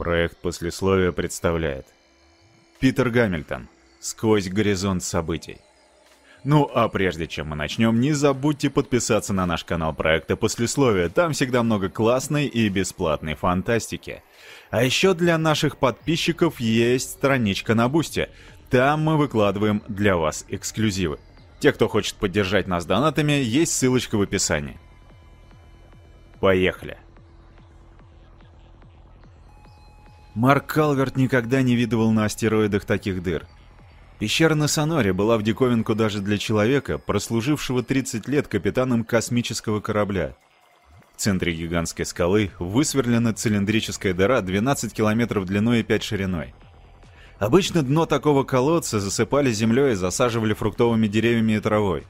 Проект послесловия представляет Питер Гамильтон «Сквозь горизонт событий». Ну а прежде чем мы начнем, не забудьте подписаться на наш канал проекта Послесловия, там всегда много классной и бесплатной фантастики. А еще для наших подписчиков есть страничка на Бусте, там мы выкладываем для вас эксклюзивы. Те, кто хочет поддержать нас донатами, есть ссылочка в описании. Поехали! Марк Калверт никогда не видывал на астероидах таких дыр. Пещера на Соноре была в диковинку даже для человека, прослужившего 30 лет капитаном космического корабля. В центре гигантской скалы высверлена цилиндрическая дыра 12 километров длиной и 5 шириной. Обычно дно такого колодца засыпали землей и засаживали фруктовыми деревьями и травой.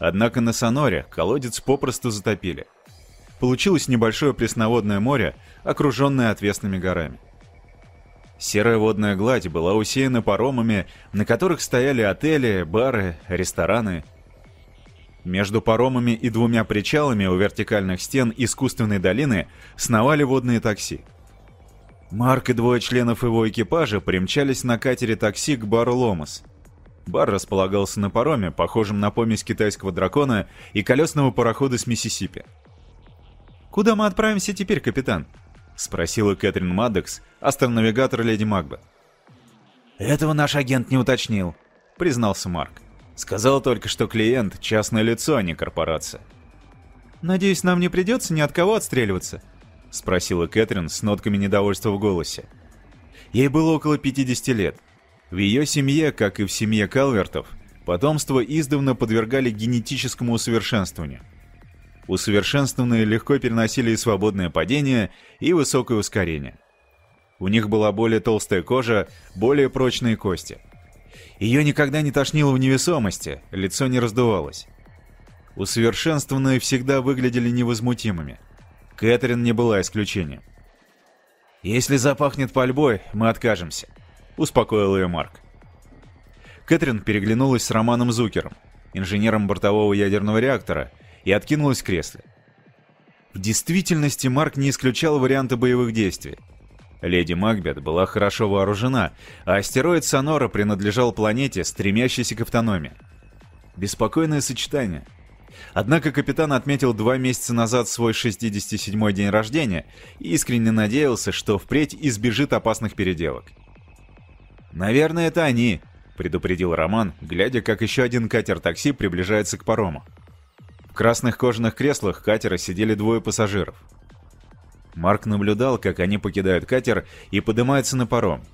Однако на Соноре колодец попросту затопили. Получилось небольшое пресноводное море, окруженное отвесными горами. Серая водная гладь была усеяна паромами, на которых стояли отели, бары, рестораны. Между паромами и двумя причалами у вертикальных стен искусственной долины сновали водные такси. Марк и двое членов его экипажа примчались на катере такси к бару «Ломас». Бар располагался на пароме, похожем на помесь китайского дракона и колесного парохода с Миссисипи. «Куда мы отправимся теперь, капитан?» — спросила Кэтрин Маддекс, астронавигатор Леди Макба. «Этого наш агент не уточнил», — признался Марк. «Сказал только, что клиент — частное лицо, а не корпорация». «Надеюсь, нам не придется ни от кого отстреливаться?» — спросила Кэтрин с нотками недовольства в голосе. Ей было около 50 лет. В ее семье, как и в семье Калвертов, потомство издавна подвергали генетическому усовершенствованию — Усовершенствованные легко переносили и свободное падение, и высокое ускорение. У них была более толстая кожа, более прочные кости. Ее никогда не тошнило в невесомости, лицо не раздувалось. Усовершенствованные всегда выглядели невозмутимыми. Кэтрин не была исключением. «Если запахнет пальбой, мы откажемся», — успокоил ее Марк. Кэтрин переглянулась с Романом Зукером, инженером бортового ядерного реактора, и откинулась в кресле. В действительности Марк не исключал варианта боевых действий. Леди Макбет была хорошо вооружена, а астероид Сонора принадлежал планете, стремящейся к автономии. Беспокойное сочетание. Однако капитан отметил два месяца назад свой 67-й день рождения и искренне надеялся, что впредь избежит опасных переделок. «Наверное, это они», — предупредил Роман, глядя, как еще один катер-такси приближается к парому. В красных кожаных креслах катера сидели двое пассажиров. Марк наблюдал, как они покидают катер и поднимаются на паром.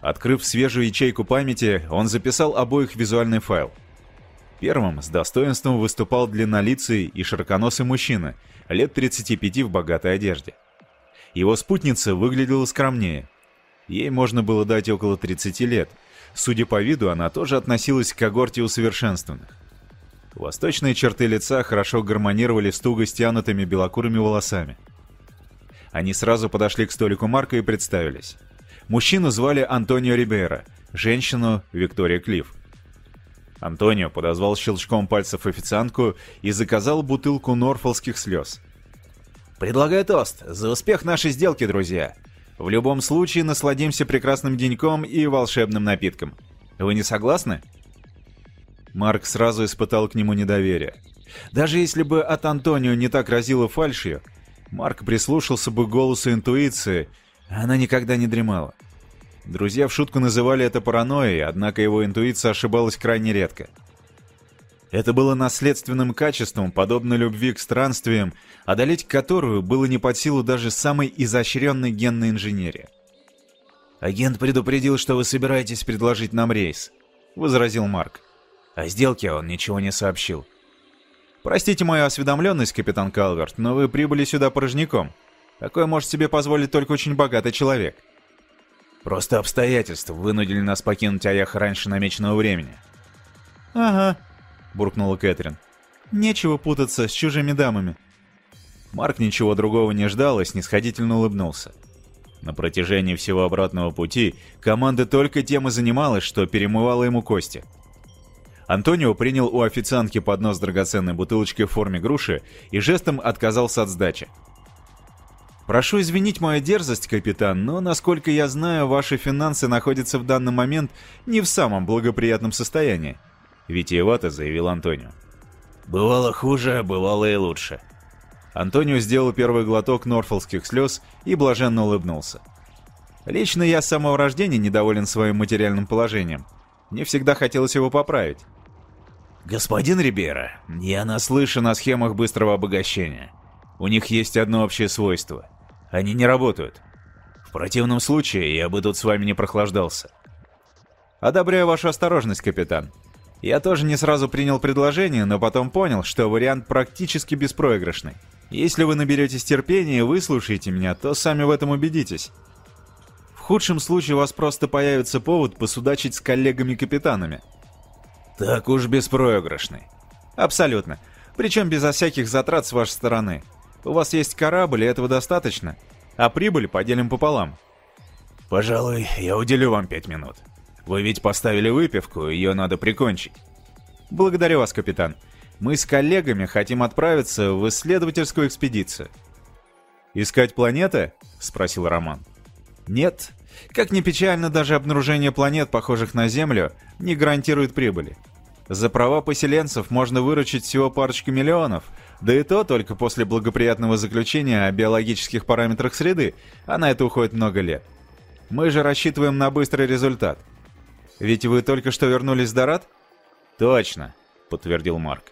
Открыв свежую ячейку памяти, он записал обоих визуальный файл. Первым с достоинством выступал длиннолицый и широконосый мужчина, лет 35 в богатой одежде. Его спутница выглядела скромнее. Ей можно было дать около 30 лет. Судя по виду, она тоже относилась к когорте усовершенствованных. Восточные черты лица хорошо гармонировали с туго стянутыми белокурыми волосами. Они сразу подошли к столику Марка и представились. Мужчину звали Антонио Рибейро, женщину — Виктория Клифф. Антонио подозвал щелчком пальцев официантку и заказал бутылку норфолских слез. «Предлагаю тост за успех нашей сделки, друзья. В любом случае насладимся прекрасным деньком и волшебным напитком. Вы не согласны?» Марк сразу испытал к нему недоверие. Даже если бы от Антонио не так разило фальшью, Марк прислушался бы к голосу интуиции, она никогда не дремала. Друзья в шутку называли это паранойей, однако его интуиция ошибалась крайне редко. Это было наследственным качеством, подобно любви к странствиям, одолеть которую было не под силу даже самой изощренной генной инженерии. «Агент предупредил, что вы собираетесь предложить нам рейс», — возразил Марк. О сделке он ничего не сообщил. «Простите мою осведомленность, капитан Калверт, но вы прибыли сюда порожняком. Такое может себе позволить только очень богатый человек». «Просто обстоятельства вынудили нас покинуть Аях раньше намеченного времени». «Ага», — буркнула Кэтрин. «Нечего путаться с чужими дамами». Марк ничего другого не ждал и снисходительно улыбнулся. На протяжении всего обратного пути команда только тем и занималась, что перемывала ему кости — Антонио принял у официантки поднос драгоценной бутылочкой в форме груши и жестом отказался от сдачи. Прошу извинить мою дерзость, капитан, но, насколько я знаю, ваши финансы находятся в данный момент не в самом благоприятном состоянии. Витиевато заявил Антонио. Бывало хуже, бывало и лучше. Антонио сделал первый глоток норфолских слез и блаженно улыбнулся. Лично я с самого рождения недоволен своим материальным положением. Мне всегда хотелось его поправить. Господин Рибера, я наслышан о схемах быстрого обогащения. У них есть одно общее свойство. Они не работают. В противном случае я бы тут с вами не прохлаждался. Одобряю вашу осторожность, капитан. Я тоже не сразу принял предложение, но потом понял, что вариант практически беспроигрышный. Если вы наберетесь терпения и выслушаете меня, то сами в этом убедитесь. В худшем случае у вас просто появится повод посудачить с коллегами-капитанами. Так уж беспроигрышный. Абсолютно. Причем безо всяких затрат с вашей стороны. У вас есть корабль, и этого достаточно. А прибыль поделим пополам. Пожалуй, я уделю вам пять минут. Вы ведь поставили выпивку, ее надо прикончить. Благодарю вас, капитан. Мы с коллегами хотим отправиться в исследовательскую экспедицию. «Искать планеты?» — спросил Роман. «Нет. Как ни печально, даже обнаружение планет, похожих на Землю, не гарантирует прибыли. За права поселенцев можно выручить всего парочку миллионов, да и то только после благоприятного заключения о биологических параметрах среды, а на это уходит много лет. Мы же рассчитываем на быстрый результат. Ведь вы только что вернулись с Дорат? Точно, подтвердил Марк.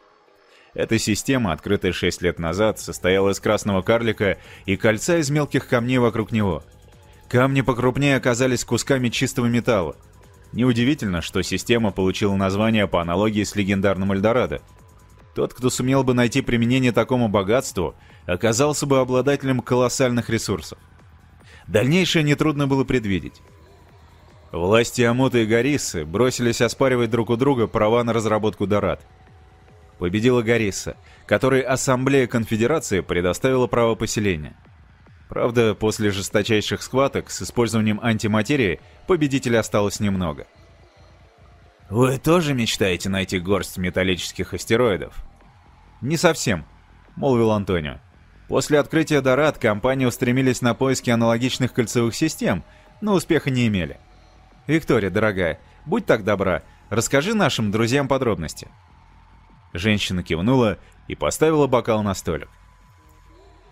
Эта система, открытая 6 лет назад, состояла из красного карлика и кольца из мелких камней вокруг него. Камни покрупнее оказались кусками чистого металла. Неудивительно, что система получила название по аналогии с легендарным Эльдорадо. Тот, кто сумел бы найти применение такому богатству, оказался бы обладателем колоссальных ресурсов. Дальнейшее нетрудно было предвидеть. Власти Амута и Гарисы бросились оспаривать друг у друга права на разработку Дорад. Победила Гариса, которой Ассамблея Конфедерации предоставила право поселения. Правда, после жесточайших схваток с использованием антиматерии победителя осталось немного. «Вы тоже мечтаете найти горсть металлических астероидов?» «Не совсем», — молвил Антонио. После открытия Дорад компании устремились на поиски аналогичных кольцевых систем, но успеха не имели. «Виктория, дорогая, будь так добра, расскажи нашим друзьям подробности». Женщина кивнула и поставила бокал на столик.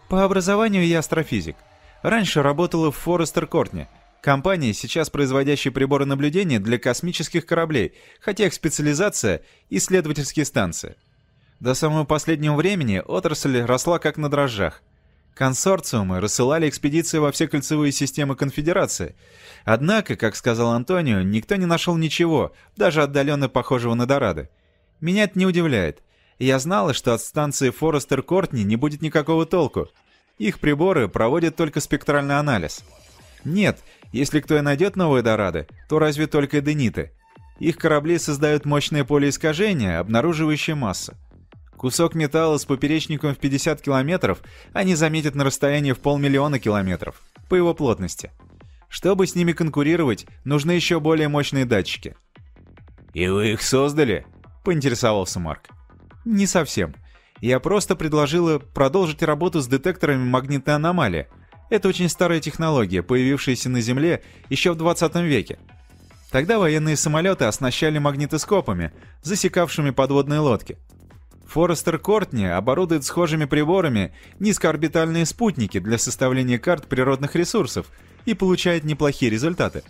«По образованию я астрофизик. Раньше работала в Форестер Кортне, компании, сейчас производящей приборы наблюдения для космических кораблей, хотя их специализация — исследовательские станции. До самого последнего времени отрасль росла как на дрожжах. Консорциумы рассылали экспедиции во все кольцевые системы Конфедерации. Однако, как сказал Антонио, никто не нашел ничего, даже отдаленно похожего на Дорадо. Меня это не удивляет. Я знала, что от станции Форестер Кортни не будет никакого толку. Их приборы проводят только спектральный анализ. Нет, если кто и найдет новые Дорадо, то разве только Эдениты. Их корабли создают мощное поле искажения, обнаруживающее массу. Кусок металла с поперечником в 50 километров они заметят на расстоянии в полмиллиона километров, по его плотности. Чтобы с ними конкурировать, нужны еще более мощные датчики. «И вы их создали?» — поинтересовался Марк. «Не совсем. Я просто предложила продолжить работу с детекторами магнитной аномалии. Это очень старая технология, появившаяся на Земле еще в 20 веке. Тогда военные самолеты оснащали магнитоскопами, засекавшими подводные лодки. Форестер Кортни оборудует схожими приборами низкоорбитальные спутники для составления карт природных ресурсов и получает неплохие результаты.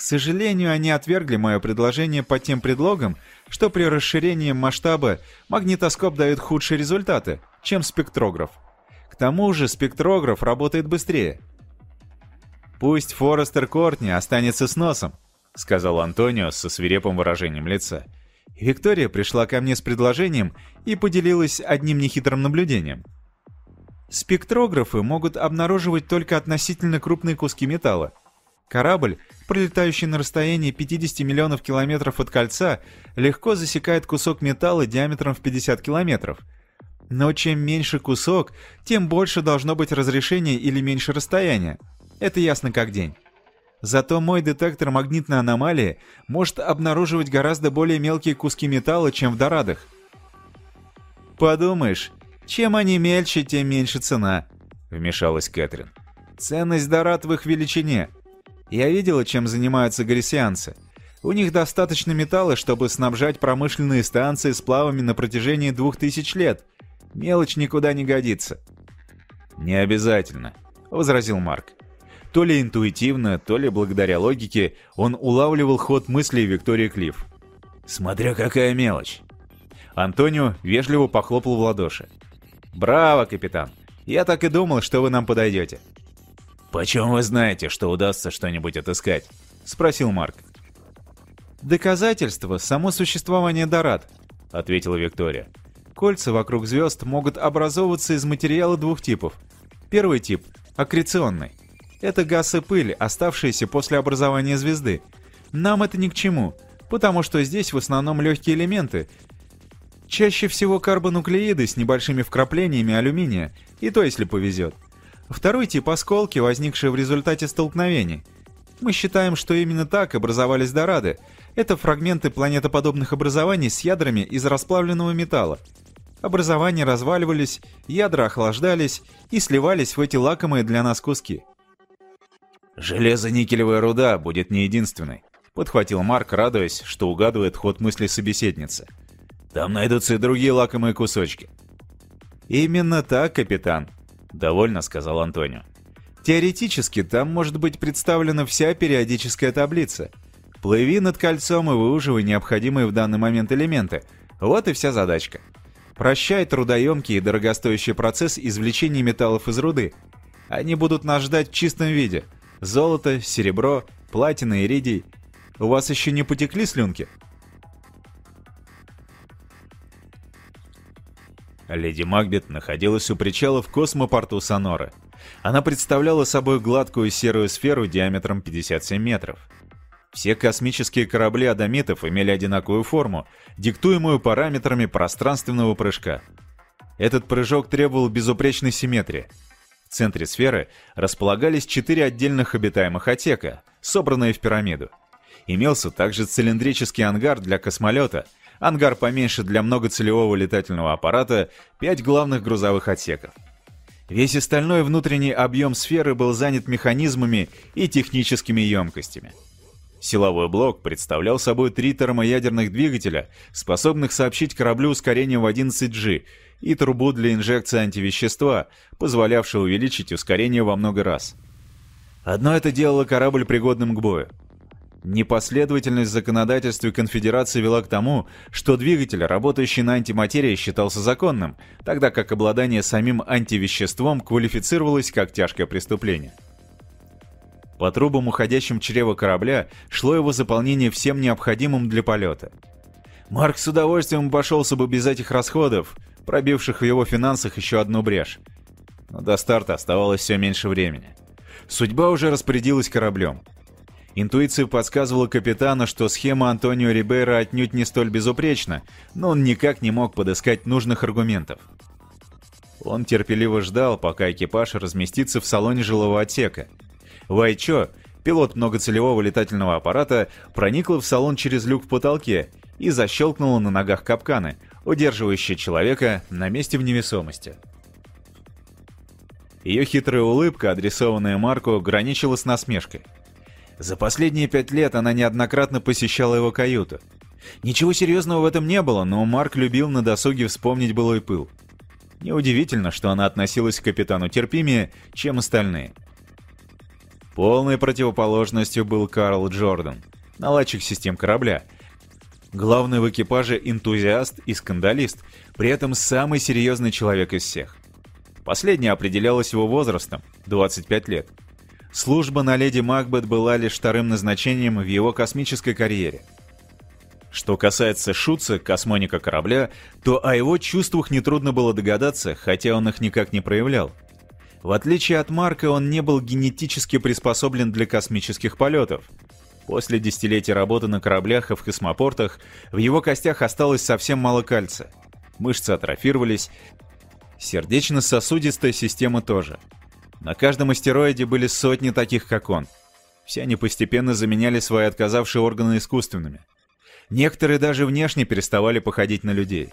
К сожалению, они отвергли мое предложение под тем предлогом, что при расширении масштаба магнитоскоп дает худшие результаты, чем спектрограф. К тому же спектрограф работает быстрее. «Пусть Форестер Кортни останется с носом», — сказал Антонио со свирепым выражением лица. — Виктория пришла ко мне с предложением и поделилась одним нехитрым наблюдением. Спектрографы могут обнаруживать только относительно крупные куски металла. Корабль, пролетающий на расстоянии 50 миллионов километров от кольца, легко засекает кусок металла диаметром в 50 километров. Но чем меньше кусок, тем больше должно быть разрешение или меньше расстояние. Это ясно как день. Зато мой детектор магнитной аномалии может обнаруживать гораздо более мелкие куски металла, чем в дорадах. «Подумаешь, чем они мельче, тем меньше цена», — вмешалась Кэтрин. Ценность Дорат в их величине. Я видела, чем занимаются гарисианцы. У них достаточно металла, чтобы снабжать промышленные станции сплавами на протяжении двух тысяч лет. Мелочь никуда не годится. «Не обязательно», — возразил Марк. То ли интуитивно, то ли благодаря логике, он улавливал ход мыслей Виктории Клифф. «Смотря какая мелочь!» Антонио вежливо похлопал в ладоши. «Браво, капитан! Я так и думал, что вы нам подойдете». «Почем вы знаете, что удастся что-нибудь отыскать?» — спросил Марк. «Доказательство — само существование Дорад», — ответила Виктория. «Кольца вокруг звезд могут образовываться из материала двух типов. Первый тип — аккреционный. Это газ и пыль, оставшиеся после образования звезды. Нам это ни к чему, потому что здесь в основном легкие элементы. Чаще всего карбонуклеиды с небольшими вкраплениями алюминия, и то если повезет. Второй тип — осколки, возникшие в результате столкновений. Мы считаем, что именно так образовались дорады. Это фрагменты планетоподобных образований с ядрами из расплавленного металла. Образования разваливались, ядра охлаждались и сливались в эти лакомые для нас куски. «Железо-никелевая руда будет не единственной», — подхватил Марк, радуясь, что угадывает ход мысли собеседницы. «Там найдутся и другие лакомые кусочки». «Именно так, капитан», — довольно сказал Антонио. «Теоретически там может быть представлена вся периодическая таблица. Плыви над кольцом и выуживай необходимые в данный момент элементы. Вот и вся задачка. Прощай трудоемкий и дорогостоящий процесс извлечения металлов из руды. Они будут нас ждать в чистом виде — Золото, серебро, платина, иридий. У вас еще не потекли слюнки?» Леди Макбет находилась у причала в космопорту Сонора. Она представляла собой гладкую серую сферу диаметром 57 метров. Все космические корабли адамитов имели одинаковую форму, диктуемую параметрами пространственного прыжка. Этот прыжок требовал безупречной симметрии – в центре сферы располагались четыре отдельных обитаемых отсека, собранные в пирамиду. Имелся также цилиндрический ангар для космолета, ангар поменьше для многоцелевого летательного аппарата, пять главных грузовых отсеков. Весь остальной внутренний объем сферы был занят механизмами и техническими емкостями. Силовой блок представлял собой три термоядерных двигателя, способных сообщить кораблю ускорение в 11G и трубу для инжекции антивещества, позволявшую увеличить ускорение во много раз. Одно это делало корабль пригодным к бою. Непоследовательность в законодательстве конфедерации вела к тому, что двигатель, работающий на антиматерии, считался законным, тогда как обладание самим антивеществом квалифицировалось как тяжкое преступление. По трубам, уходящим в чрево корабля, шло его заполнение всем необходимым для полета. Марк с удовольствием обошелся бы без этих расходов, пробивших в его финансах еще одну брешь. Но до старта оставалось все меньше времени. Судьба уже распорядилась кораблем. Интуиция подсказывала капитану, что схема Антонио Рибейра отнюдь не столь безупречна, но он никак не мог подыскать нужных аргументов. Он терпеливо ждал, пока экипаж разместится в салоне жилого отсека. Вайчо, пилот многоцелевого летательного аппарата, проникла в салон через люк в потолке и защелкнула на ногах капканы, удерживающие человека на месте в невесомости. Ее хитрая улыбка, адресованная Марку, граничила с насмешкой. За последние пять лет она неоднократно посещала его каюту. Ничего серьезного в этом не было, но Марк любил на досуге вспомнить былой пыл. Неудивительно, что она относилась к капитану терпимее, чем остальные. Полной противоположностью был Карл Джордан, наладчик систем корабля, Главный в экипаже энтузиаст и скандалист, при этом самый серьезный человек из всех. Последнее определялось его возрастом – 25 лет. Служба на леди Макбет была лишь вторым назначением в его космической карьере. Что касается Шутца, космоника корабля, то о его чувствах нетрудно было догадаться, хотя он их никак не проявлял. В отличие от Марка, он не был генетически приспособлен для космических полетов – После десятилетий работы на кораблях и в космопортах в его костях осталось совсем мало кальция. Мышцы атрофировались, сердечно-сосудистая система тоже. На каждом астероиде были сотни таких, как он. Все они постепенно заменяли свои отказавшие органы искусственными. Некоторые даже внешне переставали походить на людей.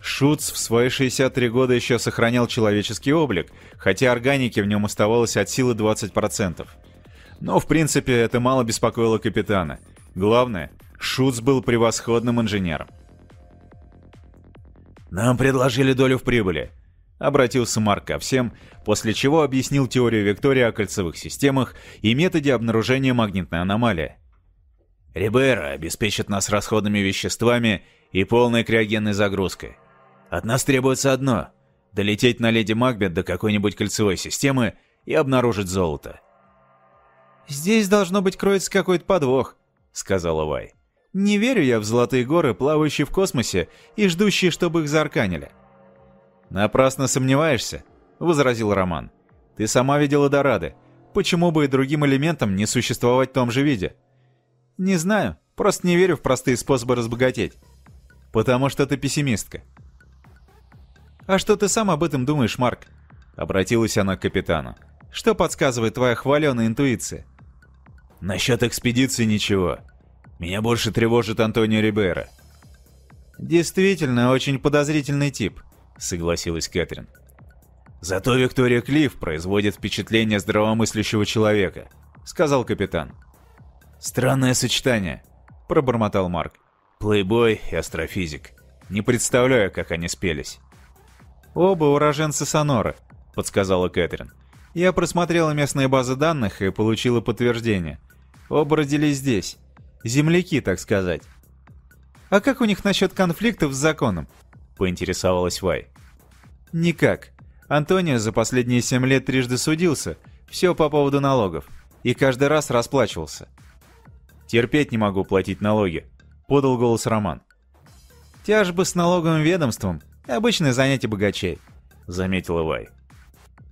Шуц в свои 63 года еще сохранял человеческий облик, хотя органики в нем оставалось от силы 20%. Но, в принципе, это мало беспокоило капитана. Главное, Шуц был превосходным инженером. «Нам предложили долю в прибыли», — обратился Марк ко всем, после чего объяснил теорию Виктории о кольцевых системах и методе обнаружения магнитной аномалии. «Рибера обеспечит нас расходными веществами и полной криогенной загрузкой. От нас требуется одно — долететь на Леди Макбет до какой-нибудь кольцевой системы и обнаружить золото. «Здесь должно быть кроется какой-то подвох», — сказала Вай. «Не верю я в золотые горы, плавающие в космосе и ждущие, чтобы их заарканили». «Напрасно сомневаешься», — возразил Роман. «Ты сама видела Дорады. Почему бы и другим элементам не существовать в том же виде?» «Не знаю. Просто не верю в простые способы разбогатеть». «Потому что ты пессимистка», «А что ты сам об этом думаешь, Марк?» Обратилась она к капитану. «Что подсказывает твоя хваленая интуиция?» «Насчет экспедиции ничего. Меня больше тревожит Антонио Рибера». «Действительно, очень подозрительный тип», — согласилась Кэтрин. «Зато Виктория Клифф производит впечатление здравомыслящего человека», — сказал капитан. «Странное сочетание», — пробормотал Марк. «Плейбой и астрофизик. Не представляю, как они спелись». «Оба уроженцы Сонора», — подсказала Кэтрин. «Я просмотрела местные базы данных и получила подтверждение. Оба родились здесь. Земляки, так сказать». «А как у них насчет конфликтов с законом?» — поинтересовалась Вай. «Никак. Антонио за последние семь лет трижды судился. Все по поводу налогов. И каждый раз расплачивался». «Терпеть не могу платить налоги», — подал голос Роман. «Тяжбы с налоговым ведомством Обычное занятие богачей», — заметила Вай.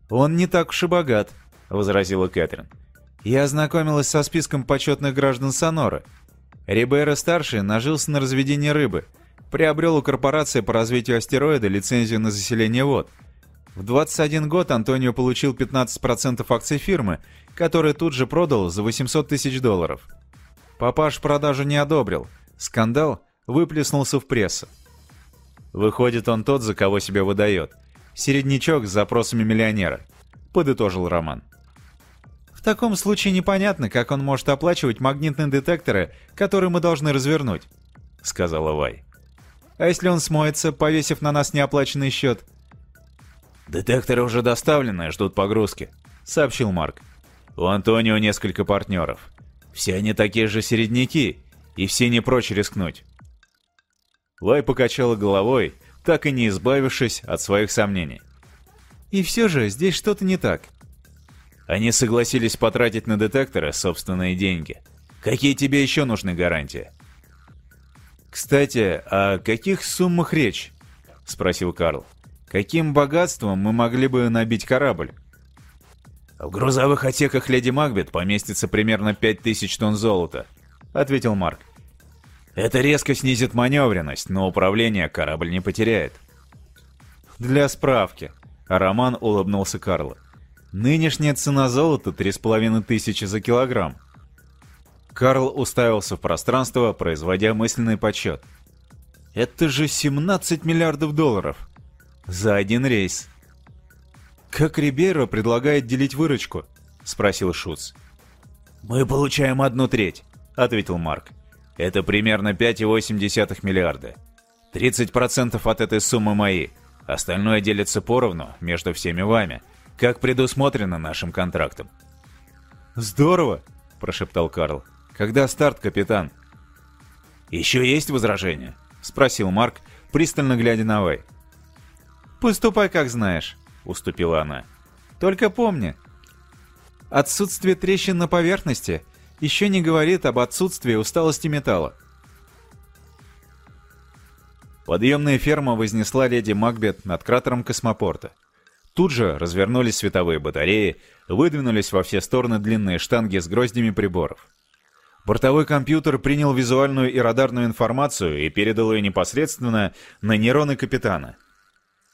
«Он не так уж и богат», — возразила Кэтрин. «Я ознакомилась со списком почетных граждан Сонора. Рибейро-старший нажился на разведении рыбы, приобрел у корпорации по развитию астероида лицензию на заселение вод. В 21 год Антонио получил 15% акций фирмы, которые тут же продал за 800 тысяч долларов. Папаш продажу не одобрил. Скандал выплеснулся в прессу. Выходит, он тот, за кого себя выдает. Середнячок с запросами миллионера», — подытожил Роман. «В таком случае непонятно, как он может оплачивать магнитные детекторы, которые мы должны развернуть», — сказала Вай. «А если он смоется, повесив на нас неоплаченный счет?» «Детекторы уже доставлены, ждут погрузки», — сообщил Марк. «У Антонио несколько партнеров. Все они такие же середняки, и все не прочь рискнуть. Лай покачала головой, так и не избавившись от своих сомнений. «И все же здесь что-то не так». Они согласились потратить на детекторы собственные деньги. Какие тебе еще нужны гарантии? «Кстати, о каких суммах речь?» — спросил Карл. «Каким богатством мы могли бы набить корабль?» «В грузовых отсеках Леди Макбет поместится примерно 5000 тонн золота», — ответил Марк. Это резко снизит маневренность, но управление корабль не потеряет. Для справки. Роман улыбнулся Карло. Нынешняя цена золота три с половиной тысячи за килограмм. Карл уставился в пространство, производя мысленный подсчет. Это же 17 миллиардов долларов. За один рейс. «Как Рибейро предлагает делить выручку?» — спросил Шуц. «Мы получаем одну треть», — ответил Марк. Это примерно 5,8 миллиарда. 30% от этой суммы мои. Остальное делится поровну между всеми вами, как предусмотрено нашим контрактом. «Здорово!» – прошептал Карл. «Когда старт, капитан?» «Еще есть возражения?» – спросил Марк, пристально глядя на Вэй. «Поступай, как знаешь», – уступила она. «Только помни, отсутствие трещин на поверхности еще не говорит об отсутствии усталости металла. Подъемная ферма вознесла леди Макбет над кратером космопорта. Тут же развернулись световые батареи, выдвинулись во все стороны длинные штанги с гроздями приборов. Бортовой компьютер принял визуальную и радарную информацию и передал ее непосредственно на нейроны капитана.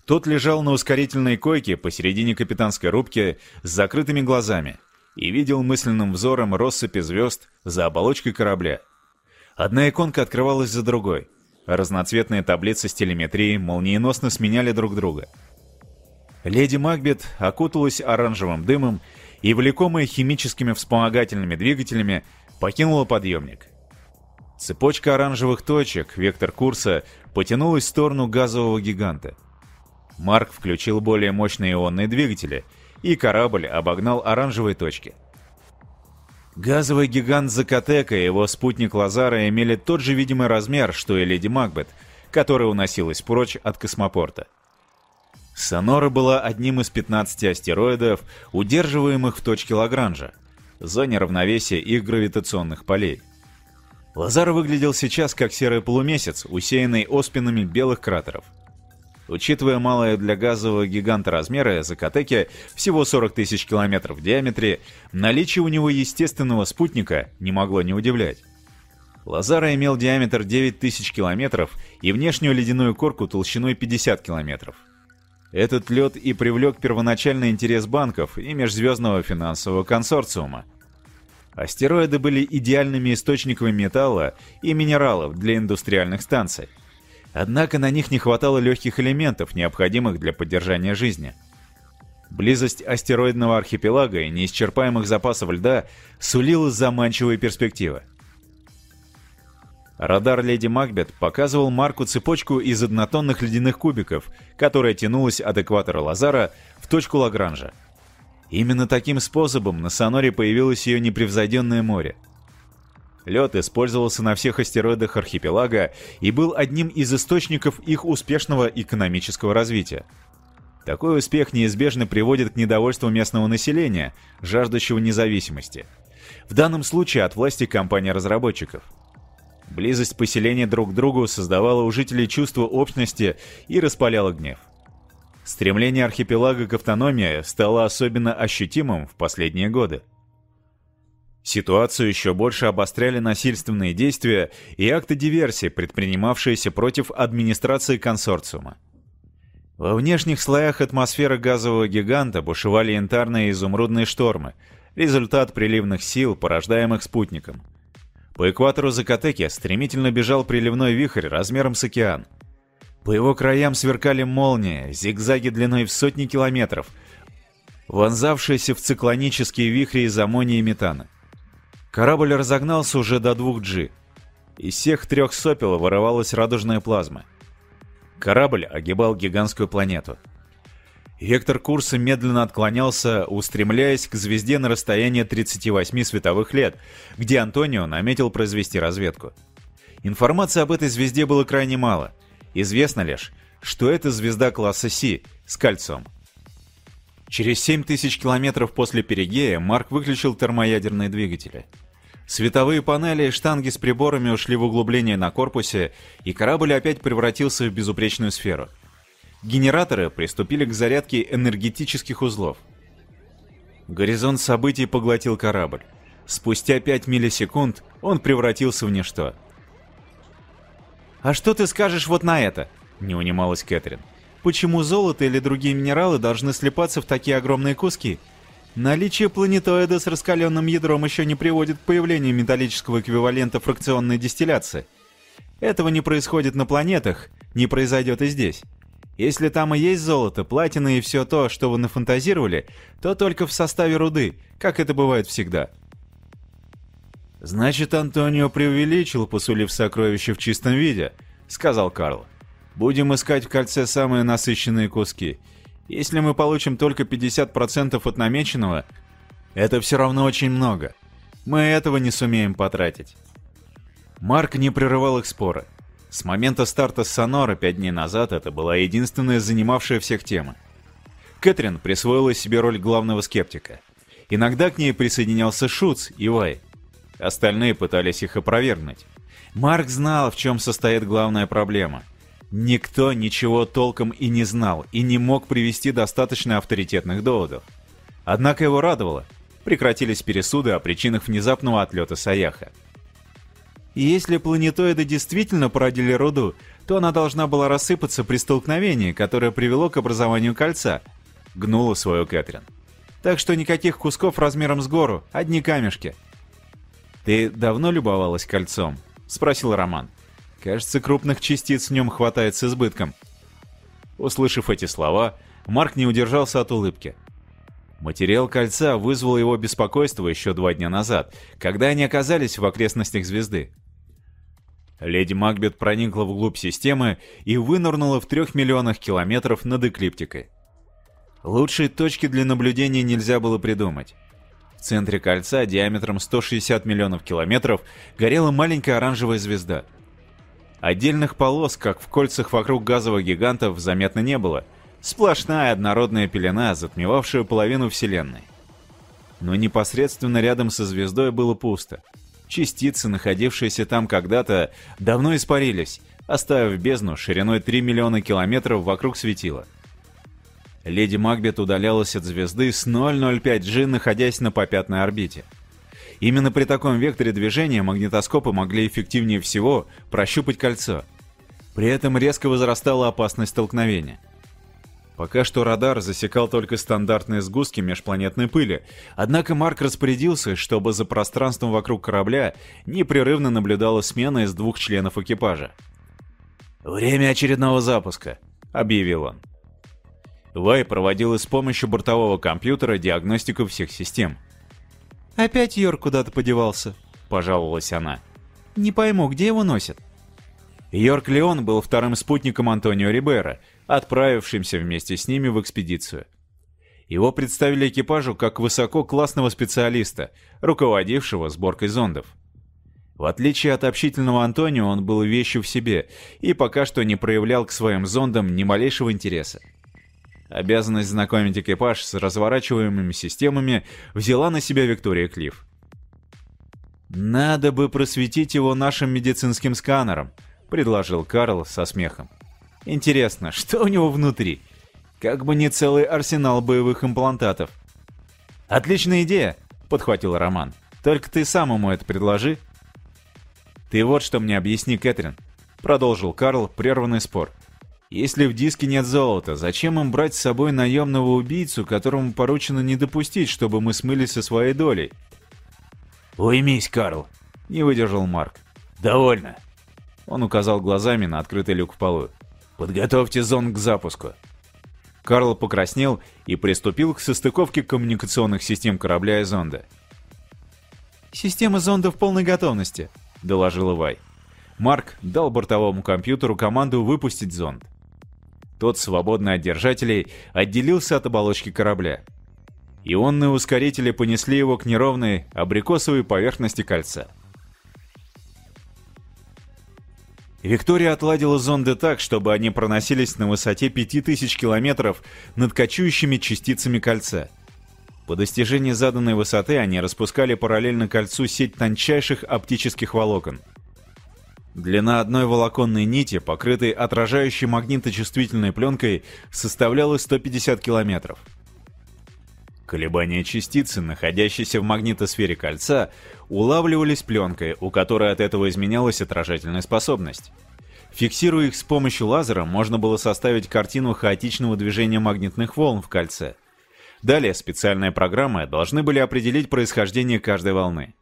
Тот лежал на ускорительной койке посередине капитанской рубки с закрытыми глазами – и видел мысленным взором россыпи звезд за оболочкой корабля. Одна иконка открывалась за другой. Разноцветные таблицы с телеметрией молниеносно сменяли друг друга. Леди Макбет окуталась оранжевым дымом и, влекомая химическими вспомогательными двигателями, покинула подъемник. Цепочка оранжевых точек, вектор курса, потянулась в сторону газового гиганта. Марк включил более мощные ионные двигатели, и корабль обогнал оранжевые точки. Газовый гигант Закатека и его спутник Лазара имели тот же видимый размер, что и Леди Макбет, которая уносилась прочь от космопорта. Сонора была одним из 15 астероидов, удерживаемых в точке Лагранжа, зоне равновесия их гравитационных полей. Лазар выглядел сейчас как серый полумесяц, усеянный оспинами белых кратеров. Учитывая малые для газового гиганта размеры Закатеки, всего 40 тысяч километров в диаметре, наличие у него естественного спутника не могло не удивлять. Лазара имел диаметр 9 тысяч километров и внешнюю ледяную корку толщиной 50 километров. Этот лед и привлек первоначальный интерес банков и межзвездного финансового консорциума – Астероиды были идеальными источниками металла и минералов для индустриальных станций. Однако на них не хватало легких элементов, необходимых для поддержания жизни. Близость астероидного архипелага и неисчерпаемых запасов льда сулила заманчивые перспективы. Радар Леди Макбет показывал Марку цепочку из однотонных ледяных кубиков, которая тянулась от экватора Лазара в точку Лагранжа. Именно таким способом на Соноре появилось ее непревзойденное море. Лед использовался на всех астероидах архипелага и был одним из источников их успешного экономического развития. Такой успех неизбежно приводит к недовольству местного населения, жаждущего независимости. В данном случае от власти компаний-разработчиков. Близость поселения друг к другу создавала у жителей чувство общности и распаляла гнев. Стремление архипелага к автономии стало особенно ощутимым в последние годы. Ситуацию еще больше обостряли насильственные действия и акты диверсии, предпринимавшиеся против администрации консорциума. Во внешних слоях атмосферы газового гиганта бушевали янтарные и изумрудные штормы, результат приливных сил, порождаемых спутником. По экватору Закатеки стремительно бежал приливной вихрь размером с океан. По его краям сверкали молнии, зигзаги длиной в сотни километров, вонзавшиеся в циклонические вихри из аммония и метана. Корабль разогнался уже до 2G. Из всех трех сопел вырывалась радужная плазма. Корабль огибал гигантскую планету. Вектор курса медленно отклонялся, устремляясь к звезде на расстояние 38 световых лет, где Антонио наметил произвести разведку. Информации об этой звезде было крайне мало — Известно лишь, что это звезда класса Си с кольцом. Через 7000 километров после перигея Марк выключил термоядерные двигатели. Световые панели и штанги с приборами ушли в углубление на корпусе, и корабль опять превратился в безупречную сферу. Генераторы приступили к зарядке энергетических узлов. Горизонт событий поглотил корабль. Спустя 5 миллисекунд он превратился в ничто. «А что ты скажешь вот на это?» — не унималась Кэтрин. «Почему золото или другие минералы должны слипаться в такие огромные куски? Наличие планетоида с раскаленным ядром еще не приводит к появлению металлического эквивалента фракционной дистилляции. Этого не происходит на планетах, не произойдет и здесь. Если там и есть золото, платина и все то, что вы нафантазировали, то только в составе руды, как это бывает всегда». «Значит, Антонио преувеличил, посулив сокровища в чистом виде», — сказал Карл. «Будем искать в кольце самые насыщенные куски. Если мы получим только 50% от намеченного, это все равно очень много. Мы этого не сумеем потратить». Марк не прерывал их споры. С момента старта Сонора пять дней назад это была единственная занимавшая всех тема. Кэтрин присвоила себе роль главного скептика. Иногда к ней присоединялся Шуц и Вай. Остальные пытались их опровергнуть. Марк знал, в чем состоит главная проблема. Никто ничего толком и не знал, и не мог привести достаточно авторитетных доводов. Однако его радовало. Прекратились пересуды о причинах внезапного отлета Саяха. Если планетоиды действительно породили руду, то она должна была рассыпаться при столкновении, которое привело к образованию кольца, гнула свою Кэтрин. Так что никаких кусков размером с гору, одни камешки. «Ты давно любовалась кольцом?» — спросил Роман. Кажется, крупных частиц в нем хватает с избытком. Услышав эти слова, Марк не удержался от улыбки. Материал кольца вызвал его беспокойство еще два дня назад, когда они оказались в окрестностях звезды. Леди Макбет проникла вглубь системы и вынырнула в трех миллионах километров над эклиптикой. Лучшей точки для наблюдения нельзя было придумать. В центре кольца диаметром 160 миллионов километров горела маленькая оранжевая звезда. Отдельных полос, как в кольцах вокруг газовых гигантов, заметно не было. Сплошная однородная пелена, затмевавшая половину Вселенной. Но непосредственно рядом со звездой было пусто. Частицы, находившиеся там когда-то, давно испарились, оставив бездну шириной 3 миллиона километров вокруг светила. Леди Макбет удалялась от звезды с 005G, находясь на попятной орбите. Именно при таком векторе движения магнитоскопы могли эффективнее всего прощупать кольцо. При этом резко возрастала опасность столкновения. Пока что радар засекал только стандартные сгустки межпланетной пыли, однако Марк распорядился, чтобы за пространством вокруг корабля непрерывно наблюдала смена из двух членов экипажа. «Время очередного запуска», — объявил он. Вай проводил с помощью бортового компьютера диагностику всех систем. «Опять Йорк куда-то подевался», — пожаловалась она. «Не пойму, где его носят?» Йорк Леон был вторым спутником Антонио Рибера, отправившимся вместе с ними в экспедицию. Его представили экипажу как высококлассного специалиста, руководившего сборкой зондов. В отличие от общительного Антонио, он был вещью в себе и пока что не проявлял к своим зондам ни малейшего интереса. Обязанность знакомить экипаж с разворачиваемыми системами взяла на себя Виктория Клифф. «Надо бы просветить его нашим медицинским сканером», — предложил Карл со смехом. «Интересно, что у него внутри? Как бы не целый арсенал боевых имплантатов». «Отличная идея», — подхватил Роман. «Только ты сам ему это предложи». «Ты вот что мне объясни, Кэтрин», — продолжил Карл прерванный спор. «Если в диске нет золота, зачем им брать с собой наемного убийцу, которому поручено не допустить, чтобы мы смылись со своей долей?» «Уймись, Карл», — не выдержал Марк. «Довольно. Он указал глазами на открытый люк в полу. «Подготовьте зонд к запуску». Карл покраснел и приступил к состыковке коммуникационных систем корабля и зонда. «Система зонда в полной готовности», — доложил Ивай. Марк дал бортовому компьютеру команду выпустить зонд. Тот, свободный от держателей, отделился от оболочки корабля. Ионные ускорители понесли его к неровной абрикосовой поверхности кольца. Виктория отладила зонды так, чтобы они проносились на высоте 5000 километров над кочующими частицами кольца. По достижении заданной высоты они распускали параллельно кольцу сеть тончайших оптических волокон. Длина одной волоконной нити, покрытой отражающей магниточувствительной пленкой, составляла 150 километров. Колебания частицы, находящейся в магнитосфере кольца, улавливались пленкой, у которой от этого изменялась отражательная способность. Фиксируя их с помощью лазера, можно было составить картину хаотичного движения магнитных волн в кольце. Далее специальные программы должны были определить происхождение каждой волны.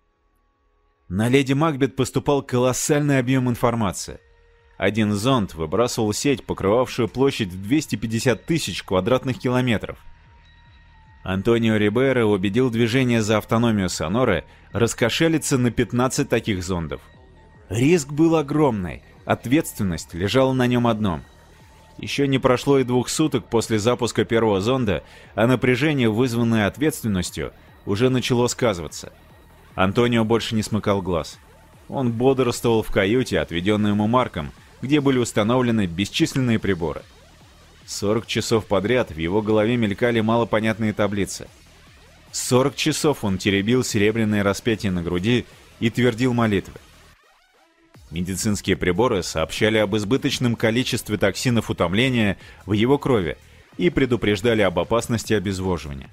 На Леди Макбет поступал колоссальный объем информации. Один зонд выбрасывал сеть, покрывавшую площадь в 250 тысяч квадратных километров – Антонио Рибейро убедил движение за автономию Соноры раскошелиться на 15 таких зондов. Риск был огромный, ответственность лежала на нем одном. Еще не прошло и двух суток после запуска первого зонда, а напряжение, вызванное ответственностью, уже начало сказываться. Антонио больше не смыкал глаз. Он бодрствовал в каюте, отведенной ему Марком, где были установлены бесчисленные приборы – 40 часов подряд в его голове мелькали малопонятные таблицы. 40 часов он теребил серебряное распятие на груди и твердил молитвы. Медицинские приборы сообщали об избыточном количестве токсинов утомления в его крови и предупреждали об опасности обезвоживания.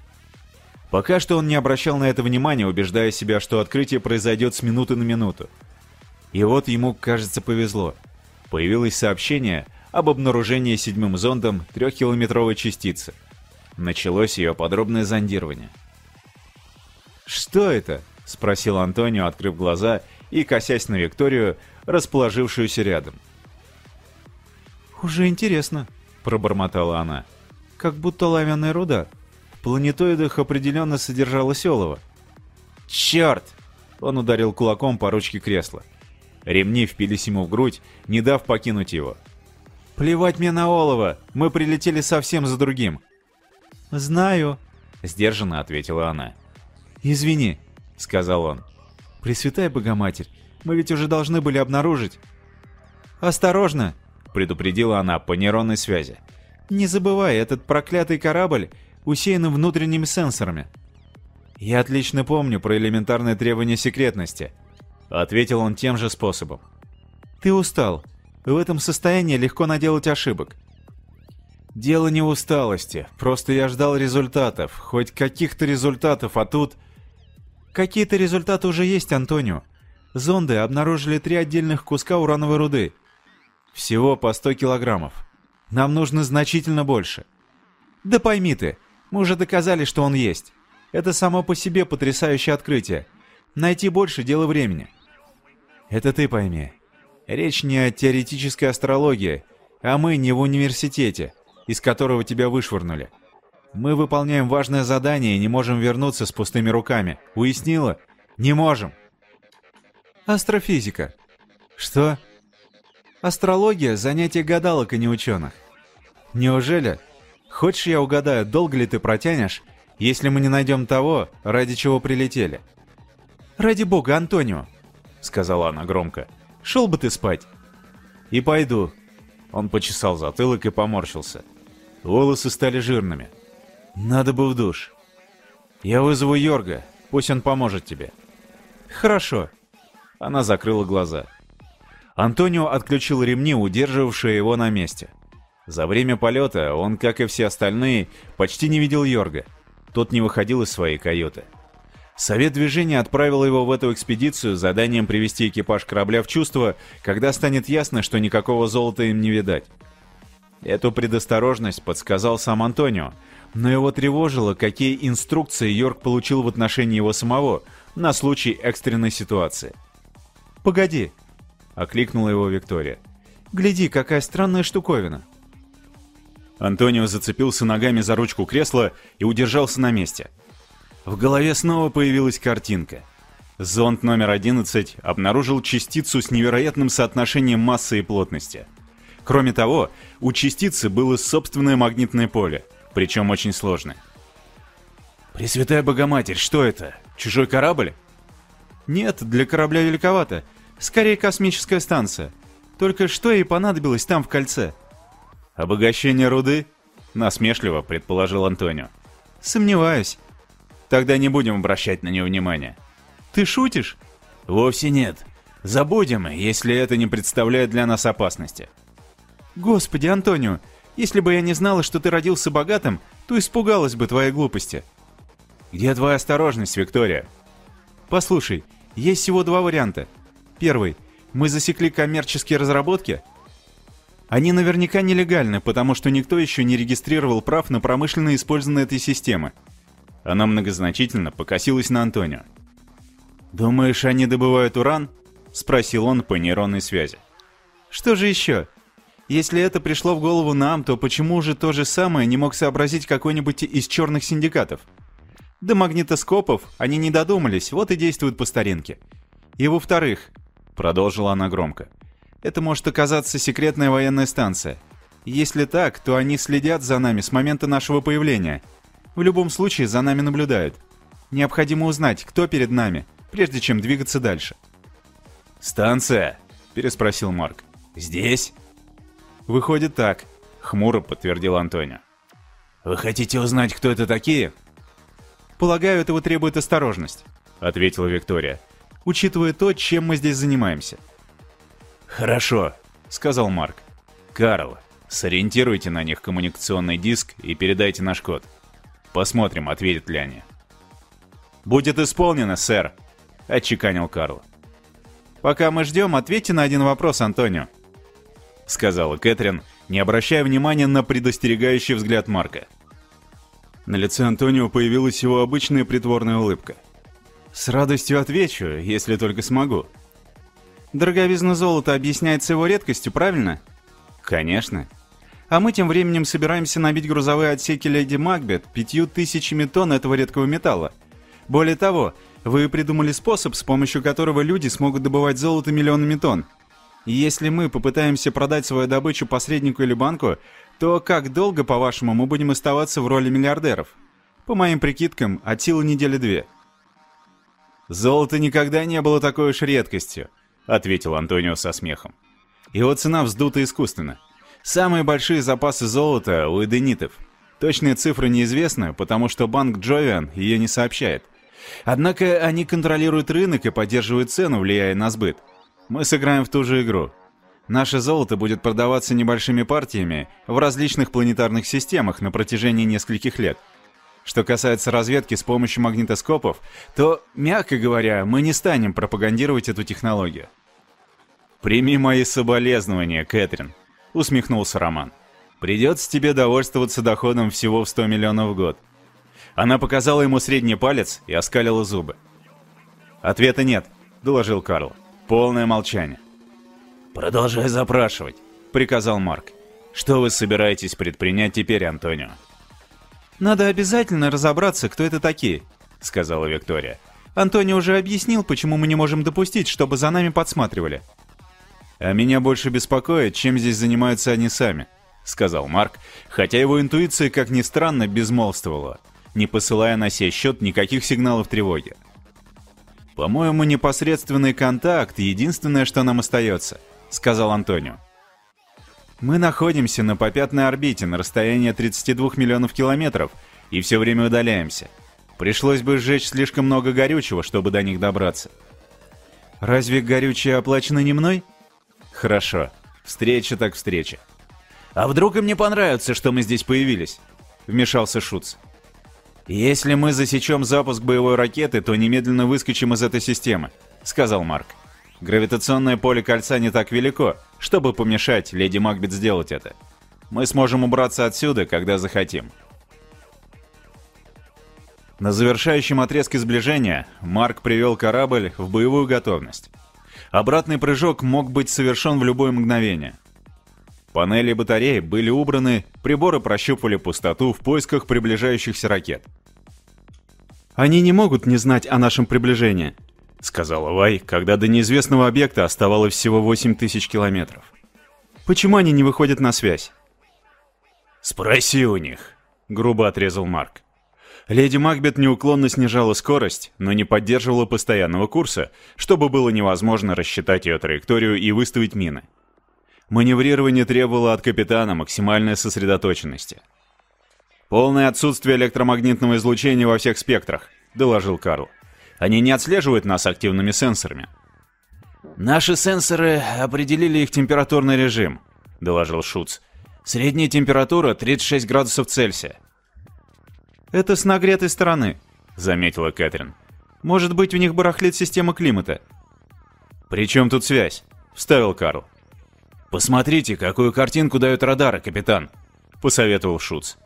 Пока что он не обращал на это внимания, убеждая себя, что открытие произойдет с минуты на минуту. И вот ему, кажется, повезло. Появилось сообщение об обнаружении седьмым зондом трехкилометровой частицы. Началось ее подробное зондирование. «Что это?» — спросил Антонио, открыв глаза и косясь на Викторию, расположившуюся рядом. «Уже интересно», — пробормотала она. «Как будто лавяная руда. В планетоидах определенно содержалось олово». «Черт!» — он ударил кулаком по ручке кресла. Ремни впились ему в грудь, не дав покинуть его. «Плевать мне на олово! Мы прилетели совсем за другим!» «Знаю», — сдержанно ответила она. «Извини», — сказал он. «Пресвятая Богоматерь, мы ведь уже должны были обнаружить...» «Осторожно!» — предупредила она по нейронной связи. «Не забывай, этот проклятый корабль усеян внутренними сенсорами». «Я отлично помню про элементарные требования секретности», — ответил он тем же способом. «Ты устал. В этом состоянии легко наделать ошибок. Дело не в усталости, просто я ждал результатов, хоть каких-то результатов, а тут... Какие-то результаты уже есть, Антонио. Зонды обнаружили три отдельных куска урановой руды. Всего по 100 килограммов. Нам нужно значительно больше. Да пойми ты, мы уже доказали, что он есть. Это само по себе потрясающее открытие. Найти больше – дело времени. Это ты пойми. Речь не о теоретической астрологии, а мы не в университете, из которого тебя вышвырнули. Мы выполняем важное задание и не можем вернуться с пустыми руками. Уяснила? Не можем. Астрофизика. Что? Астрология – занятие гадалок, а не ученых. Неужели? Хочешь, я угадаю, долго ли ты протянешь, если мы не найдем того, ради чего прилетели? «Ради бога, Антонио!» — сказала она громко. «Шел бы ты спать!» «И пойду!» Он почесал затылок и поморщился. Волосы стали жирными. «Надо бы в душ!» «Я вызову Йорга, пусть он поможет тебе!» «Хорошо!» Она закрыла глаза. Антонио отключил ремни, удерживавшие его на месте. За время полета он, как и все остальные, почти не видел Йорга. Тот не выходил из своей каюты. Совет движения отправил его в эту экспедицию с заданием привести экипаж корабля в чувство, когда станет ясно, что никакого золота им не видать. Эту предосторожность подсказал сам Антонио, но его тревожило, какие инструкции Йорк получил в отношении его самого на случай экстренной ситуации. «Погоди!» — окликнула его Виктория. «Гляди, какая странная штуковина!» Антонио зацепился ногами за ручку кресла и удержался на месте — в голове снова появилась картинка. Зонд номер 11 обнаружил частицу с невероятным соотношением массы и плотности. Кроме того, у частицы было собственное магнитное поле, причем очень сложное. «Пресвятая Богоматерь, что это? Чужой корабль?» «Нет, для корабля великовато. Скорее космическая станция. Только что ей понадобилось там в кольце?» «Обогащение руды?» — насмешливо предположил Антонио. «Сомневаюсь. Тогда не будем обращать на нее внимания. Ты шутишь? Вовсе нет. Забудем, если это не представляет для нас опасности. Господи, Антонио, если бы я не знала, что ты родился богатым, то испугалась бы твоей глупости. Где твоя осторожность, Виктория? Послушай, есть всего два варианта. Первый. Мы засекли коммерческие разработки. Они наверняка нелегальны, потому что никто еще не регистрировал прав на промышленное использование этой системы. Она многозначительно покосилась на Антонио. «Думаешь, они добывают уран?» — спросил он по нейронной связи. «Что же еще? Если это пришло в голову нам, то почему же то же самое не мог сообразить какой-нибудь из черных синдикатов? До магнитоскопов они не додумались, вот и действуют по старинке. И во-вторых, — продолжила она громко, — это может оказаться секретная военная станция. Если так, то они следят за нами с момента нашего появления — в любом случае за нами наблюдают. Необходимо узнать, кто перед нами, прежде чем двигаться дальше. «Станция?» — переспросил Марк. «Здесь?» «Выходит так», — хмуро подтвердил Антонио. «Вы хотите узнать, кто это такие?» «Полагаю, этого требует осторожность», — ответила Виктория, «учитывая то, чем мы здесь занимаемся». «Хорошо», — сказал Марк. «Карл, сориентируйте на них коммуникационный диск и передайте наш код». Посмотрим, ответят ли они. «Будет исполнено, сэр», — отчеканил Карл. «Пока мы ждем, ответьте на один вопрос, Антонио», — сказала Кэтрин, не обращая внимания на предостерегающий взгляд Марка. На лице Антонио появилась его обычная притворная улыбка. «С радостью отвечу, если только смогу». Дороговизна золота объясняется его редкостью, правильно? Конечно. А мы тем временем собираемся набить грузовые отсеки Леди Макбет пятью тысячами тонн этого редкого металла. Более того, вы придумали способ, с помощью которого люди смогут добывать золото миллионами тонн. И если мы попытаемся продать свою добычу посреднику или банку, то как долго, по-вашему, мы будем оставаться в роли миллиардеров? По моим прикидкам, от силы недели две. «Золото никогда не было такой уж редкостью», — ответил Антонио со смехом. «Его цена вздута искусственно. Самые большие запасы золота у эденитов. Точные цифры неизвестны, потому что банк Джовиан ее не сообщает. Однако они контролируют рынок и поддерживают цену, влияя на сбыт. Мы сыграем в ту же игру. Наше золото будет продаваться небольшими партиями в различных планетарных системах на протяжении нескольких лет. Что касается разведки с помощью магнитоскопов, то, мягко говоря, мы не станем пропагандировать эту технологию. «Прими мои соболезнования, Кэтрин», — усмехнулся Роман. «Придется тебе довольствоваться доходом всего в 100 миллионов в год». Она показала ему средний палец и оскалила зубы. «Ответа нет», — доложил Карл. «Полное молчание». «Продолжай запрашивать», — приказал Марк. «Что вы собираетесь предпринять теперь, Антонио?» «Надо обязательно разобраться, кто это такие», — сказала Виктория. «Антонио уже объяснил, почему мы не можем допустить, чтобы за нами подсматривали». «А меня больше беспокоит, чем здесь занимаются они сами», — сказал Марк, хотя его интуиция, как ни странно, безмолвствовала, не посылая на сей счет никаких сигналов тревоги. «По-моему, непосредственный контакт — единственное, что нам остается», — сказал Антонио. «Мы находимся на попятной орбите на расстоянии 32 миллионов километров и все время удаляемся. Пришлось бы сжечь слишком много горючего, чтобы до них добраться». «Разве горючее оплачено не мной?» Хорошо. Встреча так встреча. А вдруг им не понравится, что мы здесь появились? Вмешался Шуц. Если мы засечем запуск боевой ракеты, то немедленно выскочим из этой системы, сказал Марк. Гравитационное поле кольца не так велико, чтобы помешать леди Макбет сделать это. Мы сможем убраться отсюда, когда захотим. На завершающем отрезке сближения Марк привел корабль в боевую готовность. Обратный прыжок мог быть совершен в любое мгновение. Панели батареи были убраны, приборы прощупывали пустоту в поисках приближающихся ракет. «Они не могут не знать о нашем приближении», — сказала Вай, когда до неизвестного объекта оставалось всего 8 тысяч километров. «Почему они не выходят на связь?» «Спроси у них», — грубо отрезал Марк. Леди Макбет неуклонно снижала скорость, но не поддерживала постоянного курса, чтобы было невозможно рассчитать ее траекторию и выставить мины. Маневрирование требовало от капитана максимальной сосредоточенности. «Полное отсутствие электромагнитного излучения во всех спектрах», — доложил Карл. «Они не отслеживают нас активными сенсорами». «Наши сенсоры определили их температурный режим», — доложил Шуц. «Средняя температура 36 градусов Цельсия. «Это с нагретой стороны», — заметила Кэтрин. «Может быть, у них барахлит система климата». «При чем тут связь?» — вставил Карл. «Посмотрите, какую картинку дают радары, капитан», — посоветовал Шуц.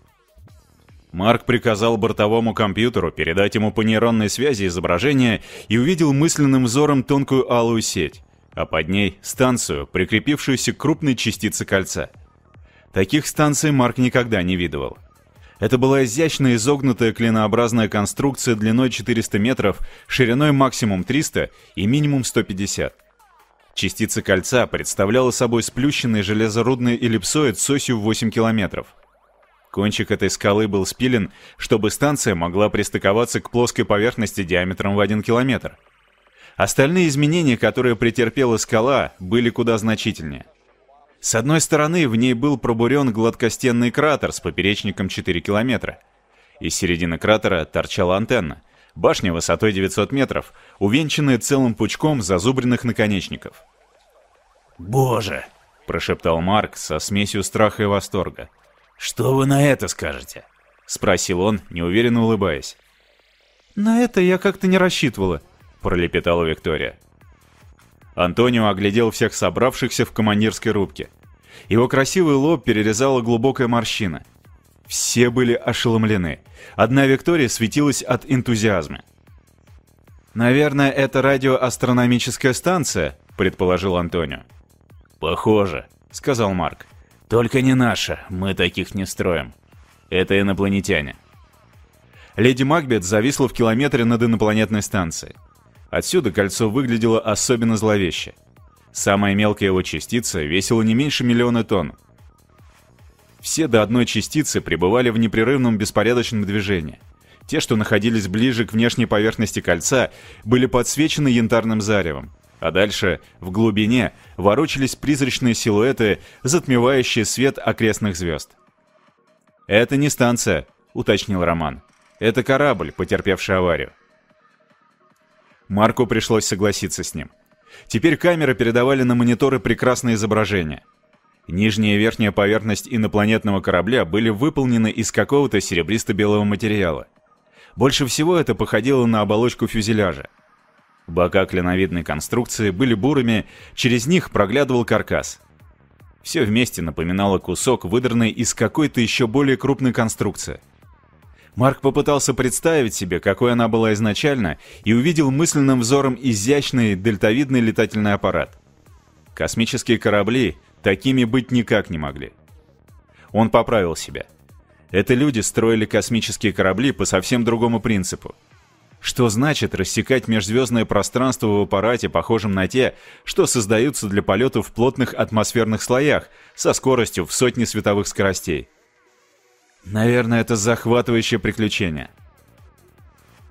Марк приказал бортовому компьютеру передать ему по нейронной связи изображение и увидел мысленным взором тонкую алую сеть, а под ней станцию, прикрепившуюся к крупной частице кольца. Таких станций Марк никогда не видывал. Это была изящная изогнутая клинообразная конструкция длиной 400 метров, шириной максимум 300 и минимум 150. Частица кольца представляла собой сплющенный железорудный эллипсоид с осью в 8 километров. Кончик этой скалы был спилен, чтобы станция могла пристыковаться к плоской поверхности диаметром в 1 километр. Остальные изменения, которые претерпела скала, были куда значительнее. С одной стороны, в ней был пробурен гладкостенный кратер с поперечником 4 километра. Из середины кратера торчала антенна. Башня высотой 900 метров, увенчанная целым пучком зазубренных наконечников. «Боже!» – прошептал Марк со смесью страха и восторга. «Что вы на это скажете?» – спросил он, неуверенно улыбаясь. «На это я как-то не рассчитывала», – пролепетала Виктория. Антонио оглядел всех собравшихся в командирской рубке. Его красивый лоб перерезала глубокая морщина. Все были ошеломлены. Одна Виктория светилась от энтузиазма. «Наверное, это радиоастрономическая станция», — предположил Антонио. «Похоже», — сказал Марк. «Только не наша, мы таких не строим. Это инопланетяне». Леди Макбет зависла в километре над инопланетной станцией. Отсюда кольцо выглядело особенно зловеще. Самая мелкая его частица весила не меньше миллиона тонн. Все до одной частицы пребывали в непрерывном беспорядочном движении. Те, что находились ближе к внешней поверхности кольца, были подсвечены янтарным заревом, а дальше, в глубине, ворочались призрачные силуэты, затмевающие свет окрестных звезд. «Это не станция», — уточнил Роман. «Это корабль, потерпевший аварию». Марку пришлось согласиться с ним. Теперь камеры передавали на мониторы прекрасное изображение. Нижняя и верхняя поверхность инопланетного корабля были выполнены из какого-то серебристо-белого материала. Больше всего это походило на оболочку фюзеляжа. Бока клиновидной конструкции были бурыми, через них проглядывал каркас. Все вместе напоминало кусок, выдранный из какой-то еще более крупной конструкции. Марк попытался представить себе, какой она была изначально, и увидел мысленным взором изящный дельтовидный летательный аппарат. Космические корабли такими быть никак не могли. Он поправил себя. Это люди строили космические корабли по совсем другому принципу. Что значит рассекать межзвездное пространство в аппарате, похожем на те, что создаются для полетов в плотных атмосферных слоях со скоростью в сотни световых скоростей? Наверное, это захватывающее приключение.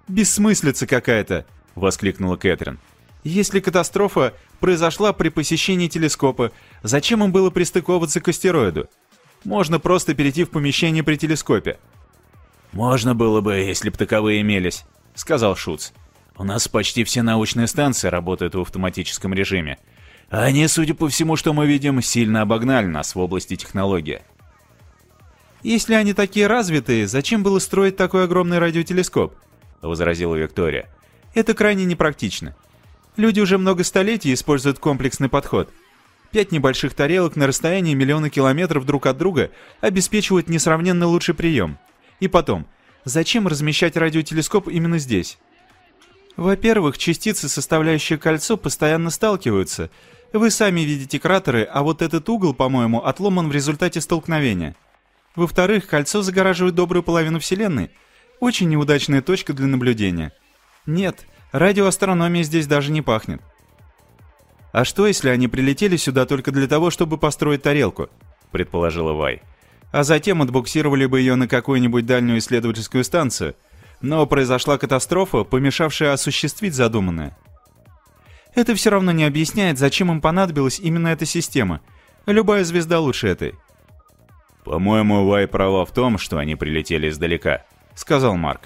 «Бессмыслица какая-то!» — воскликнула Кэтрин. «Если катастрофа произошла при посещении телескопа, зачем им было пристыковываться к астероиду? Можно просто перейти в помещение при телескопе». «Можно было бы, если бы таковые имелись», — сказал Шуц. «У нас почти все научные станции работают в автоматическом режиме. Они, судя по всему, что мы видим, сильно обогнали нас в области технологии». «Если они такие развитые, зачем было строить такой огромный радиотелескоп?» — возразила Виктория. «Это крайне непрактично. Люди уже много столетий используют комплексный подход. Пять небольших тарелок на расстоянии миллиона километров друг от друга обеспечивают несравненно лучший прием. И потом, Зачем размещать радиотелескоп именно здесь? Во-первых, частицы, составляющие кольцо, постоянно сталкиваются. Вы сами видите кратеры, а вот этот угол, по-моему, отломан в результате столкновения. Во-вторых, кольцо загораживает добрую половину Вселенной. Очень неудачная точка для наблюдения. Нет, радиоастрономия здесь даже не пахнет. А что, если они прилетели сюда только для того, чтобы построить тарелку? Предположила Вай а затем отбуксировали бы ее на какую-нибудь дальнюю исследовательскую станцию, но произошла катастрофа, помешавшая осуществить задуманное. Это все равно не объясняет, зачем им понадобилась именно эта система. Любая звезда лучше этой. «По-моему, Вай права в том, что они прилетели издалека», — сказал Марк.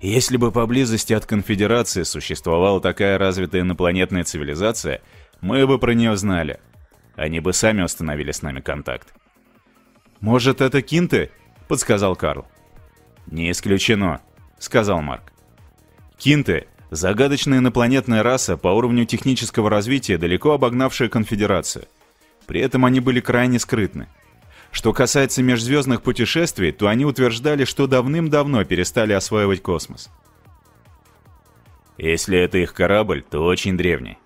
«Если бы поблизости от Конфедерации существовала такая развитая инопланетная цивилизация, мы бы про нее знали. Они бы сами установили с нами контакт». «Может, это кинты?» — подсказал Карл. «Не исключено», — сказал Марк. «Кинты — загадочная инопланетная раса по уровню технического развития, далеко обогнавшая конфедерацию. При этом они были крайне скрытны. Что касается межзвездных путешествий, то они утверждали, что давным-давно перестали осваивать космос. «Если это их корабль, то очень древний».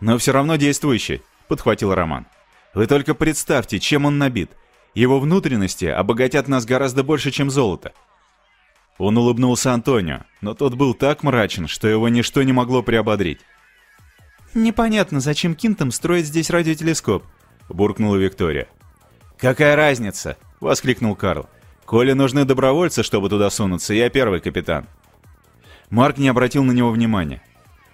«Но все равно действующий», — подхватил Роман. «Вы только представьте, чем он набит — его внутренности обогатят нас гораздо больше, чем золото. Он улыбнулся Антонио, но тот был так мрачен, что его ничто не могло приободрить. «Непонятно, зачем Кинтам строить здесь радиотелескоп», — буркнула Виктория. «Какая разница?» — воскликнул Карл. «Коли нужны добровольцы, чтобы туда сунуться, я первый капитан». Марк не обратил на него внимания.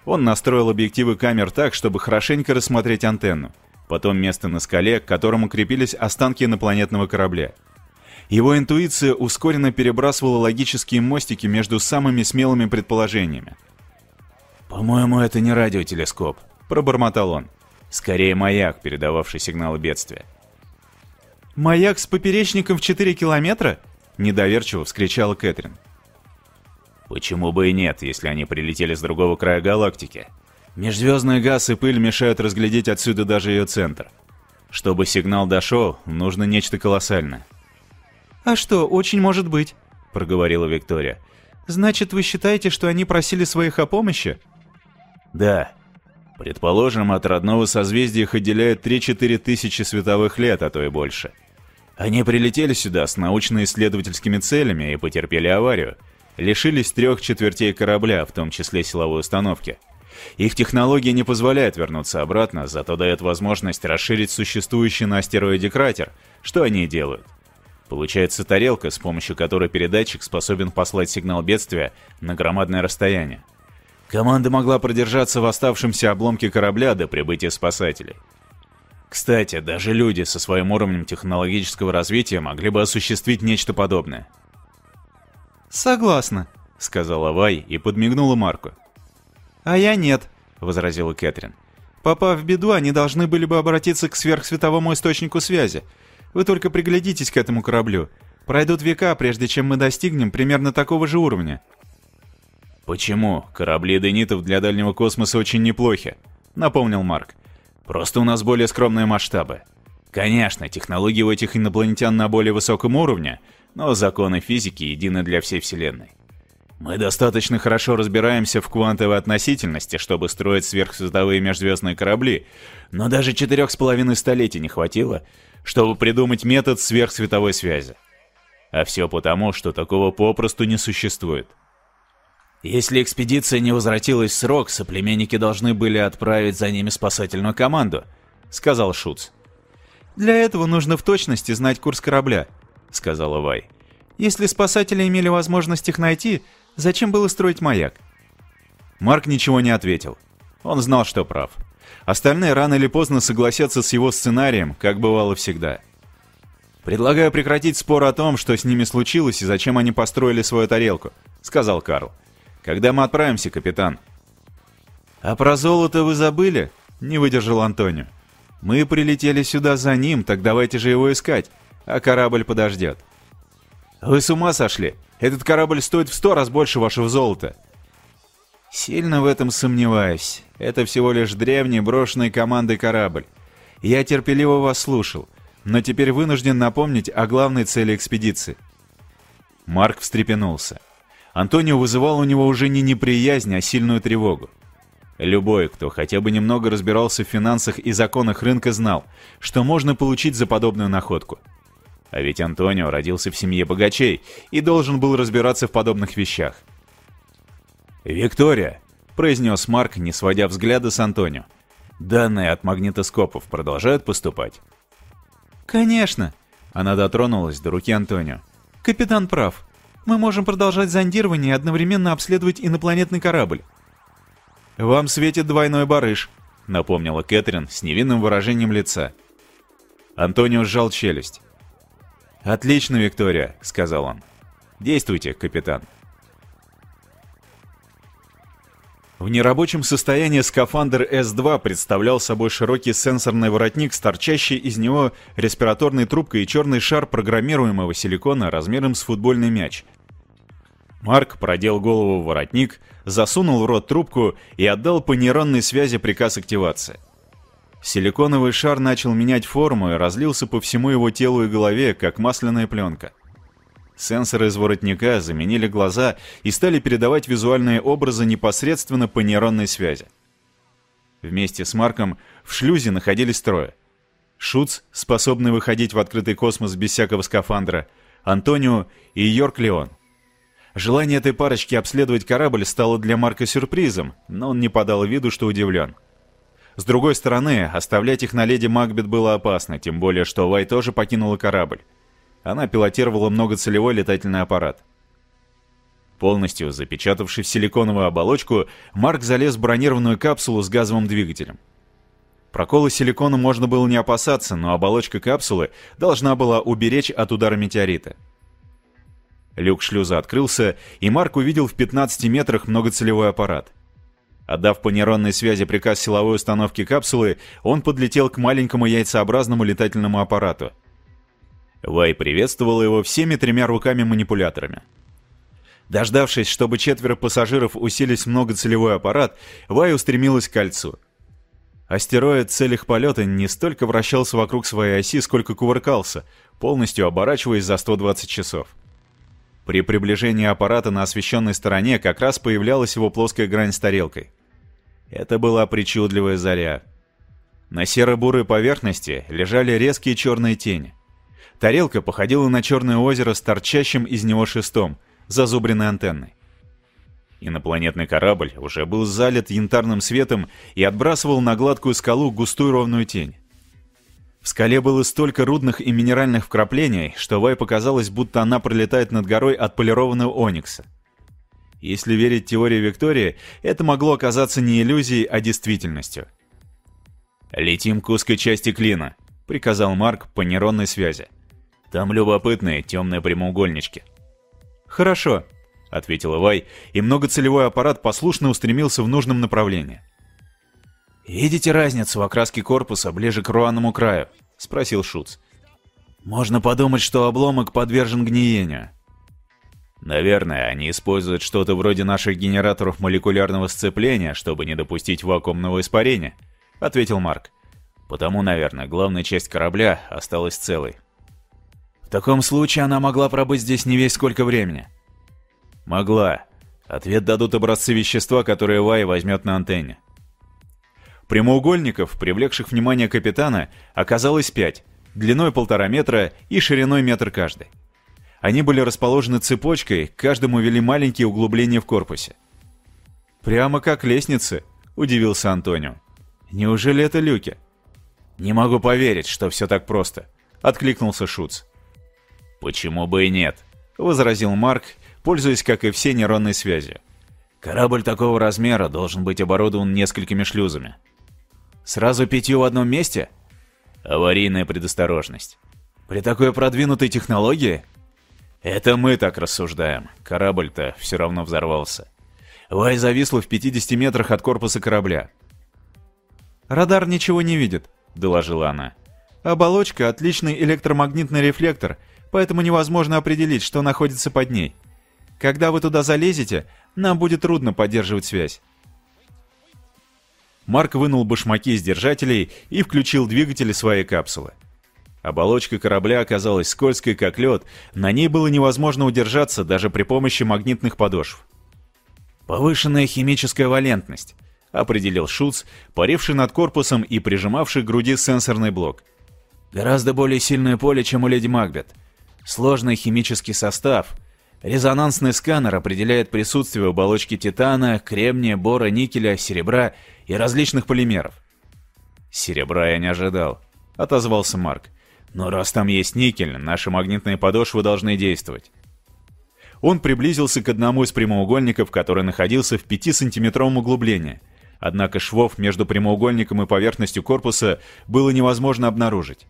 Он настроил объективы камер так, чтобы хорошенько рассмотреть антенну потом место на скале, к которому крепились останки инопланетного корабля. Его интуиция ускоренно перебрасывала логические мостики между самыми смелыми предположениями. «По-моему, это не радиотелескоп», — пробормотал он. «Скорее маяк, передававший сигналы бедствия». «Маяк с поперечником в 4 километра?» — недоверчиво вскричала Кэтрин. «Почему бы и нет, если они прилетели с другого края галактики?» Межзвездный газ и пыль мешают разглядеть отсюда даже ее центр. Чтобы сигнал дошел, нужно нечто колоссальное. «А что, очень может быть», — проговорила Виктория. «Значит, вы считаете, что они просили своих о помощи?» «Да». Предположим, от родного созвездия их отделяет 3-4 тысячи световых лет, а то и больше. Они прилетели сюда с научно-исследовательскими целями и потерпели аварию. Лишились трех четвертей корабля, в том числе силовой установки. Их технология не позволяет вернуться обратно, зато дает возможность расширить существующий на астероиде кратер. Что они и делают. Получается тарелка, с помощью которой передатчик способен послать сигнал бедствия на громадное расстояние. Команда могла продержаться в оставшемся обломке корабля до прибытия спасателей. Кстати, даже люди со своим уровнем технологического развития могли бы осуществить нечто подобное. «Согласна», — сказала Вай и подмигнула Марку. «А я нет», — возразила Кэтрин. «Попав в беду, они должны были бы обратиться к сверхсветовому источнику связи. Вы только приглядитесь к этому кораблю. Пройдут века, прежде чем мы достигнем примерно такого же уровня». «Почему? Корабли Денитов для дальнего космоса очень неплохи», — напомнил Марк. «Просто у нас более скромные масштабы. Конечно, технологии у этих инопланетян на более высоком уровне, но законы физики едины для всей Вселенной. Мы достаточно хорошо разбираемся в квантовой относительности, чтобы строить сверхсветовые межзвездные корабли, но даже четырех с половиной столетий не хватило, чтобы придумать метод сверхсветовой связи. А все потому, что такого попросту не существует. Если экспедиция не возвратилась в срок, соплеменники должны были отправить за ними спасательную команду, сказал Шуц. Для этого нужно в точности знать курс корабля, сказала Вай. Если спасатели имели возможность их найти, Зачем было строить маяк? Марк ничего не ответил. Он знал, что прав. Остальные рано или поздно согласятся с его сценарием, как бывало всегда. «Предлагаю прекратить спор о том, что с ними случилось и зачем они построили свою тарелку», — сказал Карл. «Когда мы отправимся, капитан?» «А про золото вы забыли?» — не выдержал Антонио. «Мы прилетели сюда за ним, так давайте же его искать, а корабль подождет». «Вы с ума сошли? Этот корабль стоит в сто раз больше вашего золота». «Сильно в этом сомневаюсь. Это всего лишь древний брошенный командой корабль. Я терпеливо вас слушал, но теперь вынужден напомнить о главной цели экспедиции». Марк встрепенулся. Антонио вызывал у него уже не неприязнь, а сильную тревогу. Любой, кто хотя бы немного разбирался в финансах и законах рынка, знал, что можно получить за подобную находку – а ведь Антонио родился в семье богачей и должен был разбираться в подобных вещах. «Виктория», — произнес Марк, не сводя взгляда с Антонио. «Данные от магнитоскопов продолжают поступать?» «Конечно!» — она дотронулась до руки Антонио. «Капитан прав. Мы можем продолжать зондирование и одновременно обследовать инопланетный корабль». «Вам светит двойной барыш», — напомнила Кэтрин с невинным выражением лица. Антонио сжал челюсть. «Отлично, Виктория», — сказал он. «Действуйте, капитан». В нерабочем состоянии скафандр С-2 представлял собой широкий сенсорный воротник с торчащей из него респираторной трубкой и черный шар программируемого силикона размером с футбольный мяч. Марк продел голову в воротник, засунул в рот трубку и отдал по нейронной связи приказ активации. Силиконовый шар начал менять форму и разлился по всему его телу и голове, как масляная пленка. Сенсоры из воротника заменили глаза и стали передавать визуальные образы непосредственно по нейронной связи. Вместе с Марком в шлюзе находились трое. Шуц, способный выходить в открытый космос без всякого скафандра, Антонио и Йорк Леон. Желание этой парочки обследовать корабль стало для Марка сюрпризом, но он не подал виду, что удивлен. С другой стороны, оставлять их на леди Макбет было опасно, тем более, что Вай тоже покинула корабль. Она пилотировала многоцелевой летательный аппарат. Полностью запечатавший в силиконовую оболочку, Марк залез в бронированную капсулу с газовым двигателем. Прокола силикона можно было не опасаться, но оболочка капсулы должна была уберечь от удара метеорита. Люк шлюза открылся, и Марк увидел в 15 метрах многоцелевой аппарат. Отдав по нейронной связи приказ силовой установки капсулы, он подлетел к маленькому яйцеобразному летательному аппарату. Вай приветствовал его всеми тремя руками-манипуляторами. Дождавшись, чтобы четверо пассажиров уселись в многоцелевой аппарат, Вай устремилась к кольцу. Астероид в целях полета не столько вращался вокруг своей оси, сколько кувыркался, полностью оборачиваясь за 120 часов. При приближении аппарата на освещенной стороне как раз появлялась его плоская грань с тарелкой. Это была причудливая заря. На серо-бурой поверхности лежали резкие черные тени. Тарелка походила на черное озеро с торчащим из него шестом, зазубренной антенной. Инопланетный корабль уже был залит янтарным светом и отбрасывал на гладкую скалу густую ровную тень. В скале было столько рудных и минеральных вкраплений, что Вай показалось, будто она пролетает над горой отполированного оникса. Если верить теории Виктории, это могло оказаться не иллюзией, а действительностью. «Летим к узкой части клина», — приказал Марк по нейронной связи. «Там любопытные темные прямоугольнички». «Хорошо», — ответила Вай, и многоцелевой аппарат послушно устремился в нужном направлении. «Видите разницу в окраске корпуса ближе к руанному краю?» — спросил Шуц. «Можно подумать, что обломок подвержен гниению». «Наверное, они используют что-то вроде наших генераторов молекулярного сцепления, чтобы не допустить вакуумного испарения», — ответил Марк. «Потому, наверное, главная часть корабля осталась целой». «В таком случае она могла пробыть здесь не весь сколько времени». «Могла. Ответ дадут образцы вещества, которые Вай возьмет на антенне. Прямоугольников, привлекших внимание капитана, оказалось пять, длиной полтора метра и шириной метр каждый. Они были расположены цепочкой, к каждому вели маленькие углубления в корпусе. «Прямо как лестницы», — удивился Антонио. «Неужели это люки?» «Не могу поверить, что все так просто», — откликнулся Шуц. «Почему бы и нет?» — возразил Марк, пользуясь, как и все, нейронной связью. «Корабль такого размера должен быть оборудован несколькими шлюзами. Сразу пятью в одном месте? Аварийная предосторожность. При такой продвинутой технологии? Это мы так рассуждаем. Корабль-то все равно взорвался. Вай зависла в 50 метрах от корпуса корабля. «Радар ничего не видит», — доложила она. «Оболочка — отличный электромагнитный рефлектор, поэтому невозможно определить, что находится под ней. Когда вы туда залезете, нам будет трудно поддерживать связь. Марк вынул башмаки из держателей и включил двигатели своей капсулы. Оболочка корабля оказалась скользкой, как лед, на ней было невозможно удержаться даже при помощи магнитных подошв. «Повышенная химическая валентность», — определил Шуц, паривший над корпусом и прижимавший к груди сенсорный блок. «Гораздо более сильное поле, чем у Леди Макбет. Сложный химический состав. Резонансный сканер определяет присутствие в оболочке титана, кремния, бора, никеля, серебра и различных полимеров. «Серебра я не ожидал», — отозвался Марк. «Но раз там есть никель, наши магнитные подошвы должны действовать». Он приблизился к одному из прямоугольников, который находился в 5-сантиметровом углублении. Однако швов между прямоугольником и поверхностью корпуса было невозможно обнаружить.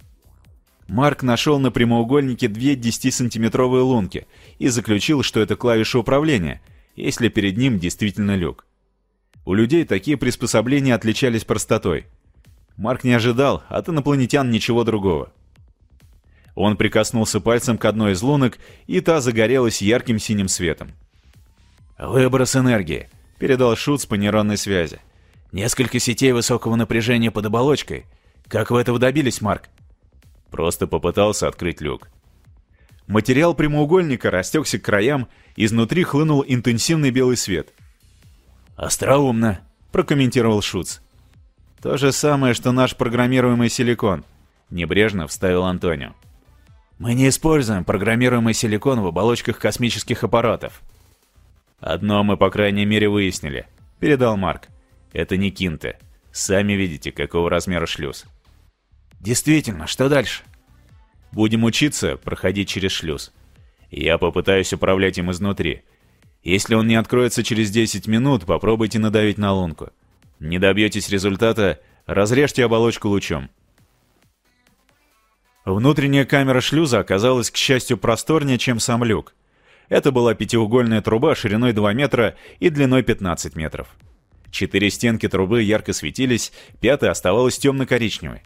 Марк нашел на прямоугольнике две 10-сантиметровые лунки и заключил, что это клавиша управления, если перед ним действительно люк. У людей такие приспособления отличались простотой. Марк не ожидал от инопланетян ничего другого. Он прикоснулся пальцем к одной из лунок, и та загорелась ярким синим светом. «Выброс энергии», — передал Шутс по нейронной связи. «Несколько сетей высокого напряжения под оболочкой. Как вы этого добились, Марк?» Просто попытался открыть люк. Материал прямоугольника растекся к краям, изнутри хлынул интенсивный белый свет — «Остроумно», — прокомментировал Шуц. «То же самое, что наш программируемый силикон», — небрежно вставил Антонио. «Мы не используем программируемый силикон в оболочках космических аппаратов». «Одно мы, по крайней мере, выяснили», — передал Марк. «Это не кинты. Сами видите, какого размера шлюз». «Действительно, что дальше?» «Будем учиться проходить через шлюз. Я попытаюсь управлять им изнутри». Если он не откроется через 10 минут, попробуйте надавить на лунку. Не добьетесь результата, разрежьте оболочку лучом. Внутренняя камера шлюза оказалась, к счастью, просторнее, чем сам люк. Это была пятиугольная труба шириной 2 метра и длиной 15 метров. Четыре стенки трубы ярко светились, пятая оставалась темно-коричневой.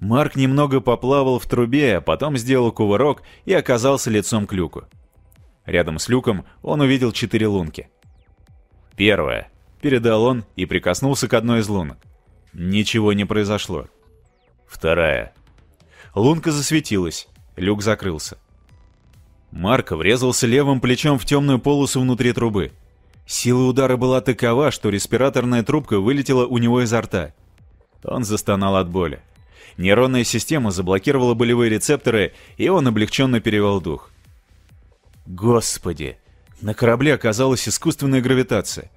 Марк немного поплавал в трубе, потом сделал кувырок и оказался лицом к люку. Рядом с люком он увидел четыре лунки. «Первая», — передал он и прикоснулся к одной из лунок. Ничего не произошло. «Вторая». Лунка засветилась, люк закрылся. Марк врезался левым плечом в темную полосу внутри трубы. Сила удара была такова, что респираторная трубка вылетела у него изо рта. Он застонал от боли. Нейронная система заблокировала болевые рецепторы, и он облегченно перевел дух. Господи! На корабле оказалась искусственная гравитация.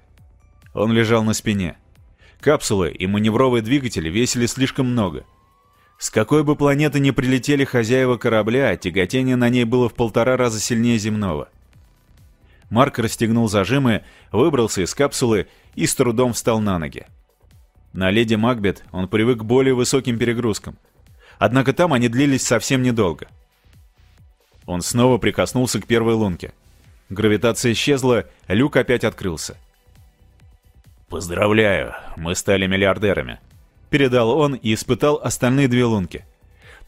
Он лежал на спине. Капсулы и маневровые двигатели весили слишком много. С какой бы планеты ни прилетели хозяева корабля, тяготение на ней было в полтора раза сильнее земного. Марк расстегнул зажимы, выбрался из капсулы и с трудом встал на ноги. На леди Макбет он привык к более высоким перегрузкам. Однако там они длились совсем недолго. Он снова прикоснулся к первой лунке. Гравитация исчезла, люк опять открылся. «Поздравляю, мы стали миллиардерами», — передал он и испытал остальные две лунки.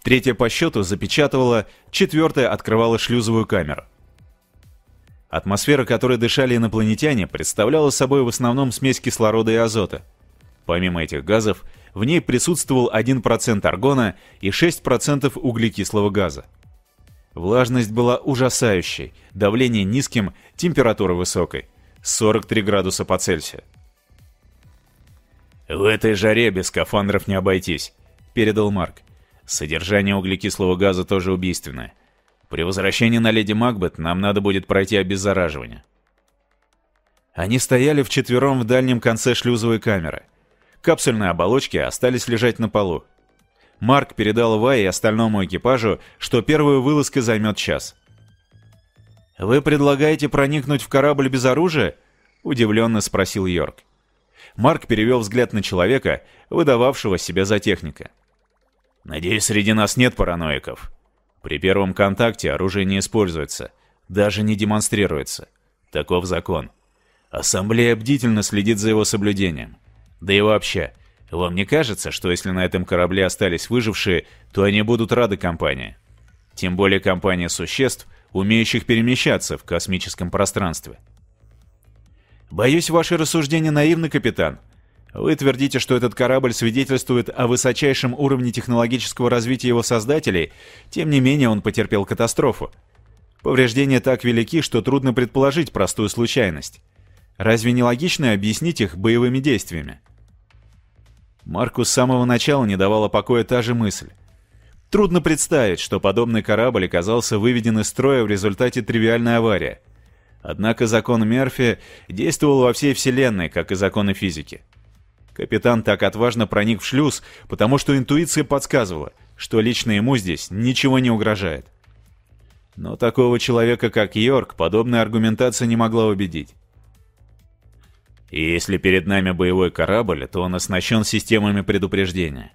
Третья по счету запечатывала, четвертая открывала шлюзовую камеру. Атмосфера, которой дышали инопланетяне, представляла собой в основном смесь кислорода и азота. Помимо этих газов, в ней присутствовал 1% аргона и 6% углекислого газа. Влажность была ужасающей, давление низким, температура высокой – 43 градуса по Цельсию. «В этой жаре без скафандров не обойтись», — передал Марк. «Содержание углекислого газа тоже убийственное. При возвращении на Леди Макбет нам надо будет пройти обеззараживание». Они стояли вчетвером в дальнем конце шлюзовой камеры. Капсульные оболочки остались лежать на полу. Марк передал Вай и остальному экипажу, что первая вылазка займет час. «Вы предлагаете проникнуть в корабль без оружия?» — удивленно спросил Йорк. Марк перевел взгляд на человека, выдававшего себя за техника. «Надеюсь, среди нас нет параноиков. При первом контакте оружие не используется, даже не демонстрируется. Таков закон. Ассамблея бдительно следит за его соблюдением. Да и вообще, вам не кажется, что если на этом корабле остались выжившие, то они будут рады компании? Тем более компания существ, умеющих перемещаться в космическом пространстве. «Боюсь, ваши рассуждения наивны, капитан. Вы твердите, что этот корабль свидетельствует о высочайшем уровне технологического развития его создателей, тем не менее он потерпел катастрофу. Повреждения так велики, что трудно предположить простую случайность. Разве не логично объяснить их боевыми действиями? Марку с самого начала не давала покоя та же мысль. Трудно представить, что подобный корабль оказался выведен из строя в результате тривиальной аварии – Однако закон Мерфи действовал во всей Вселенной, как и законы физики. Капитан так отважно проник в шлюз, потому что интуиция подсказывала, что лично ему здесь ничего не угрожает. Но такого человека, как Йорк, подобная аргументация не могла убедить. И если перед нами боевой корабль, то он оснащен системами предупреждения.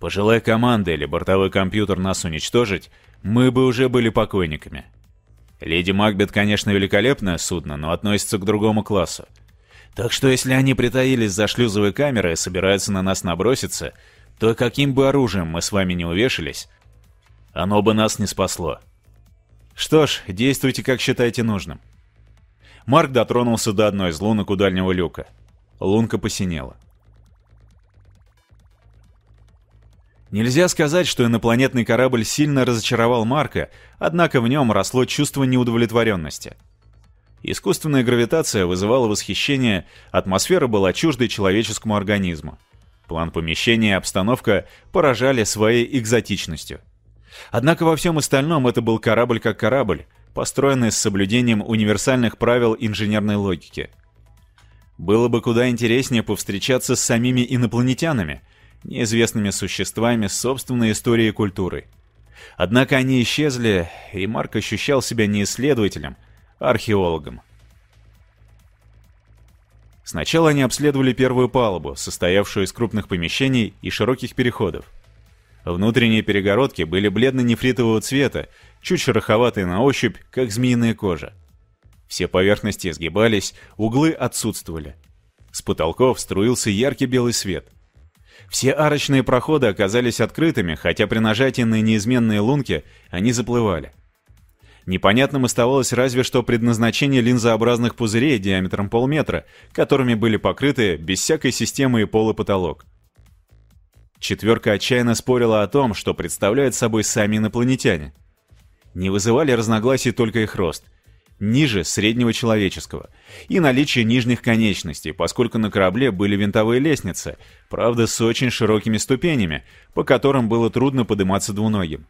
Пожелая команда или бортовой компьютер нас уничтожить, мы бы уже были покойниками. Леди Макбет, конечно, великолепное судно, но относится к другому классу. Так что если они притаились за шлюзовой камерой и собираются на нас наброситься, то каким бы оружием мы с вами не увешались, оно бы нас не спасло. Что ж, действуйте, как считаете нужным. Марк дотронулся до одной из лунок у дальнего люка. Лунка посинела. Нельзя сказать, что инопланетный корабль сильно разочаровал Марка, однако в нем росло чувство неудовлетворенности. Искусственная гравитация вызывала восхищение, атмосфера была чуждой человеческому организму. План помещения и обстановка поражали своей экзотичностью. Однако во всем остальном это был корабль как корабль, построенный с соблюдением универсальных правил инженерной логики. Было бы куда интереснее повстречаться с самими инопланетянами – неизвестными существами с собственной историей и культурой. Однако они исчезли, и Марк ощущал себя не исследователем, а археологом. Сначала они обследовали первую палубу, состоявшую из крупных помещений и широких переходов. Внутренние перегородки были бледно-нефритового цвета, чуть шероховатые на ощупь, как змеиная кожа. Все поверхности изгибались, углы отсутствовали. С потолков струился яркий белый свет. Все арочные проходы оказались открытыми, хотя при нажатии на неизменные лунки они заплывали. Непонятным оставалось разве что предназначение линзообразных пузырей диаметром полметра, которыми были покрыты без всякой системы и пол и потолок. Четверка отчаянно спорила о том, что представляют собой сами инопланетяне. Не вызывали разногласий только их рост. ниже среднего человеческого, и наличие нижних конечностей, поскольку на корабле были винтовые лестницы, правда с очень широкими ступенями, по которым было трудно подниматься двуногим.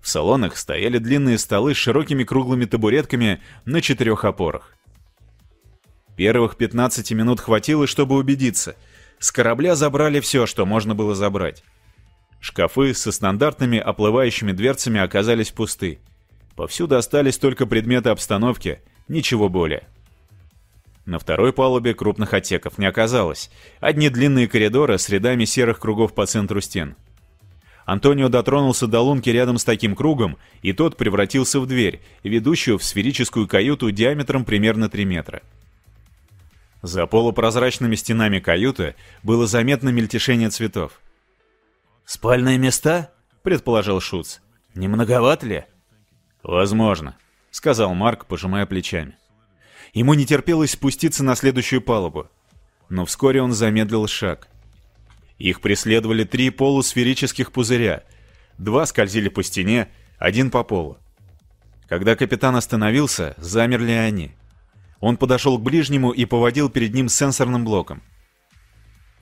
В салонах стояли длинные столы с широкими круглыми табуретками на четырех опорах. Первых 15 минут хватило, чтобы убедиться. С корабля забрали все, что можно было забрать. Шкафы со стандартными оплывающими дверцами оказались пусты. Повсюду остались только предметы обстановки, ничего более. На второй палубе крупных отсеков не оказалось. Одни длинные коридоры с рядами серых кругов по центру стен. Антонио дотронулся до лунки рядом с таким кругом, и тот превратился в дверь, ведущую в сферическую каюту диаметром примерно 3 метра. За полупрозрачными стенами каюты было заметно мельтешение цветов. «Спальные места?» — предположил Шуц. «Не многовато ли?» «Возможно», — сказал Марк, пожимая плечами. Ему не терпелось спуститься на следующую палубу. Но вскоре он замедлил шаг. Их преследовали три полусферических пузыря. Два скользили по стене, один по полу. Когда капитан остановился, замерли они. Он подошел к ближнему и поводил перед ним сенсорным блоком.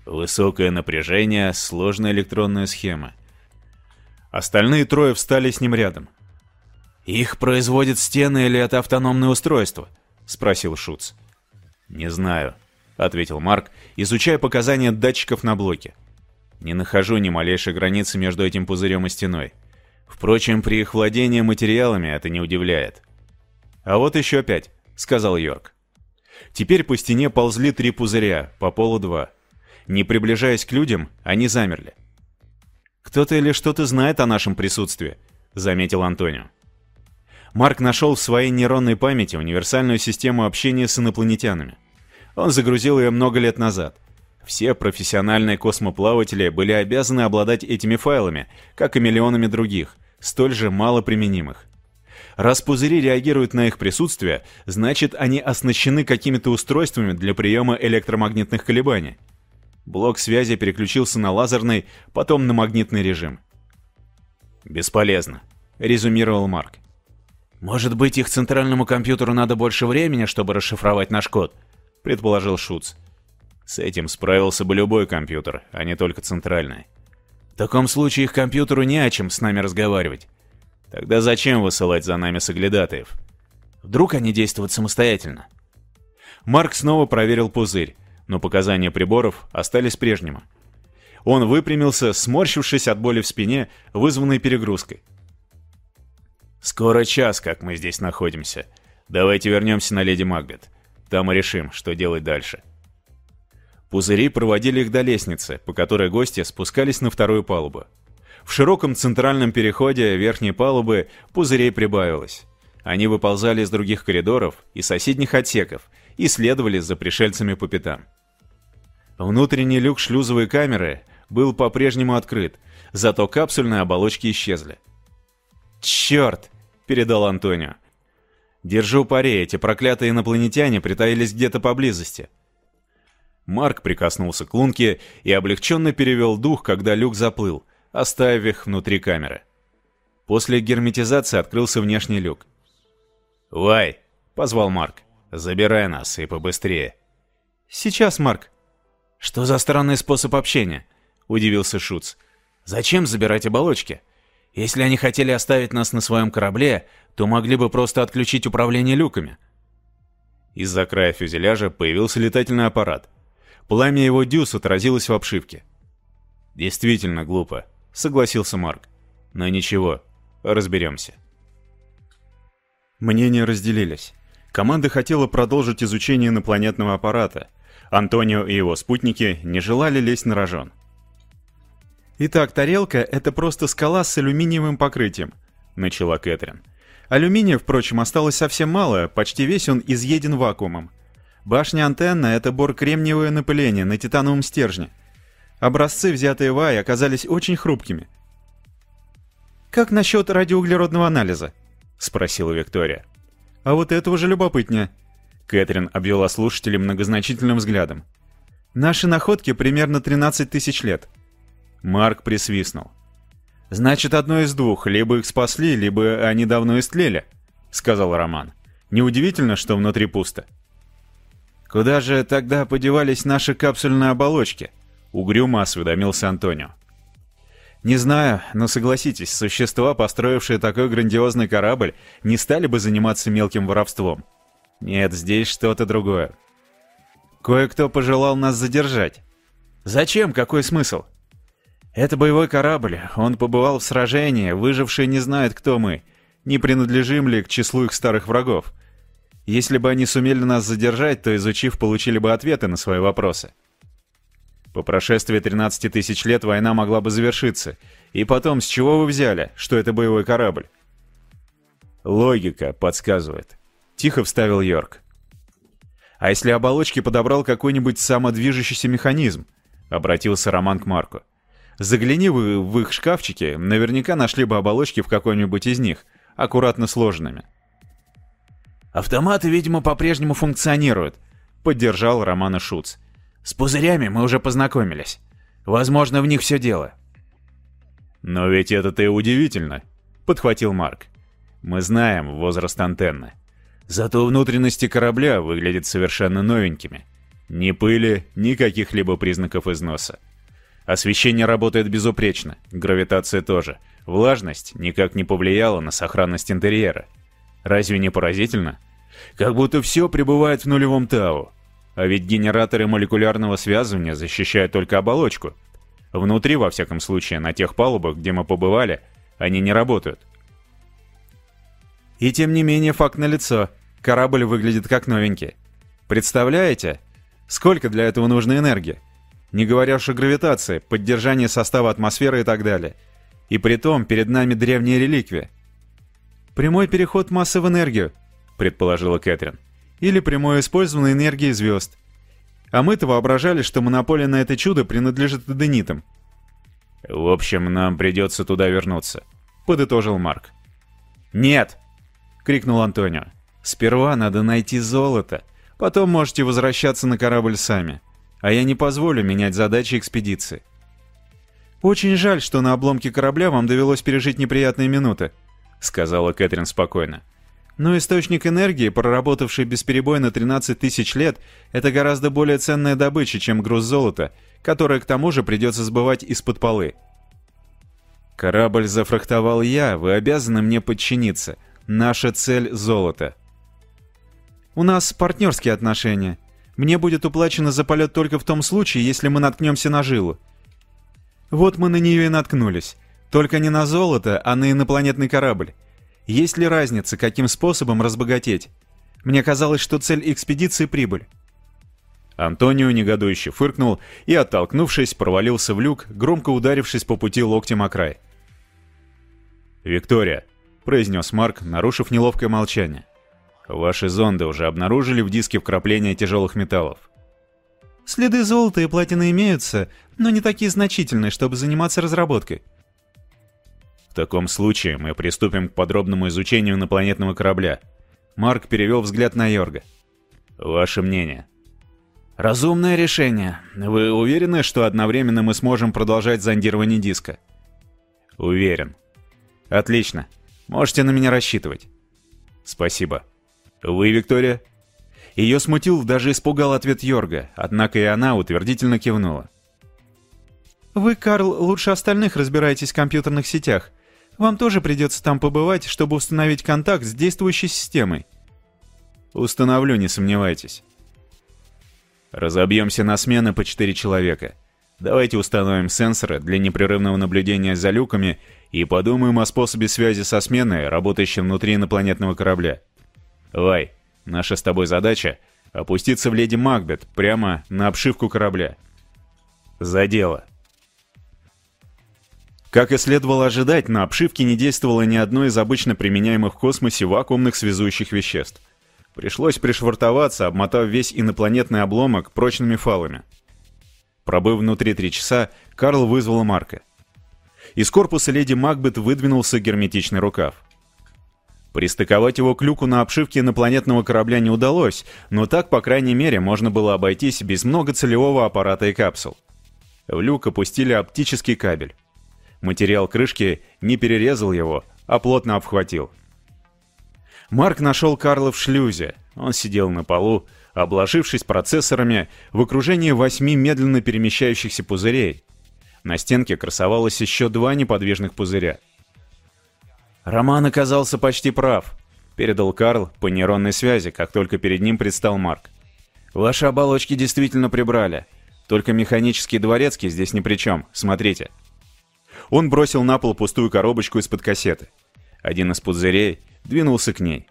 Высокое напряжение, сложная электронная схема. Остальные трое встали с ним рядом. «Их производят стены или это автономное устройство?» — спросил Шуц. «Не знаю», — ответил Марк, изучая показания датчиков на блоке. «Не нахожу ни малейшей границы между этим пузырем и стеной. Впрочем, при их владении материалами это не удивляет». «А вот еще пять», — сказал Йорк. Теперь по стене ползли три пузыря, по полу два. Не приближаясь к людям, они замерли. «Кто-то или что-то знает о нашем присутствии», — заметил Антонио. Марк нашел в своей нейронной памяти универсальную систему общения с инопланетянами. Он загрузил ее много лет назад. Все профессиональные космоплаватели были обязаны обладать этими файлами, как и миллионами других, столь же малоприменимых. Раз пузыри реагируют на их присутствие, значит они оснащены какими-то устройствами для приема электромагнитных колебаний. Блок связи переключился на лазерный, потом на магнитный режим. «Бесполезно», — резюмировал Марк. «Может быть, их центральному компьютеру надо больше времени, чтобы расшифровать наш код?» — предположил Шуц. «С этим справился бы любой компьютер, а не только центральный». «В таком случае их компьютеру не о чем с нами разговаривать». «Тогда зачем высылать за нами соглядатаев?» «Вдруг они действуют самостоятельно?» Марк снова проверил пузырь, но показания приборов остались прежними. Он выпрямился, сморщившись от боли в спине, вызванной перегрузкой. «Скоро час, как мы здесь находимся. Давайте вернемся на Леди Макбет. Там и решим, что делать дальше». Пузыри проводили их до лестницы, по которой гости спускались на вторую палубу. В широком центральном переходе верхней палубы пузырей прибавилось. Они выползали из других коридоров и соседних отсеков и следовали за пришельцами по пятам. Внутренний люк шлюзовой камеры был по-прежнему открыт, зато капсульные оболочки исчезли. «Черт!» — передал Антонио. «Держу пари, эти проклятые инопланетяне притаились где-то поблизости». Марк прикоснулся к лунке и облегченно перевел дух, когда люк заплыл, оставив их внутри камеры. После герметизации открылся внешний люк. «Вай!» — позвал Марк. «Забирай нас и побыстрее». «Сейчас, Марк». «Что за странный способ общения?» — удивился Шуц. «Зачем забирать оболочки?» Если они хотели оставить нас на своем корабле, то могли бы просто отключить управление люками. Из-за края фюзеляжа появился летательный аппарат. Пламя его дюз отразилось в обшивке. «Действительно глупо», — согласился Марк. «Но ничего, разберемся». Мнения разделились. Команда хотела продолжить изучение инопланетного аппарата. Антонио и его спутники не желали лезть на рожон. «Итак, тарелка — это просто скала с алюминиевым покрытием», — начала Кэтрин. Алюминия, впрочем, осталось совсем мало, почти весь он изъеден вакуумом. Башня-антенна — это бор кремниевое напыление на титановом стержне. Образцы, взятые в Ай, оказались очень хрупкими. «Как насчет радиоуглеродного анализа?» — спросила Виктория. «А вот это уже любопытнее». Кэтрин обвела слушателей многозначительным взглядом. «Наши находки примерно 13 тысяч лет. Марк присвистнул. «Значит, одно из двух. Либо их спасли, либо они давно истлели», — сказал Роман. Неудивительно, что внутри пусто. «Куда же тогда подевались наши капсульные оболочки?» — угрюмо осведомился Антонио. «Не знаю, но согласитесь, существа, построившие такой грандиозный корабль, не стали бы заниматься мелким воровством. Нет, здесь что-то другое. Кое-кто пожелал нас задержать. Зачем? Какой смысл? Это боевой корабль, он побывал в сражении, выжившие не знают, кто мы, не принадлежим ли к числу их старых врагов. Если бы они сумели нас задержать, то, изучив, получили бы ответы на свои вопросы. По прошествии 13 тысяч лет война могла бы завершиться. И потом, с чего вы взяли, что это боевой корабль? Логика подсказывает. Тихо вставил Йорк. А если оболочки подобрал какой-нибудь самодвижущийся механизм? Обратился Роман к Марку. Загляни вы в их шкафчики, наверняка нашли бы оболочки в какой-нибудь из них, аккуратно сложенными. «Автоматы, видимо, по-прежнему функционируют», — поддержал Романа Шуц. «С пузырями мы уже познакомились. Возможно, в них все дело». «Но ведь это-то и удивительно», — подхватил Марк. «Мы знаем возраст антенны. Зато внутренности корабля выглядят совершенно новенькими. Ни пыли, ни каких-либо признаков износа. Освещение работает безупречно, гравитация тоже. Влажность никак не повлияла на сохранность интерьера. Разве не поразительно? Как будто все пребывает в нулевом Тау. А ведь генераторы молекулярного связывания защищают только оболочку. Внутри, во всяком случае, на тех палубах, где мы побывали, они не работают. И тем не менее факт налицо. Корабль выглядит как новенький. Представляете, сколько для этого нужно энергии? Не говоря уж о гравитации, поддержании состава атмосферы и так далее. И при том перед нами древняя реликвия. Прямой переход массы в энергию — предположила Кэтрин. «Или прямое использование энергии звезд. А мы-то воображали, что монополия на это чудо принадлежит эденитам». «В общем, нам придется туда вернуться», — подытожил Марк. «Нет!» — крикнул Антонио. «Сперва надо найти золото. Потом можете возвращаться на корабль сами. А я не позволю менять задачи экспедиции». «Очень жаль, что на обломке корабля вам довелось пережить неприятные минуты», — сказала Кэтрин спокойно. Но источник энергии, проработавший бесперебойно 13 тысяч лет, это гораздо более ценная добыча, чем груз золота, которое к тому же придется сбывать из-под полы. Корабль зафрахтовал я, вы обязаны мне подчиниться. Наша цель — золото. У нас партнерские отношения. Мне будет уплачено за полет только в том случае, если мы наткнемся на жилу. Вот мы на нее и наткнулись. Только не на золото, а на инопланетный корабль. Есть ли разница, каким способом разбогатеть? Мне казалось, что цель экспедиции — прибыль. Антонио негодующе фыркнул и, оттолкнувшись, провалился в люк, громко ударившись по пути локтем о край. «Виктория», — произнес Марк, нарушив неловкое молчание, — «ваши зонды уже обнаружили в диске вкрапления тяжелых металлов?» «Следы золота и платины имеются, но не такие значительные, чтобы заниматься разработкой», в таком случае мы приступим к подробному изучению инопланетного корабля. Марк перевел взгляд на Йорга. Ваше мнение? Разумное решение. Вы уверены, что одновременно мы сможем продолжать зондирование диска? Уверен. Отлично. Можете на меня рассчитывать. Спасибо. Вы, Виктория? Ее смутил, даже испугал ответ Йорга, однако и она утвердительно кивнула. «Вы, Карл, лучше остальных разбираетесь в компьютерных сетях. Вам тоже придется там побывать, чтобы установить контакт с действующей системой. Установлю, не сомневайтесь. Разобьемся на смены по 4 человека. Давайте установим сенсоры для непрерывного наблюдения за люками и подумаем о способе связи со сменой, работающей внутри инопланетного корабля. Вай, наша с тобой задача — опуститься в Леди Макбет прямо на обшивку корабля. За дело. Как и следовало ожидать, на обшивке не действовало ни одно из обычно применяемых в космосе вакуумных связующих веществ. Пришлось пришвартоваться, обмотав весь инопланетный обломок прочными фалами. Пробыв внутри три часа, Карл вызвал Марка. Из корпуса леди Макбет выдвинулся герметичный рукав. Пристыковать его к люку на обшивке инопланетного корабля не удалось, но так, по крайней мере, можно было обойтись без многоцелевого аппарата и капсул. В люк опустили оптический кабель. Материал крышки не перерезал его, а плотно обхватил. Марк нашел Карла в шлюзе. Он сидел на полу, обложившись процессорами в окружении восьми медленно перемещающихся пузырей. На стенке красовалось еще два неподвижных пузыря. Роман оказался почти прав, передал Карл по нейронной связи, как только перед ним предстал Марк. Ваши оболочки действительно прибрали. Только механический дворецкий здесь ни при чем. Смотрите. Он бросил на пол пустую коробочку из-под кассеты. Один из пузырей двинулся к ней.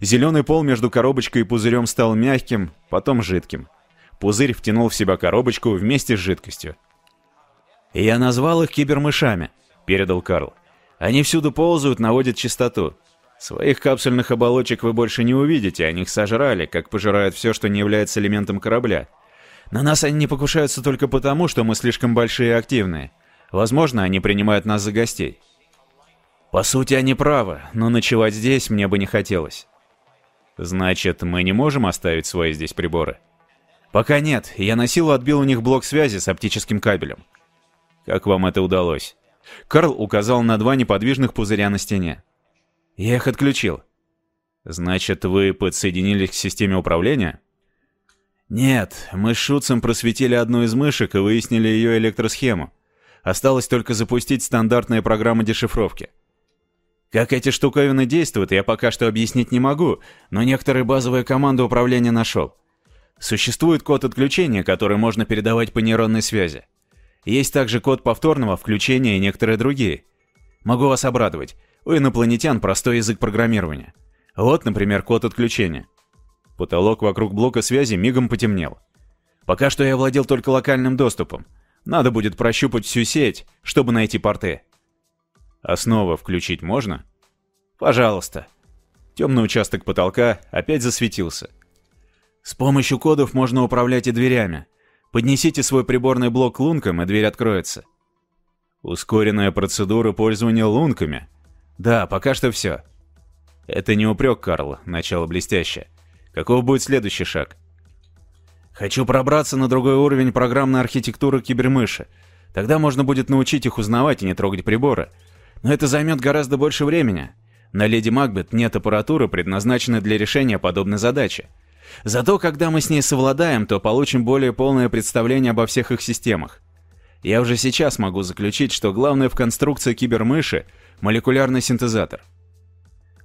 Зеленый пол между коробочкой и пузырем стал мягким, потом жидким. Пузырь втянул в себя коробочку вместе с жидкостью. «Я назвал их кибермышами», — передал Карл. «Они всюду ползают, наводят чистоту. Своих капсульных оболочек вы больше не увидите, они их сожрали, как пожирают все, что не является элементом корабля. На нас они не покушаются только потому, что мы слишком большие и активные. Возможно, они принимают нас за гостей. По сути, они правы, но ночевать здесь мне бы не хотелось. Значит, мы не можем оставить свои здесь приборы? Пока нет, я на силу отбил у них блок связи с оптическим кабелем. Как вам это удалось? Карл указал на два неподвижных пузыря на стене. Я их отключил. Значит, вы подсоединились к системе управления? Нет, мы с Шуцем просветили одну из мышек и выяснили ее электросхему. Осталось только запустить стандартные программы дешифровки. Как эти штуковины действуют, я пока что объяснить не могу, но некоторые базовые команды управления нашел. Существует код отключения, который можно передавать по нейронной связи. Есть также код повторного включения и некоторые другие. Могу вас обрадовать. У инопланетян простой язык программирования. Вот, например, код отключения. Потолок вокруг блока связи мигом потемнел. Пока что я владел только локальным доступом. Надо будет прощупать всю сеть, чтобы найти порты. Основа включить можно? Пожалуйста. Темный участок потолка опять засветился. С помощью кодов можно управлять и дверями. Поднесите свой приборный блок лункам, и дверь откроется. Ускоренная процедура пользования лунками. Да, пока что все. Это не упрек, Карл, начало блестящее. Каков будет следующий шаг? Хочу пробраться на другой уровень программной архитектуры кибермыши. Тогда можно будет научить их узнавать и не трогать приборы. Но это займет гораздо больше времени. На Леди Макбет нет аппаратуры, предназначенной для решения подобной задачи. Зато, когда мы с ней совладаем, то получим более полное представление обо всех их системах. Я уже сейчас могу заключить, что главное в конструкции кибермыши — молекулярный синтезатор.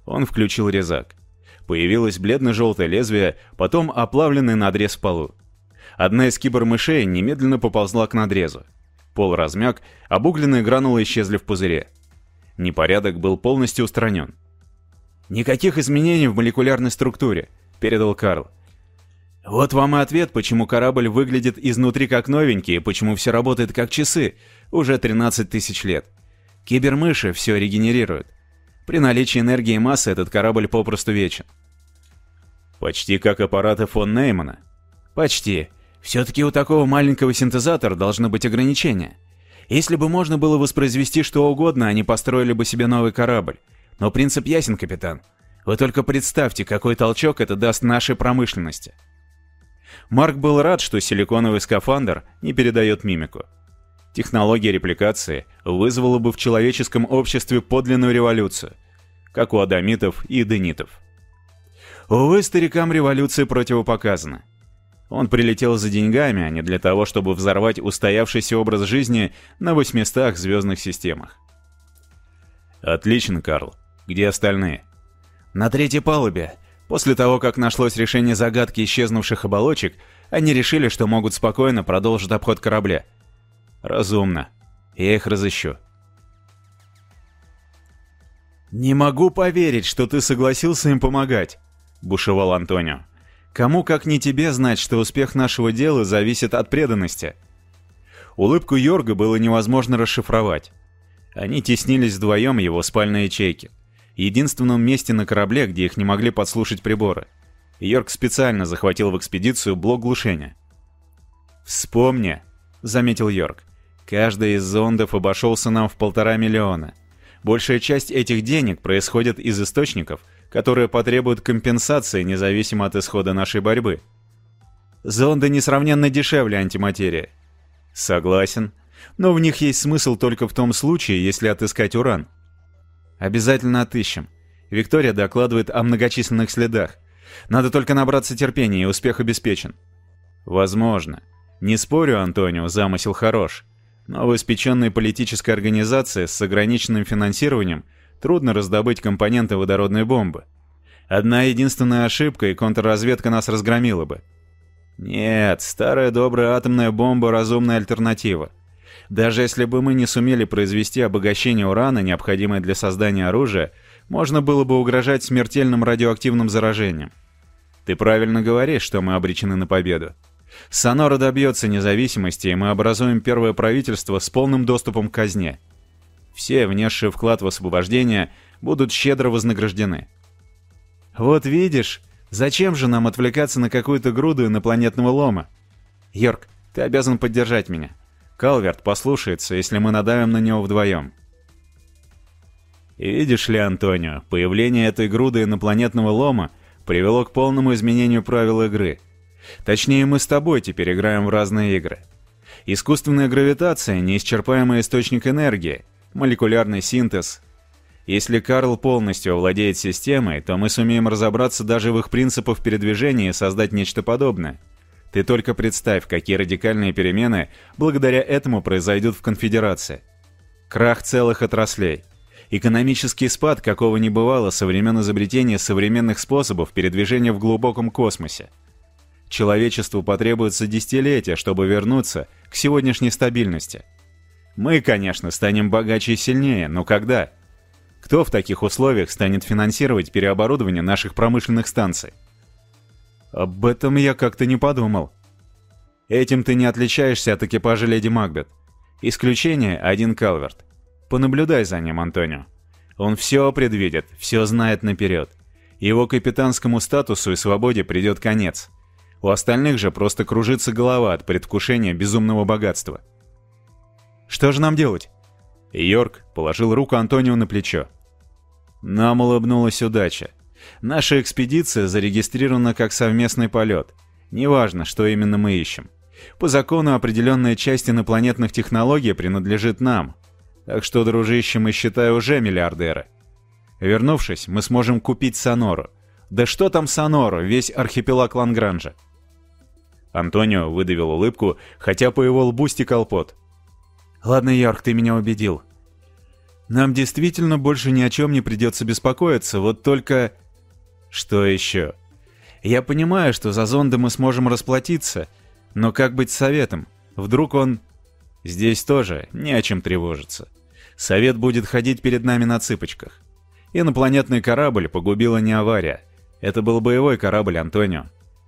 Он включил резак. Появилось бледно-желтое лезвие, потом оплавленный надрез в полу. Одна из кибермышей немедленно поползла к надрезу. Пол размяк, обугленные гранулы исчезли в пузыре. Непорядок был полностью устранен. «Никаких изменений в молекулярной структуре», — передал Карл. «Вот вам и ответ, почему корабль выглядит изнутри как новенький и почему все работает как часы, уже 13 тысяч лет. Кибермыши все регенерируют. При наличии энергии и массы этот корабль попросту вечен». «Почти как аппараты фон Неймана». «Почти. Все-таки у такого маленького синтезатора должны быть ограничения. Если бы можно было воспроизвести что угодно, они построили бы себе новый корабль. Но принцип ясен, капитан. Вы только представьте, какой толчок это даст нашей промышленности. Марк был рад, что силиконовый скафандр не передает мимику. Технология репликации вызвала бы в человеческом обществе подлинную революцию, как у адамитов и денитов. Увы, старикам революция противопоказана. Он прилетел за деньгами, а не для того, чтобы взорвать устоявшийся образ жизни на 800 звездных системах. «Отлично, Карл. Где остальные?» «На третьей палубе. После того, как нашлось решение загадки исчезнувших оболочек, они решили, что могут спокойно продолжить обход корабля». «Разумно. Я их разыщу». «Не могу поверить, что ты согласился им помогать», — бушевал Антонио. Кому, как не тебе, знать, что успех нашего дела зависит от преданности? Улыбку Йорга было невозможно расшифровать. Они теснились вдвоем его спальной ячейки. Единственном месте на корабле, где их не могли подслушать приборы. Йорк специально захватил в экспедицию блок глушения. «Вспомни», — заметил Йорк, — «каждый из зондов обошелся нам в полтора миллиона. Большая часть этих денег происходит из источников — которые потребуют компенсации независимо от исхода нашей борьбы. Зонды несравненно дешевле антиматерии. Согласен, но в них есть смысл только в том случае, если отыскать уран. Обязательно отыщем. Виктория докладывает о многочисленных следах. Надо только набраться терпения, и успех обеспечен. Возможно. Не спорю, Антонио, замысел хорош. Но в испеченной политической организации с ограниченным финансированием трудно раздобыть компоненты водородной бомбы. Одна единственная ошибка, и контрразведка нас разгромила бы. Нет, старая добрая атомная бомба – разумная альтернатива. Даже если бы мы не сумели произвести обогащение урана, необходимое для создания оружия, можно было бы угрожать смертельным радиоактивным заражением. Ты правильно говоришь, что мы обречены на победу. Сонора добьется независимости, и мы образуем первое правительство с полным доступом к казне. Все, внесшие вклад в освобождение, будут щедро вознаграждены. Вот видишь, зачем же нам отвлекаться на какую-то груду инопланетного лома? Йорк, ты обязан поддержать меня. Калверт послушается, если мы надавим на него вдвоем. И видишь ли, Антонио, появление этой груды инопланетного лома привело к полному изменению правил игры. Точнее, мы с тобой теперь играем в разные игры. Искусственная гравитация — неисчерпаемый источник энергии, молекулярный синтез. Если Карл полностью овладеет системой, то мы сумеем разобраться даже в их принципах передвижения и создать нечто подобное. Ты только представь, какие радикальные перемены благодаря этому произойдут в конфедерации. Крах целых отраслей — Экономический спад, какого не бывало со времен изобретения современных способов передвижения в глубоком космосе. Человечеству потребуется десятилетия, чтобы вернуться к сегодняшней стабильности. Мы, конечно, станем богаче и сильнее, но когда? Кто в таких условиях станет финансировать переоборудование наших промышленных станций? Об этом я как-то не подумал. Этим ты не отличаешься от экипажа Леди Макбет. Исключение — один Калверт. Понаблюдай за ним, Антонио. Он все предвидит, все знает наперед. Его капитанскому статусу и свободе придет конец. У остальных же просто кружится голова от предвкушения безумного богатства. Что же нам делать? Йорк положил руку Антонио на плечо. Нам улыбнулась удача. Наша экспедиция зарегистрирована как совместный полет. Неважно, что именно мы ищем. По закону определенная часть инопланетных технологий принадлежит нам, так что, дружище, мы, считай, уже миллиардеры. Вернувшись, мы сможем купить Сонору. Да что там Сонору, весь архипелаг Лангранжа. Антонио выдавил улыбку, хотя по его лбу стекал пот. «Ладно, Йорк, ты меня убедил. Нам действительно больше ни о чем не придется беспокоиться, вот только...» «Что еще?» «Я понимаю, что за зонды мы сможем расплатиться, но как быть с советом? Вдруг он...» Здесь тоже не о чем тревожиться. Совет будет ходить перед нами на цыпочках. Инопланетный корабль погубила не авария. Это был боевой корабль, Антонио.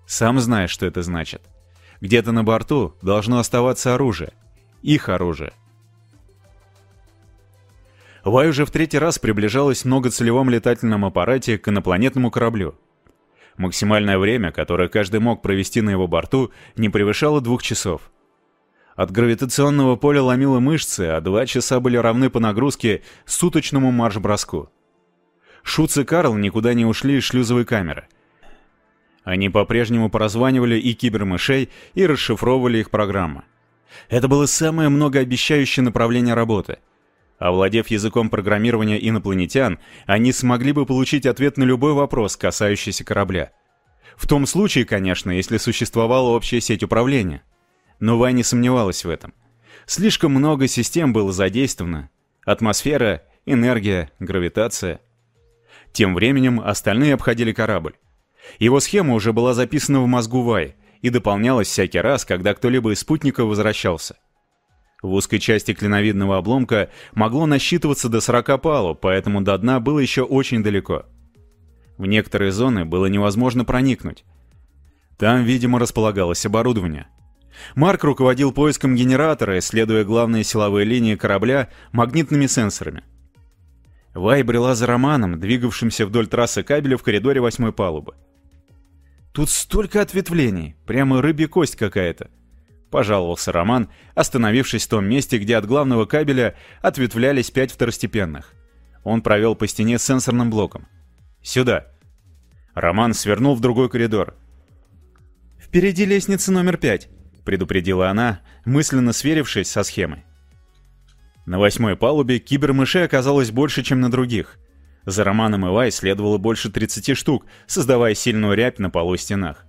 Сам знаешь, что это значит. Где-то на борту должно оставаться оружие. Их оружие. Вай уже в третий раз приближалась в многоцелевом летательном аппарате к инопланетному кораблю. Максимальное время, которое каждый мог провести на его борту, не превышало двух часов. От гравитационного поля ломило мышцы, а два часа были равны по нагрузке суточному марш-броску. Шуц и Карл никуда не ушли из шлюзовой камеры. Они по-прежнему прозванивали и кибермышей, и расшифровывали их программы. Это было самое многообещающее направление работы. Овладев языком программирования инопланетян, они смогли бы получить ответ на любой вопрос, касающийся корабля. В том случае, конечно, если существовала общая сеть управления — но Вай не сомневалась в этом. Слишком много систем было задействовано. Атмосфера, энергия, гравитация. Тем временем остальные обходили корабль. Его схема уже была записана в мозгу Вай и дополнялась всякий раз, когда кто-либо из спутников возвращался. В узкой части клиновидного обломка могло насчитываться до 40 палуб, поэтому до дна было еще очень далеко. В некоторые зоны было невозможно проникнуть. Там, видимо, располагалось оборудование. Марк руководил поиском генератора, исследуя главные силовые линии корабля магнитными сенсорами. Вай брела за Романом, двигавшимся вдоль трассы кабеля в коридоре восьмой палубы. «Тут столько ответвлений, прямо рыбья кость какая-то», — пожаловался Роман, остановившись в том месте, где от главного кабеля ответвлялись пять второстепенных. Он провел по стене сенсорным блоком. «Сюда». Роман свернул в другой коридор. «Впереди лестница номер пять», предупредила она, мысленно сверившись со схемой. На восьмой палубе кибермышей оказалось больше, чем на других. За Романом и Вай следовало больше 30 штук, создавая сильную рябь на полу стенах.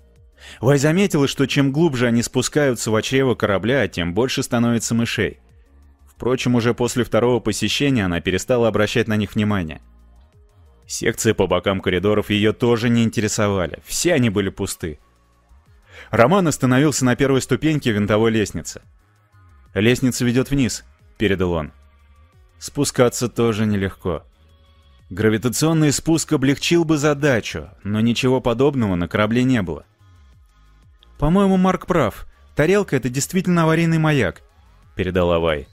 Вай заметила, что чем глубже они спускаются в чрево корабля, тем больше становится мышей. Впрочем, уже после второго посещения она перестала обращать на них внимание. Секции по бокам коридоров ее тоже не интересовали, все они были пусты. Роман остановился на первой ступеньке винтовой лестницы. «Лестница ведет вниз», — передал он. Спускаться тоже нелегко. Гравитационный спуск облегчил бы задачу, но ничего подобного на корабле не было. «По-моему, Марк прав. Тарелка — это действительно аварийный маяк», — передала Вай.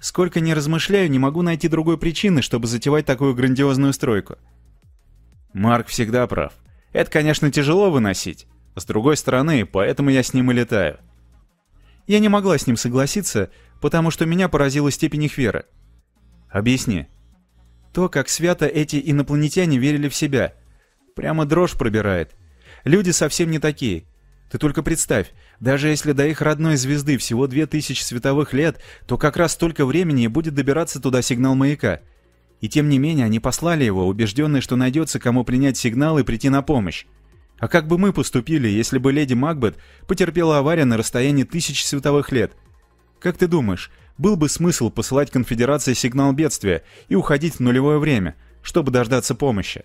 «Сколько не размышляю, не могу найти другой причины, чтобы затевать такую грандиозную стройку». Марк всегда прав. Это, конечно, тяжело выносить. С другой стороны, поэтому я с ним и летаю. Я не могла с ним согласиться, потому что меня поразила степень их веры. Объясни. То, как свято эти инопланетяне верили в себя. Прямо дрожь пробирает. Люди совсем не такие. Ты только представь, даже если до их родной звезды всего 2000 световых лет, то как раз столько времени будет добираться туда сигнал маяка. И тем не менее они послали его, убежденные, что найдется кому принять сигнал и прийти на помощь. А как бы мы поступили, если бы леди Макбет потерпела аварию на расстоянии тысяч световых лет? Как ты думаешь, был бы смысл посылать конфедерации сигнал бедствия и уходить в нулевое время, чтобы дождаться помощи?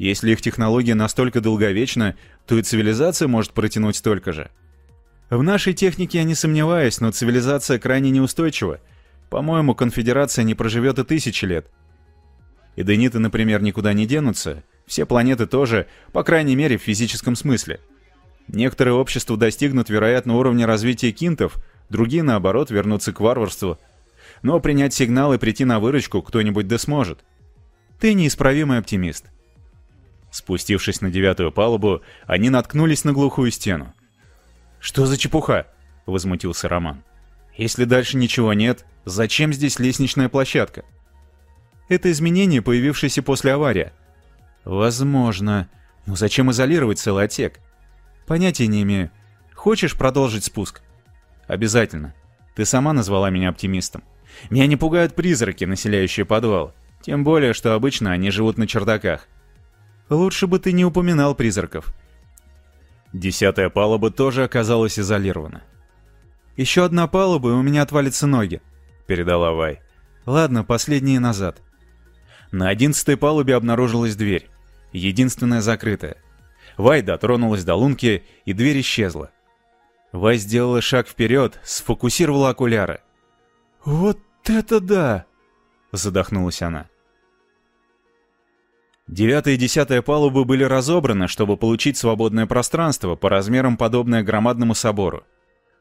Если их технология настолько долговечна, то и цивилизация может протянуть столько же. В нашей технике я не сомневаюсь, но цивилизация крайне неустойчива. По-моему, конфедерация не проживет и тысячи лет. И Дениты, например, никуда не денутся, все планеты тоже, по крайней мере в физическом смысле. Некоторые общества достигнут, вероятно, уровня развития кинтов, другие, наоборот, вернутся к варварству. Но принять сигнал и прийти на выручку кто-нибудь да сможет. Ты неисправимый оптимист. Спустившись на девятую палубу, они наткнулись на глухую стену. «Что за чепуха?» — возмутился Роман. «Если дальше ничего нет, зачем здесь лестничная площадка?» «Это изменение, появившееся после аварии. Возможно. Но зачем изолировать целый отсек? Понятия не имею. Хочешь продолжить спуск? Обязательно. Ты сама назвала меня оптимистом. Меня не пугают призраки, населяющие подвал. Тем более, что обычно они живут на чердаках. Лучше бы ты не упоминал призраков. Десятая палуба тоже оказалась изолирована. «Еще одна палуба, и у меня отвалятся ноги», — передала Вай. «Ладно, последние назад». На одиннадцатой палубе обнаружилась дверь. Единственная закрытая. Вай дотронулась до лунки, и дверь исчезла. Вай сделала шаг вперед, сфокусировала окуляры. «Вот это да!» — задохнулась она. Девятая и десятая палубы были разобраны, чтобы получить свободное пространство по размерам подобное громадному собору.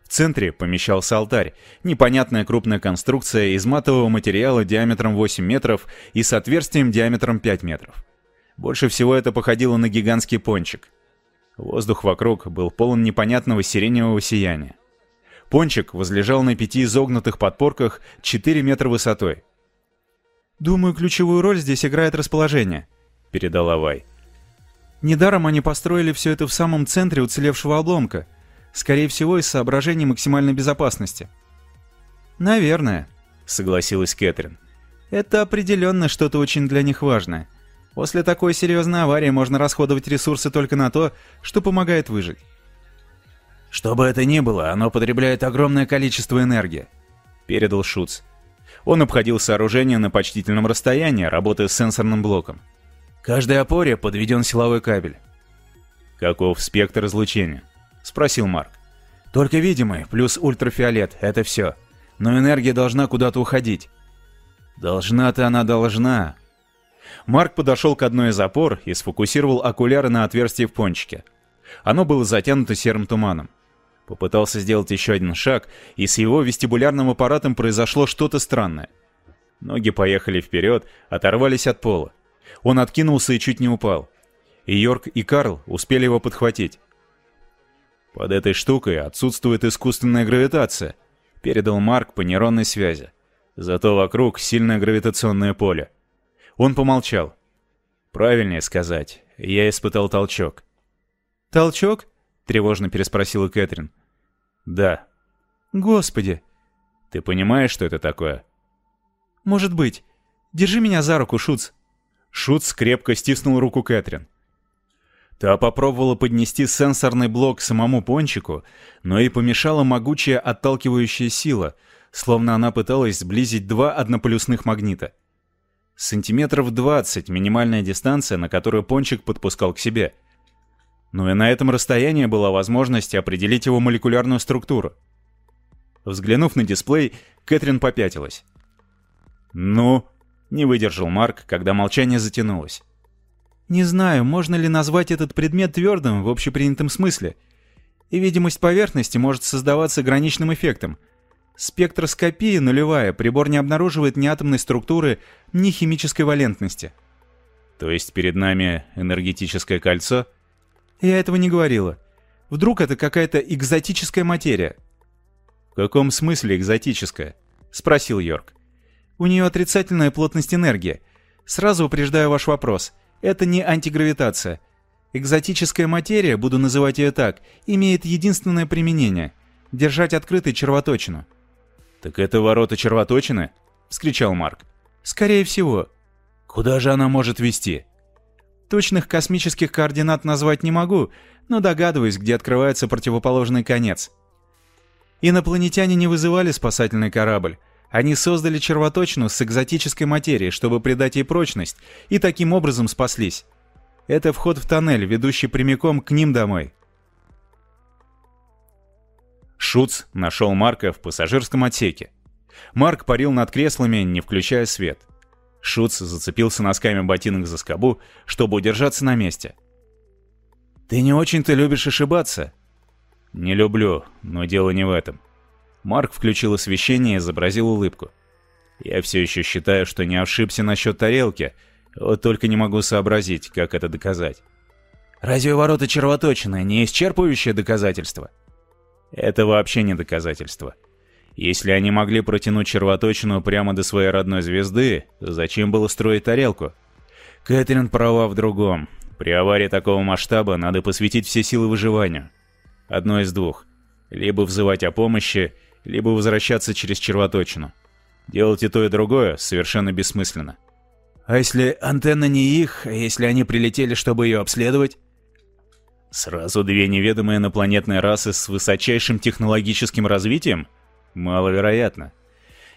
В центре помещался алтарь, непонятная крупная конструкция из матового материала диаметром 8 метров и с отверстием диаметром 5 метров. Больше всего это походило на гигантский пончик. Воздух вокруг был полон непонятного сиреневого сияния. Пончик возлежал на пяти изогнутых подпорках 4 метра высотой. «Думаю, ключевую роль здесь играет расположение», — передала Вай. «Недаром они построили все это в самом центре уцелевшего обломка — Скорее всего, из соображений максимальной безопасности. «Наверное», — согласилась Кэтрин. «Это определенно что-то очень для них важное. После такой серьезной аварии можно расходовать ресурсы только на то, что помогает выжить». «Что бы это ни было, оно потребляет огромное количество энергии», — передал Шуц. Он обходил сооружение на почтительном расстоянии, работая с сенсорным блоком. Каждой опоре подведен силовой кабель. Каков спектр излучения? — спросил Марк. «Только видимый, плюс ультрафиолет, это все. Но энергия должна куда-то уходить». «Должна-то она должна». Марк подошел к одной из опор и сфокусировал окуляры на отверстии в пончике. Оно было затянуто серым туманом. Попытался сделать еще один шаг, и с его вестибулярным аппаратом произошло что-то странное. Ноги поехали вперед, оторвались от пола. Он откинулся и чуть не упал. И Йорк, и Карл успели его подхватить. «Под этой штукой отсутствует искусственная гравитация», — передал Марк по нейронной связи. «Зато вокруг сильное гравитационное поле». Он помолчал. «Правильнее сказать, я испытал толчок». «Толчок?» — тревожно переспросила Кэтрин. «Да». «Господи!» «Ты понимаешь, что это такое?» «Может быть. Держи меня за руку, Шуц». Шутс крепко стиснул руку Кэтрин. Та попробовала поднести сенсорный блок к самому пончику, но и помешала могучая отталкивающая сила, словно она пыталась сблизить два однополюсных магнита. Сантиметров 20 — минимальная дистанция, на которую пончик подпускал к себе. Но и на этом расстоянии была возможность определить его молекулярную структуру. Взглянув на дисплей, Кэтрин попятилась. «Ну?» — не выдержал Марк, когда молчание затянулось. Не знаю, можно ли назвать этот предмет твердым в общепринятом смысле. И видимость поверхности может создаваться граничным эффектом. Спектроскопия нулевая, прибор не обнаруживает ни атомной структуры, ни химической валентности. То есть перед нами энергетическое кольцо? Я этого не говорила. Вдруг это какая-то экзотическая материя? В каком смысле экзотическая? Спросил Йорк. У нее отрицательная плотность энергии. Сразу упреждаю ваш вопрос. Это не антигравитация. Экзотическая материя, буду называть ее так, имеет единственное применение — держать открытой червоточину. «Так это ворота червоточины?» — вскричал Марк. «Скорее всего». «Куда же она может вести?» Точных космических координат назвать не могу, но догадываюсь, где открывается противоположный конец. Инопланетяне не вызывали спасательный корабль. Они создали червоточину с экзотической материей, чтобы придать ей прочность, и таким образом спаслись. Это вход в тоннель, ведущий прямиком к ним домой. Шуц нашел Марка в пассажирском отсеке. Марк парил над креслами, не включая свет. Шуц зацепился носками ботинок за скобу, чтобы удержаться на месте. «Ты не очень-то любишь ошибаться?» «Не люблю, но дело не в этом. Марк включил освещение и изобразил улыбку. «Я все еще считаю, что не ошибся насчет тарелки, вот только не могу сообразить, как это доказать». «Разве ворота червоточины не исчерпывающее доказательство?» «Это вообще не доказательство. Если они могли протянуть червоточину прямо до своей родной звезды, зачем было строить тарелку?» Кэтрин права в другом. При аварии такого масштаба надо посвятить все силы выживанию. Одно из двух. Либо взывать о помощи, либо возвращаться через червоточину. Делать и то, и другое совершенно бессмысленно. А если антенна не их, а если они прилетели, чтобы ее обследовать? Сразу две неведомые инопланетные расы с высочайшим технологическим развитием? Маловероятно.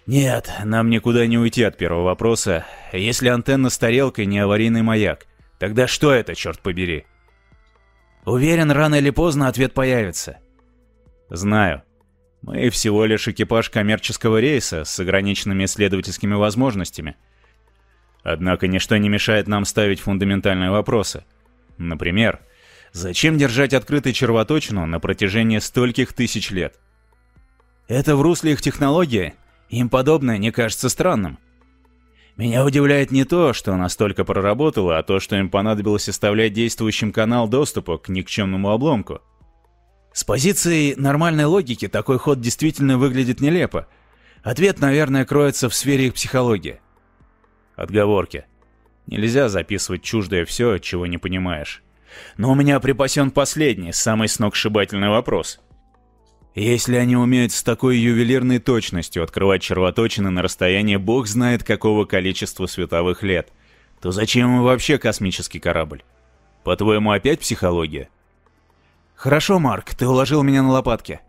Нет, нам никуда не уйти от первого вопроса. Если антенна с тарелкой не аварийный маяк, тогда что это, черт побери? Уверен, рано или поздно ответ появится. Знаю. Мы всего лишь экипаж коммерческого рейса с ограниченными исследовательскими возможностями. Однако ничто не мешает нам ставить фундаментальные вопросы. Например, зачем держать открытой червоточину на протяжении стольких тысяч лет? Это в русле их технологии. Им подобное не кажется странным. Меня удивляет не то, что настолько проработало, а то, что им понадобилось оставлять действующим канал доступа к никчемному обломку. С позиции нормальной логики такой ход действительно выглядит нелепо. Ответ, наверное, кроется в сфере их психологии. Отговорки. Нельзя записывать чуждое все, чего не понимаешь. Но у меня припасен последний, самый сногсшибательный вопрос. Если они умеют с такой ювелирной точностью открывать червоточины на расстоянии бог знает какого количества световых лет, то зачем им вообще космический корабль? По-твоему, опять психология? «Хорошо, Марк, ты уложил меня на лопатки.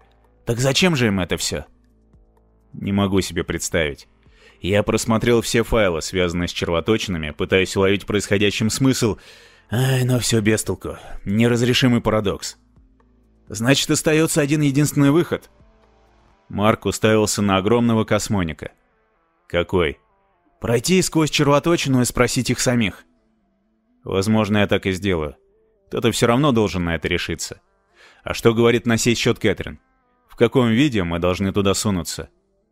Так зачем же им это все?» «Не могу себе представить. Я просмотрел все файлы, связанные с червоточинами, пытаясь уловить происходящим смысл. Ай, но все без толку. Неразрешимый парадокс. Значит, остается один единственный выход». Марк уставился на огромного космоника. «Какой?» «Пройти сквозь червоточину и спросить их самих». «Возможно, я так и сделаю. Кто-то все равно должен на это решиться». А что говорит на сей счет Кэтрин? В каком виде мы должны туда сунуться?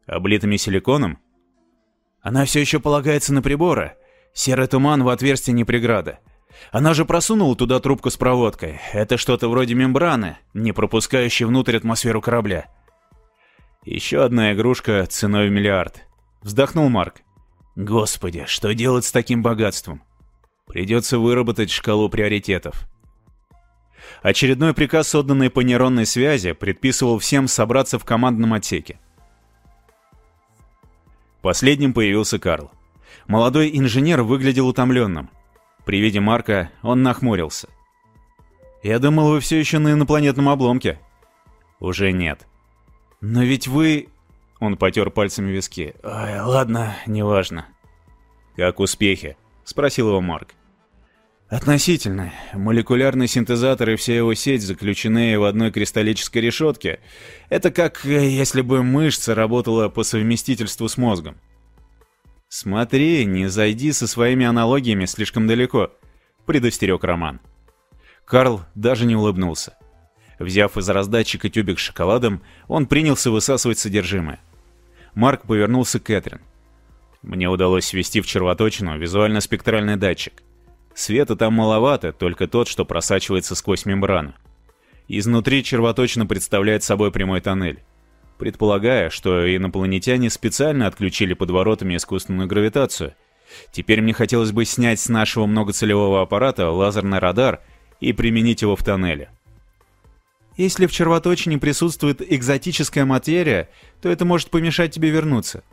Облитыми силиконом? Она все еще полагается на приборы. Серый туман в отверстии не преграда. Она же просунула туда трубку с проводкой. Это что-то вроде мембраны, не пропускающей внутрь атмосферу корабля. Еще одна игрушка ценой в миллиард. Вздохнул Марк. Господи, что делать с таким богатством? Придется выработать шкалу приоритетов. Очередной приказ, отданный по нейронной связи, предписывал всем собраться в командном отсеке. Последним появился Карл. Молодой инженер выглядел утомленным. При виде Марка он нахмурился. «Я думал, вы все еще на инопланетном обломке». «Уже нет». «Но ведь вы...» Он потер пальцами виски. «Ой, ладно, неважно». «Как успехи?» — спросил его Марк. Относительно. Молекулярный синтезатор и вся его сеть, заключены в одной кристаллической решетке, это как э, если бы мышца работала по совместительству с мозгом. «Смотри, не зайди со своими аналогиями слишком далеко», — предостерег Роман. Карл даже не улыбнулся. Взяв из раздатчика тюбик с шоколадом, он принялся высасывать содержимое. Марк повернулся к Кэтрин. Мне удалось ввести в червоточину визуально-спектральный датчик — Света там маловато, только тот, что просачивается сквозь мембрану. Изнутри червоточина представляет собой прямой тоннель. Предполагая, что инопланетяне специально отключили под воротами искусственную гравитацию, теперь мне хотелось бы снять с нашего многоцелевого аппарата лазерный радар и применить его в тоннеле. Если в червоточине присутствует экзотическая материя, то это может помешать тебе вернуться.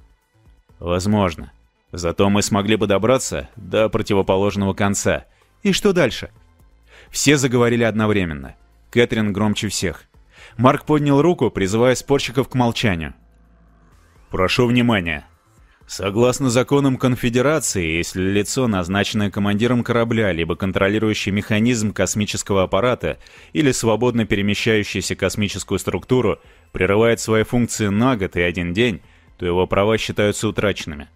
Возможно. Зато мы смогли бы добраться до противоположного конца. И что дальше? Все заговорили одновременно. Кэтрин громче всех. Марк поднял руку, призывая спорщиков к молчанию. «Прошу внимания. Согласно законам Конфедерации, если лицо, назначенное командиром корабля, либо контролирующий механизм космического аппарата или свободно перемещающийся космическую структуру, прерывает свои функции на год и один день, то его права считаются утраченными.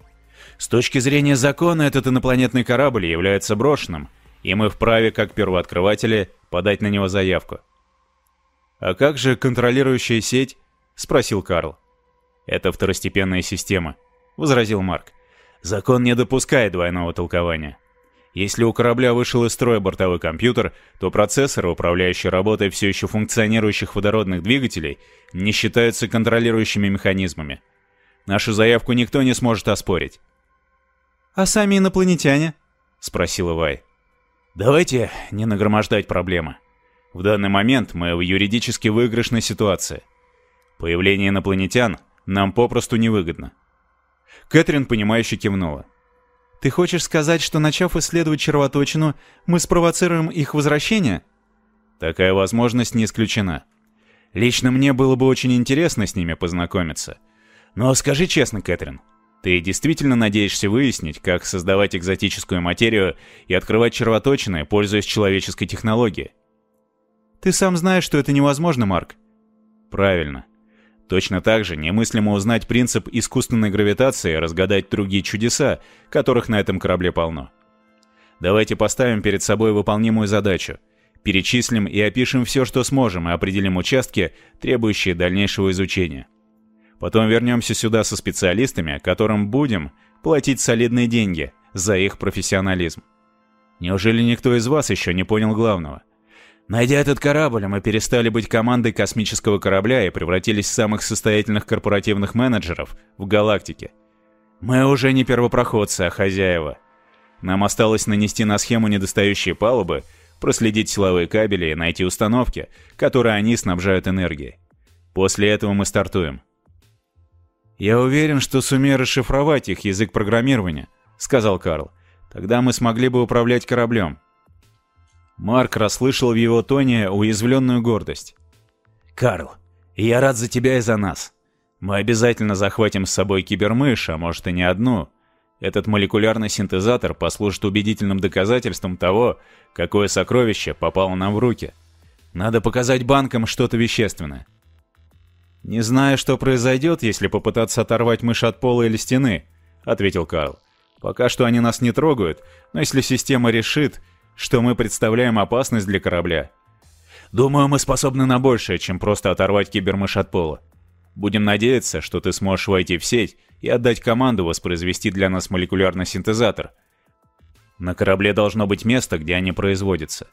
С точки зрения закона, этот инопланетный корабль является брошенным, и мы вправе, как первооткрыватели, подать на него заявку. «А как же контролирующая сеть?» — спросил Карл. «Это второстепенная система», — возразил Марк. «Закон не допускает двойного толкования. Если у корабля вышел из строя бортовой компьютер, то процессоры, управляющие работой все еще функционирующих водородных двигателей, не считаются контролирующими механизмами. Нашу заявку никто не сможет оспорить. «А сами инопланетяне?» — спросила Вай. «Давайте не нагромождать проблемы. В данный момент мы в юридически выигрышной ситуации. Появление инопланетян нам попросту невыгодно». Кэтрин, понимающе кивнула. «Ты хочешь сказать, что, начав исследовать червоточину, мы спровоцируем их возвращение?» «Такая возможность не исключена. Лично мне было бы очень интересно с ними познакомиться. Но скажи честно, Кэтрин, ты действительно надеешься выяснить, как создавать экзотическую материю и открывать червоточины, пользуясь человеческой технологией? Ты сам знаешь, что это невозможно, Марк. Правильно. Точно так же немыслимо узнать принцип искусственной гравитации и разгадать другие чудеса, которых на этом корабле полно. Давайте поставим перед собой выполнимую задачу. Перечислим и опишем все, что сможем, и определим участки, требующие дальнейшего изучения. Потом вернемся сюда со специалистами, которым будем платить солидные деньги за их профессионализм. Неужели никто из вас еще не понял главного? Найдя этот корабль, мы перестали быть командой космического корабля и превратились в самых состоятельных корпоративных менеджеров в галактике. Мы уже не первопроходцы, а хозяева. Нам осталось нанести на схему недостающие палубы, проследить силовые кабели и найти установки, которые они снабжают энергией. После этого мы стартуем. «Я уверен, что сумею расшифровать их язык программирования», — сказал Карл. «Тогда мы смогли бы управлять кораблем». Марк расслышал в его тоне уязвленную гордость. «Карл, я рад за тебя и за нас. Мы обязательно захватим с собой кибермышь, а может и не одну. Этот молекулярный синтезатор послужит убедительным доказательством того, какое сокровище попало нам в руки. Надо показать банкам что-то вещественное. «Не знаю, что произойдет, если попытаться оторвать мышь от пола или стены», — ответил Карл. «Пока что они нас не трогают, но если система решит, что мы представляем опасность для корабля...» «Думаю, мы способны на большее, чем просто оторвать кибермышь от пола. Будем надеяться, что ты сможешь войти в сеть и отдать команду воспроизвести для нас молекулярный синтезатор. На корабле должно быть место, где они производятся».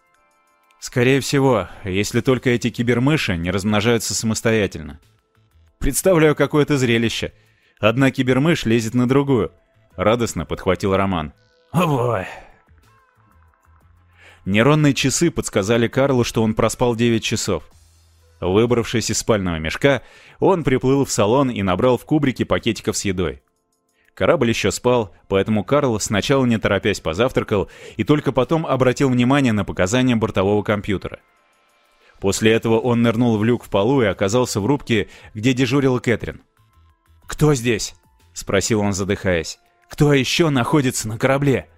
«Скорее всего, если только эти кибермыши не размножаются самостоятельно», Представляю какое-то зрелище. Одна кибермышь лезет на другую. Радостно подхватил Роман. Ой. Нейронные часы подсказали Карлу, что он проспал 9 часов. Выбравшись из спального мешка, он приплыл в салон и набрал в кубрике пакетиков с едой. Корабль еще спал, поэтому Карл сначала не торопясь позавтракал и только потом обратил внимание на показания бортового компьютера. После этого он нырнул в люк в полу и оказался в рубке, где дежурила Кэтрин. «Кто здесь?» — спросил он, задыхаясь. «Кто еще находится на корабле?»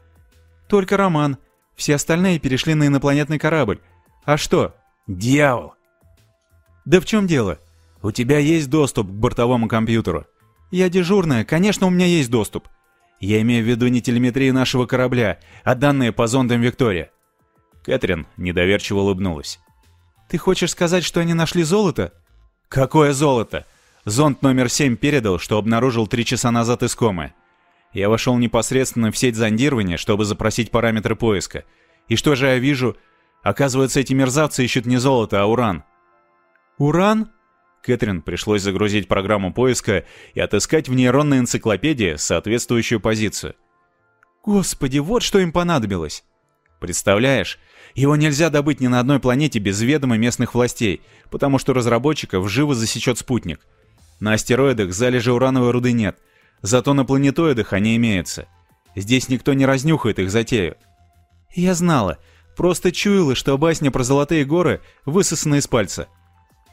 «Только Роман. Все остальные перешли на инопланетный корабль. А что?» «Дьявол!» «Да в чем дело? У тебя есть доступ к бортовому компьютеру. «Я дежурная, конечно, у меня есть доступ. Я имею в виду не телеметрию нашего корабля, а данные по зондам Виктория». Кэтрин недоверчиво улыбнулась. «Ты хочешь сказать, что они нашли золото?» «Какое золото? Зонд номер 7 передал, что обнаружил три часа назад искомое. Я вошел непосредственно в сеть зондирования, чтобы запросить параметры поиска. И что же я вижу? Оказывается, эти мерзавцы ищут не золото, а уран». «Уран?» Кэтрин пришлось загрузить программу поиска и отыскать в нейронной энциклопедии соответствующую позицию. Господи, вот что им понадобилось. Представляешь, его нельзя добыть ни на одной планете без ведома местных властей, потому что разработчиков живо засечет спутник. На астероидах залежи урановой руды нет, зато на планетоидах они имеются. Здесь никто не разнюхает их затею. Я знала, просто чуяла, что басня про золотые горы высосана из пальца.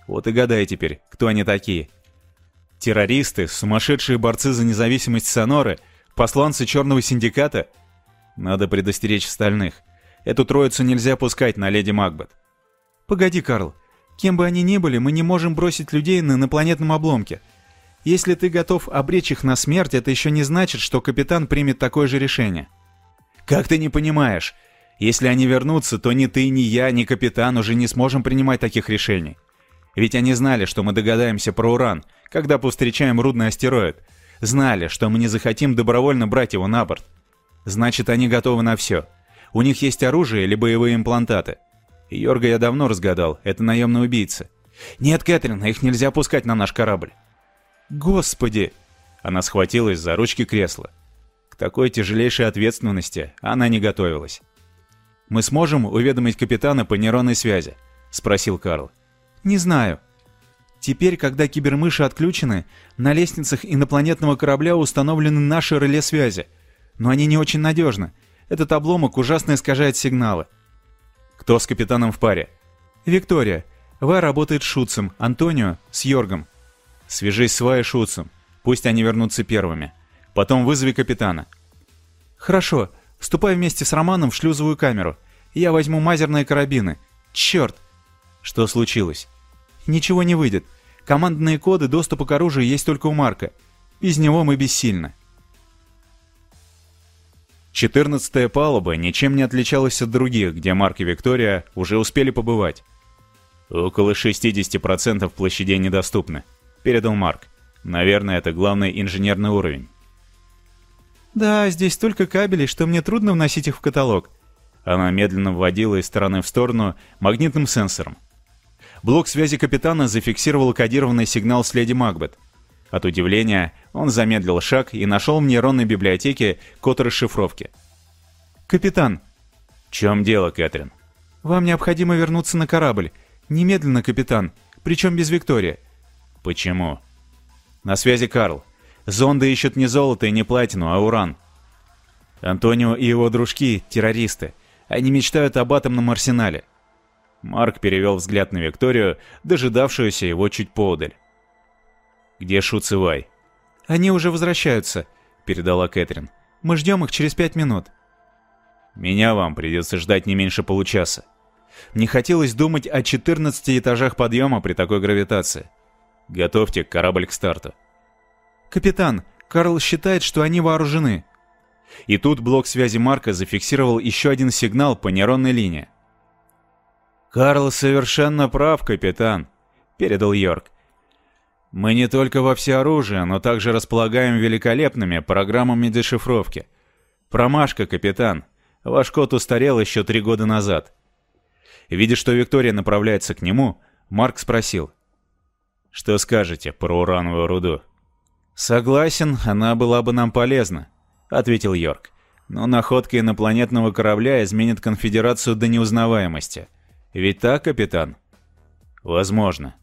Вот и гадай теперь, кто они такие. Террористы, сумасшедшие борцы за независимость Соноры, посланцы Черного Синдиката? Надо предостеречь остальных. Эту троицу нельзя пускать на Леди Макбет. Погоди, Карл. Кем бы они ни были, мы не можем бросить людей на инопланетном обломке. Если ты готов обречь их на смерть, это еще не значит, что капитан примет такое же решение. Как ты не понимаешь? Если они вернутся, то ни ты, ни я, ни капитан уже не сможем принимать таких решений. Ведь они знали, что мы догадаемся про уран, когда повстречаем рудный астероид. Знали, что мы не захотим добровольно брать его на борт. Значит, они готовы на все. У них есть оружие или боевые имплантаты. Йорга я давно разгадал, это наемный убийца. Нет, Кэтрин, их нельзя пускать на наш корабль. Господи! Она схватилась за ручки кресла. К такой тяжелейшей ответственности она не готовилась. «Мы сможем уведомить капитана по нейронной связи?» — спросил Карл. Не знаю. Теперь, когда кибермыши отключены, на лестницах инопланетного корабля установлены наши реле связи. Но они не очень надежны. Этот обломок ужасно искажает сигналы. Кто с капитаном в паре? Виктория. Вай работает с Шутцем, Антонио с Йоргом. Свяжись с Вай и Шутцем. Пусть они вернутся первыми. Потом вызови капитана. Хорошо. Ступай вместе с Романом в шлюзовую камеру. Я возьму мазерные карабины. Черт! Что случилось? Ничего не выйдет. Командные коды доступа к оружию есть только у Марка. Без него мы бессильны. Четырнадцатая палуба ничем не отличалась от других, где Марк и Виктория уже успели побывать. «Около 60% площадей недоступны», — передал Марк. «Наверное, это главный инженерный уровень». «Да, здесь столько кабелей, что мне трудно вносить их в каталог». Она медленно вводила из стороны в сторону магнитным сенсором. Блок связи капитана зафиксировал кодированный сигнал с леди Макбет. От удивления он замедлил шаг и нашел в нейронной библиотеке код расшифровки. «Капитан!» «В чем дело, Кэтрин?» «Вам необходимо вернуться на корабль. Немедленно, капитан. Причем без Виктории». «Почему?» «На связи Карл. Зонды ищут не золото и не платину, а уран». Антонио и его дружки — террористы. Они мечтают об атомном арсенале. Марк перевел взгляд на Викторию, дожидавшуюся его чуть поодаль. «Где Шу Цивай?» «Они уже возвращаются», — передала Кэтрин. «Мы ждем их через пять минут». «Меня вам придется ждать не меньше получаса. Не хотелось думать о 14 этажах подъема при такой гравитации. Готовьте корабль к старту». «Капитан, Карл считает, что они вооружены». И тут блок связи Марка зафиксировал еще один сигнал по нейронной линии. «Карл совершенно прав, капитан», — передал Йорк. «Мы не только во всеоружие, но также располагаем великолепными программами дешифровки. Промашка, капитан. Ваш код устарел еще три года назад». Видя, что Виктория направляется к нему, Марк спросил. «Что скажете про урановую руду?» «Согласен, она была бы нам полезна», — ответил Йорк. «Но находка инопланетного корабля изменит конфедерацию до неузнаваемости». Ведь так, капитан? Возможно.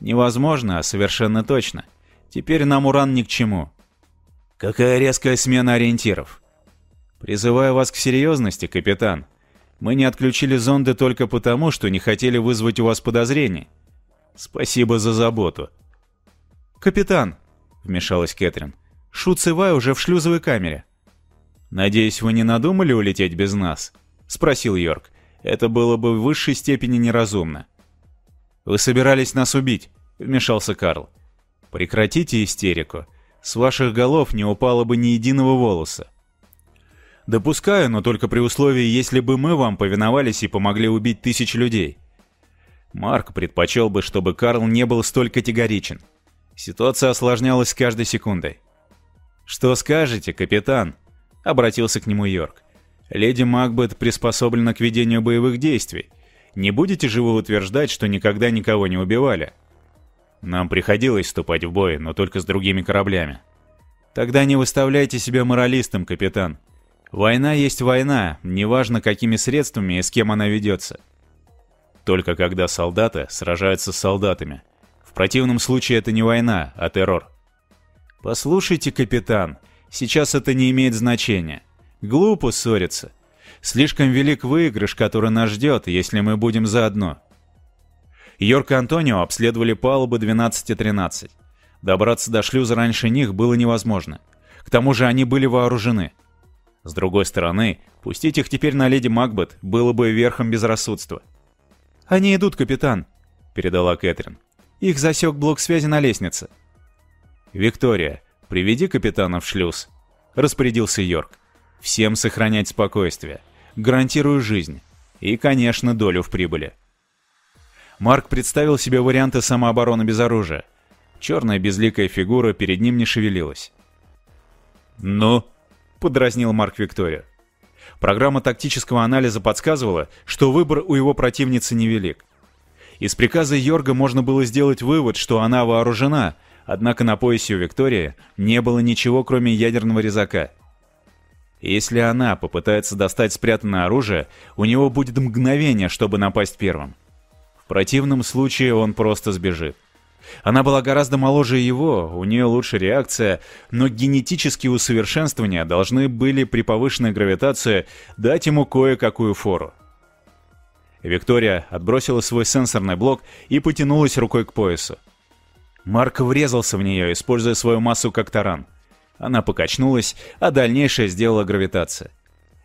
Невозможно, а совершенно точно. Теперь нам уран ни к чему. Какая резкая смена ориентиров. Призываю вас к серьезности, капитан. Мы не отключили зонды только потому, что не хотели вызвать у вас подозрений. Спасибо за заботу. Капитан, вмешалась Кэтрин, Шут Сывай уже в шлюзовой камере. Надеюсь, вы не надумали улететь без нас? Спросил Йорк. Это было бы в высшей степени неразумно. Вы собирались нас убить, вмешался Карл. Прекратите истерику. С ваших голов не упало бы ни единого волоса. Допускаю, но только при условии, если бы мы вам повиновались и помогли убить тысячи людей. Марк предпочел бы, чтобы Карл не был столь категоричен. Ситуация осложнялась с каждой секундой. «Что скажете, капитан?» — обратился к нему Йорк. «Леди Макбет приспособлена к ведению боевых действий. Не будете же вы утверждать, что никогда никого не убивали?» Нам приходилось вступать в бой, но только с другими кораблями. Тогда не выставляйте себя моралистом, капитан. Война есть война, неважно какими средствами и с кем она ведется. Только когда солдаты сражаются с солдатами. В противном случае это не война, а террор. Послушайте, капитан, сейчас это не имеет значения. Глупо ссориться. Слишком велик выигрыш, который нас ждет, если мы будем заодно. Йорк и Антонио обследовали палубы 12 и 13. Добраться до шлюза раньше них было невозможно. К тому же они были вооружены. С другой стороны, пустить их теперь на леди Макбет было бы верхом безрассудства. «Они идут, капитан», — передала Кэтрин. «Их засек блок связи на лестнице». «Виктория, приведи капитана в шлюз», — распорядился Йорк. «Всем сохранять спокойствие. Гарантирую жизнь. И, конечно, долю в прибыли». Марк представил себе варианты самообороны без оружия. Черная безликая фигура перед ним не шевелилась. «Ну?» — подразнил Марк Викторию. Программа тактического анализа подсказывала, что выбор у его противницы невелик. Из приказа Йорга можно было сделать вывод, что она вооружена, однако на поясе у Виктории не было ничего, кроме ядерного резака. Если она попытается достать спрятанное оружие, у него будет мгновение, чтобы напасть первым. В противном случае он просто сбежит. Она была гораздо моложе его, у нее лучше реакция, но генетические усовершенствования должны были при повышенной гравитации дать ему кое-какую фору. Виктория отбросила свой сенсорный блок и потянулась рукой к поясу. Марк врезался в нее, используя свою массу как таран. Она покачнулась, а дальнейшее сделала гравитация.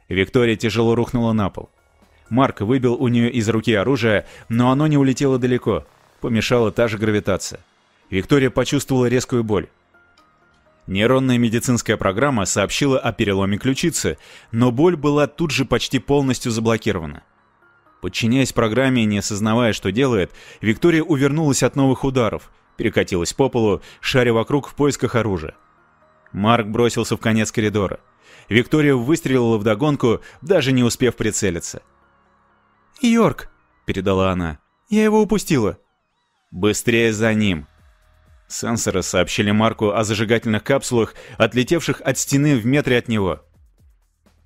Виктория тяжело рухнула на пол. Марк выбил у нее из руки оружие, но оно не улетело далеко. Помешала та же гравитация. Виктория почувствовала резкую боль. Нейронная медицинская программа сообщила о переломе ключицы, но боль была тут же почти полностью заблокирована. Подчиняясь программе и не осознавая, что делает, Виктория увернулась от новых ударов, перекатилась по полу, шаря вокруг в поисках оружия. Марк бросился в конец коридора. Виктория выстрелила вдогонку, даже не успев прицелиться. «Йорк!» — передала она. «Я его упустила». «Быстрее за ним!» Сенсоры сообщили Марку о зажигательных капсулах, отлетевших от стены в метре от него.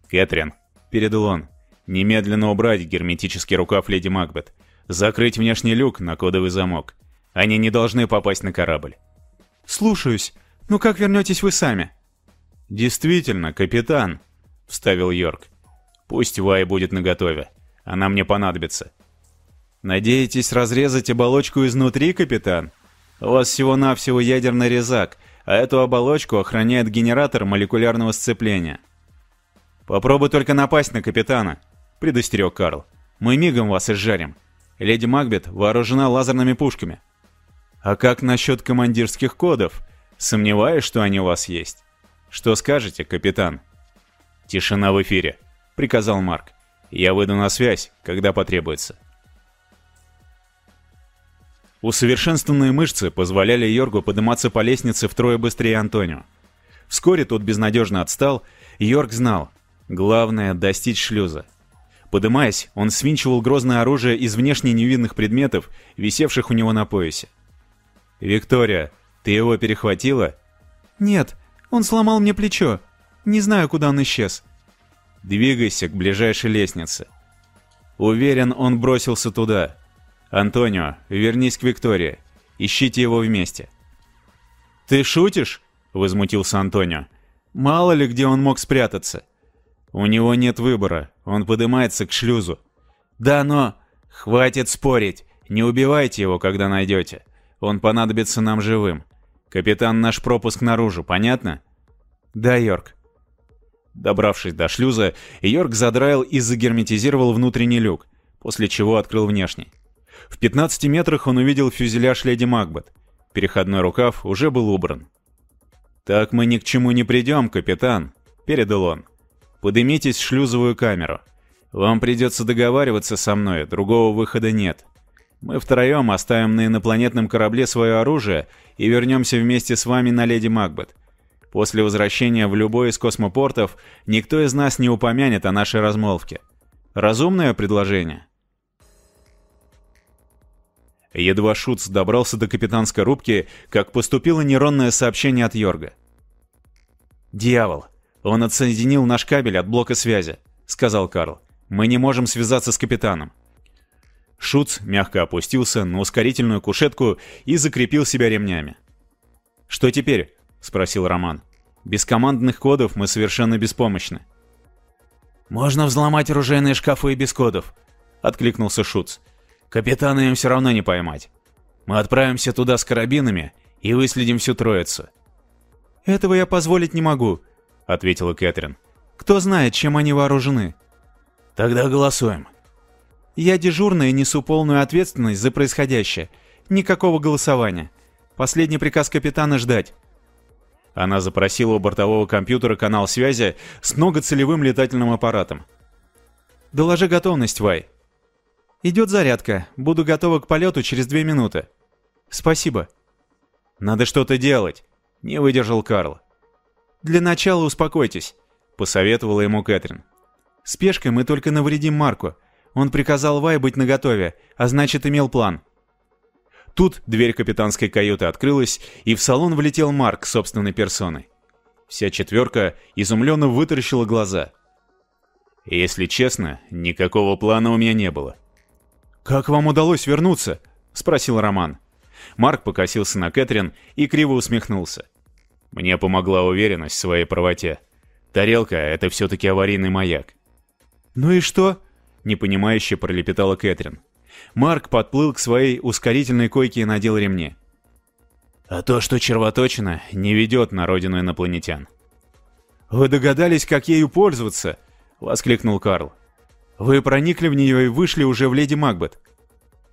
«Кэтрин», — передал он, — «немедленно убрать герметический рукав леди Макбет, закрыть внешний люк на кодовый замок. Они не должны попасть на корабль». «Слушаюсь. Ну как вернетесь вы сами?» «Действительно, капитан», — вставил Йорк. «Пусть Вай будет наготове. Она мне понадобится. Надеетесь разрезать оболочку изнутри, капитан? У вас всего-навсего ядерный резак, а эту оболочку охраняет генератор молекулярного сцепления. Попробуй только напасть на капитана, предостерег Карл. Мы мигом вас изжарим. Леди Макбет вооружена лазерными пушками. А как насчет командирских кодов? Сомневаюсь, что они у вас есть. Что скажете, капитан? Тишина в эфире, приказал Марк. Я выйду на связь, когда потребуется. Усовершенствованные мышцы позволяли Йоргу подниматься по лестнице втрое быстрее Антонио. Вскоре тот безнадежно отстал, Йорг знал, главное — достичь шлюза. Подымаясь, он свинчивал грозное оружие из внешне невинных предметов, висевших у него на поясе. «Виктория, ты его перехватила?» «Нет, он сломал мне плечо. Не знаю, куда он исчез». Двигайся к ближайшей лестнице. Уверен, он бросился туда. Антонио, вернись к Виктории. Ищите его вместе. Ты шутишь? Возмутился Антонио. Мало ли, где он мог спрятаться. У него нет выбора, он поднимается к шлюзу. Да, но... Хватит спорить, не убивайте его, когда найдете. Он понадобится нам живым. Капитан наш пропуск наружу, понятно? Да, Йорк. Добравшись до шлюза, Йорк задраил и загерметизировал внутренний люк, после чего открыл внешний. В 15 метрах он увидел фюзеляж леди Макбет. Переходной рукав уже был убран. «Так мы ни к чему не придем, капитан», — передал он. «Подымитесь в шлюзовую камеру. Вам придется договариваться со мной, другого выхода нет. Мы втроем оставим на инопланетном корабле свое оружие и вернемся вместе с вами на Леди Макбет. После возвращения в любой из космопортов никто из нас не упомянет о нашей размолвке. Разумное предложение?» Едва Шуц добрался до капитанской рубки, как поступило нейронное сообщение от Йорга. «Дьявол! Он отсоединил наш кабель от блока связи», — сказал Карл. «Мы не можем связаться с капитаном». Шуц мягко опустился на ускорительную кушетку и закрепил себя ремнями. «Что теперь?» — спросил Роман. «Без командных кодов мы совершенно беспомощны». «Можно взломать оружейные шкафы и без кодов», — откликнулся Шуц. Капитана им все равно не поймать. Мы отправимся туда с карабинами и выследим всю троицу». «Этого я позволить не могу», — ответила Кэтрин. «Кто знает, чем они вооружены?» «Тогда голосуем». «Я дежурная и несу полную ответственность за происходящее. Никакого голосования. Последний приказ капитана ждать». Она запросила у бортового компьютера канал связи с многоцелевым летательным аппаратом. «Доложи готовность, Вай», «Идет зарядка. Буду готова к полету через две минуты». «Спасибо». «Надо что-то делать», — не выдержал Карл. «Для начала успокойтесь», — посоветовала ему Кэтрин. «Спешкой мы только навредим Марку. Он приказал Вай быть наготове, а значит, имел план». Тут дверь капитанской каюты открылась, и в салон влетел Марк собственной персоной. Вся четверка изумленно вытаращила глаза. «Если честно, никакого плана у меня не было», «Как вам удалось вернуться?» — спросил Роман. Марк покосился на Кэтрин и криво усмехнулся. Мне помогла уверенность в своей правоте. Тарелка — это все-таки аварийный маяк. «Ну и что?» — непонимающе пролепетала Кэтрин. Марк подплыл к своей ускорительной койке и надел ремни. «А то, что червоточина, не ведет на родину инопланетян». «Вы догадались, как ею пользоваться?» — воскликнул Карл. Вы проникли в нее и вышли уже в Леди Макбет?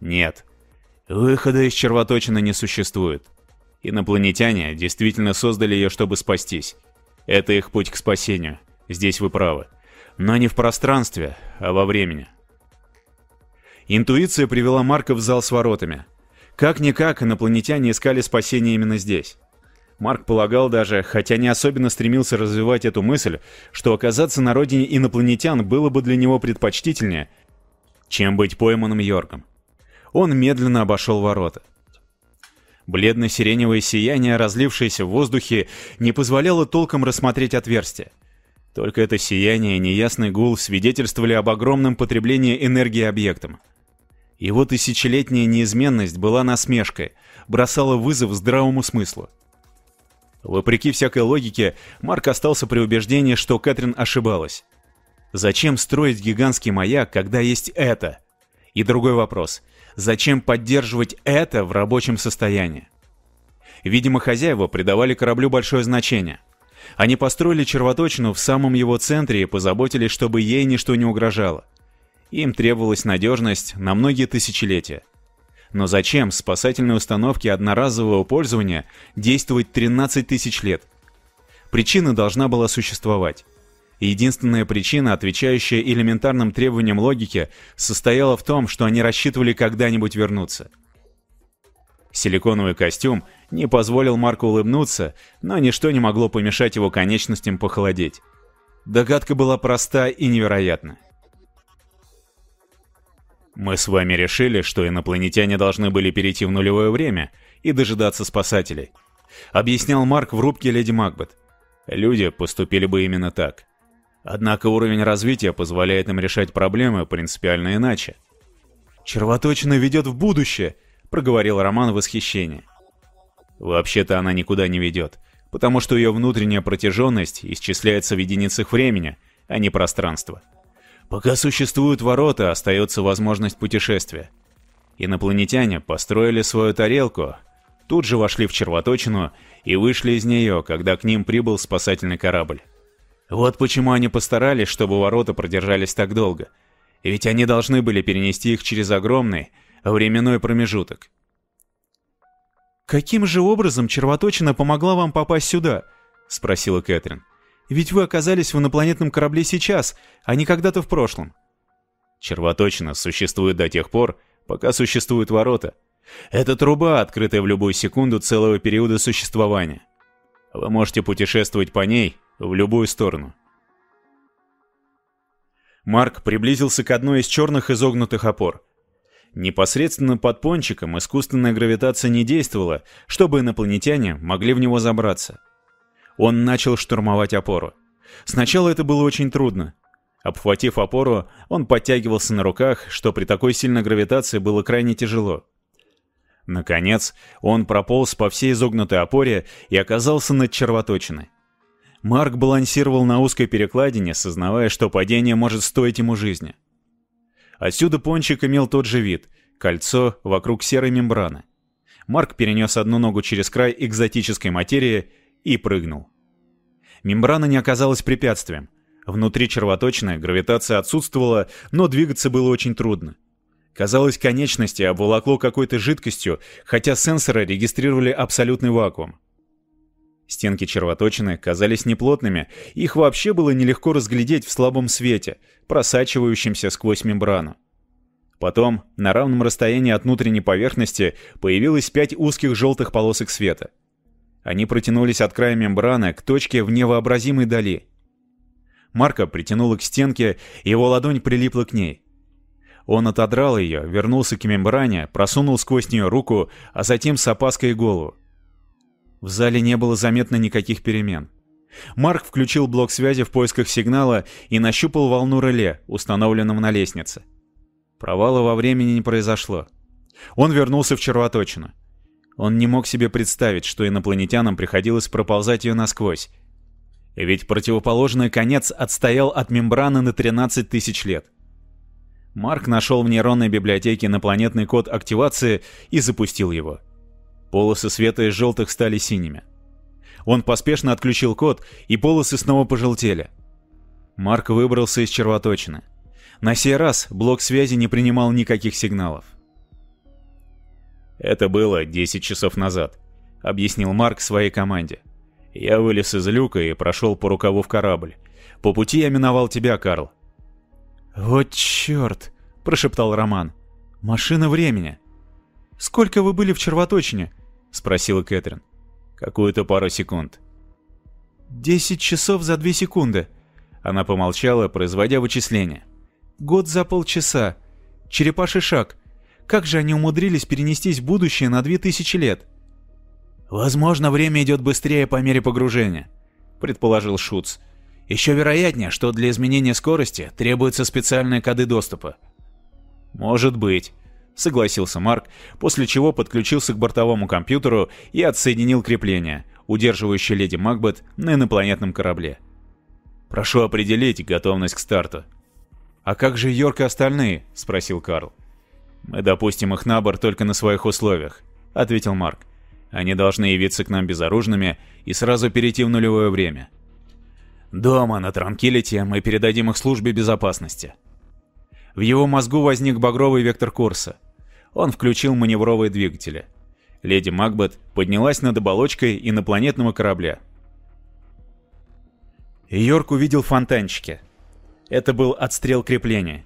Нет. Выхода из червоточины не существует. Инопланетяне действительно создали ее, чтобы спастись. Это их путь к спасению. Здесь вы правы. Но не в пространстве, а во времени. Интуиция привела Марка в зал с воротами. Как-никак инопланетяне искали спасение именно здесь. Марк полагал даже, хотя не особенно стремился развивать эту мысль, что оказаться на родине инопланетян было бы для него предпочтительнее, чем быть пойманным Йоргом. Он медленно обошел ворота. Бледно-сиреневое сияние, разлившееся в воздухе, не позволяло толком рассмотреть отверстие. Только это сияние и неясный гул свидетельствовали об огромном потреблении энергии объектом. Его тысячелетняя неизменность была насмешкой, бросала вызов здравому смыслу. Вопреки всякой логике, Марк остался при убеждении, что Кэтрин ошибалась. Зачем строить гигантский маяк, когда есть это? И другой вопрос. Зачем поддерживать это в рабочем состоянии? Видимо, хозяева придавали кораблю большое значение. Они построили червоточину в самом его центре и позаботились, чтобы ей ничто не угрожало. Им требовалась надежность на многие тысячелетия. Но зачем спасательной установке одноразового пользования действовать 13 тысяч лет? Причина должна была существовать. Единственная причина, отвечающая элементарным требованиям логики, состояла в том, что они рассчитывали когда-нибудь вернуться. Силиконовый костюм не позволил Марку улыбнуться, но ничто не могло помешать его конечностям похолодеть. Догадка была проста и невероятна. Мы с вами решили, что инопланетяне должны были перейти в нулевое время и дожидаться спасателей. Объяснял Марк в рубке Леди Макбет. Люди поступили бы именно так. Однако уровень развития позволяет им решать проблемы принципиально иначе. «Червоточина ведет в будущее», — проговорил Роман в восхищении. «Вообще-то она никуда не ведет. потому что ее внутренняя протяженность исчисляется в единицах времени, а не пространства. Пока существуют ворота, остается возможность путешествия. Инопланетяне построили свою тарелку, тут же вошли в червоточину и вышли из нее, когда к ним прибыл спасательный корабль. Вот почему они постарались, чтобы ворота продержались так долго. Ведь они должны были перенести их через огромный временной промежуток. «Каким же образом червоточина помогла вам попасть сюда?» — спросила Кэтрин. «Ведь вы оказались в инопланетном корабле сейчас, а не когда-то в прошлом». Червоточина существует до тех пор, пока существуют ворота. Это труба, открытая в любую секунду целого периода существования. Вы можете путешествовать по ней в любую сторону. Марк приблизился к одной из черных изогнутых опор. Непосредственно под пончиком искусственная гравитация не действовала, чтобы инопланетяне могли в него забраться. Он начал штурмовать опору. Сначала это было очень трудно. Обхватив опору, он подтягивался на руках, что при такой сильной гравитации было крайне тяжело. Наконец, он прополз по всей изогнутой опоре и оказался над червоточиной. Марк балансировал на узкой перекладине, сознавая, что падение может стоить ему жизни. Отсюда пончик имел тот же вид — кольцо вокруг серой мембраны. Марк перенес одну ногу через край экзотической материи и прыгнул. Мембрана не оказалась препятствием. Внутри червоточины гравитация отсутствовала, но двигаться было очень трудно. Казалось, конечности обволокло какой-то жидкостью, хотя сенсоры регистрировали абсолютный вакуум. Стенки червоточины казались неплотными, их вообще было нелегко разглядеть в слабом свете, просачивающемся сквозь мембрану. Потом, на равном расстоянии от внутренней поверхности, появилось пять узких желтых полосок света. Они протянулись от края мембраны к точке в невообразимой дали. Марка притянула к стенке, его ладонь прилипла к ней. Он отодрал ее, вернулся к мембране, просунул сквозь нее руку, а затем с опаской голову. В зале не было заметно никаких перемен. Марк включил блок связи в поисках сигнала и нащупал волну реле, установленного на лестнице. Провала во времени не произошло. Он вернулся в червоточину. Он не мог себе представить, что инопланетянам приходилось проползать ее насквозь. Ведь противоположный конец отстоял от мембраны на 13 тысяч лет. Марк нашел в нейронной библиотеке инопланетный код активации и запустил его. Полосы света из желтых стали синими. Он поспешно отключил код, и полосы снова пожелтели. Марк выбрался из червоточины. На сей раз блок связи не принимал никаких сигналов. «Это было 10 часов назад», — объяснил Марк своей команде. «Я вылез из люка и прошел по рукаву в корабль. По пути я миновал тебя, Карл». «Вот черт!» — прошептал Роман. «Машина времени!» «Сколько вы были в червоточине?» — спросила Кэтрин. «Какую-то пару секунд». «Десять часов за две секунды». Она помолчала, производя вычисления. «Год за полчаса. Черепаший шаг. Как же они умудрились перенестись в будущее на две тысячи лет?» «Возможно, время идет быстрее по мере погружения», — предположил Шуц. «Еще вероятнее, что для изменения скорости требуются специальные коды доступа». «Может быть», — согласился Марк, после чего подключился к бортовому компьютеру и отсоединил крепление, удерживающее леди Макбет на инопланетном корабле. «Прошу определить готовность к старту». «А как же Йорк и остальные?» — спросил Карл. «Мы допустим их на борт только на своих условиях», — ответил Марк. «Они должны явиться к нам безоружными и сразу перейти в нулевое время». «Дома, на Транкилите, мы передадим их службе безопасности». В его мозгу возник багровый вектор курса. Он включил маневровые двигатели. Леди Макбет поднялась над оболочкой инопланетного корабля. Йорк увидел фонтанчики. Это был отстрел крепления.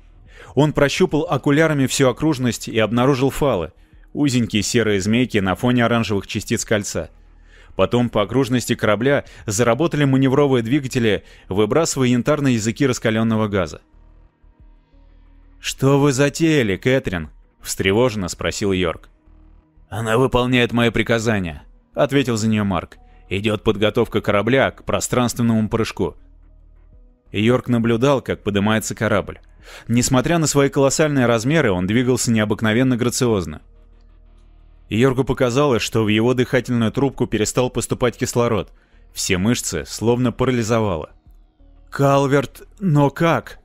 Он прощупал окулярами всю окружность и обнаружил фалы, узенькие серые змейки на фоне оранжевых частиц кольца. Потом по окружности корабля заработали маневровые двигатели, выбрасывая янтарные языки раскаленного газа. «Что вы затеяли, Кэтрин?» — встревоженно спросил Йорк. «Она выполняет мои приказания», — ответил за нее Марк. «Идет подготовка корабля к пространственному прыжку». Йорк наблюдал, как поднимается корабль. Несмотря на свои колоссальные размеры, он двигался необыкновенно грациозно. Йоргу показалось, что в его дыхательную трубку перестал поступать кислород. Все мышцы словно парализовало. «Калверт, но как?»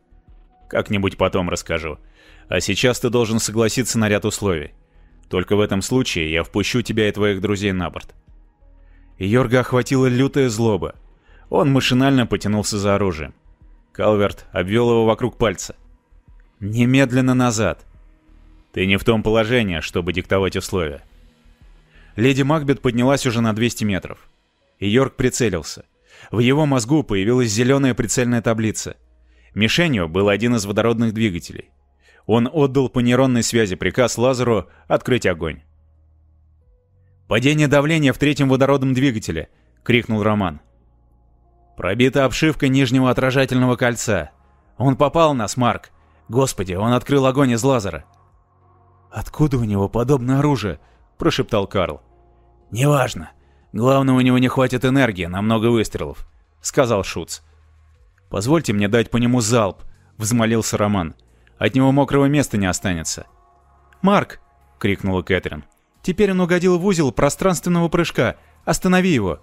«Как-нибудь потом расскажу. А сейчас ты должен согласиться на ряд условий. Только в этом случае я впущу тебя и твоих друзей на борт». Йорга охватила лютая злоба. Он машинально потянулся за оружием. Калверт обвел его вокруг пальца. «Немедленно назад!» «Ты не в том положении, чтобы диктовать условия». Леди Макбет поднялась уже на 200 метров. И Йорк прицелился. В его мозгу появилась зеленая прицельная таблица. Мишенью был один из водородных двигателей. Он отдал по нейронной связи приказ лазеру открыть огонь. «Падение давления в третьем водородном двигателе!» — крикнул Роман. «Пробита обшивка нижнего отражательного кольца. Он попал нас, Марк. Господи, он открыл огонь из лазера». «Откуда у него подобное оружие?» — прошептал Карл. «Неважно. Главное, у него не хватит энергии на много выстрелов», — сказал Шуц. «Позвольте мне дать по нему залп», — взмолился Роман. «От него мокрого места не останется». «Марк!» — крикнула Кэтрин. «Теперь он угодил в узел пространственного прыжка. Останови его!»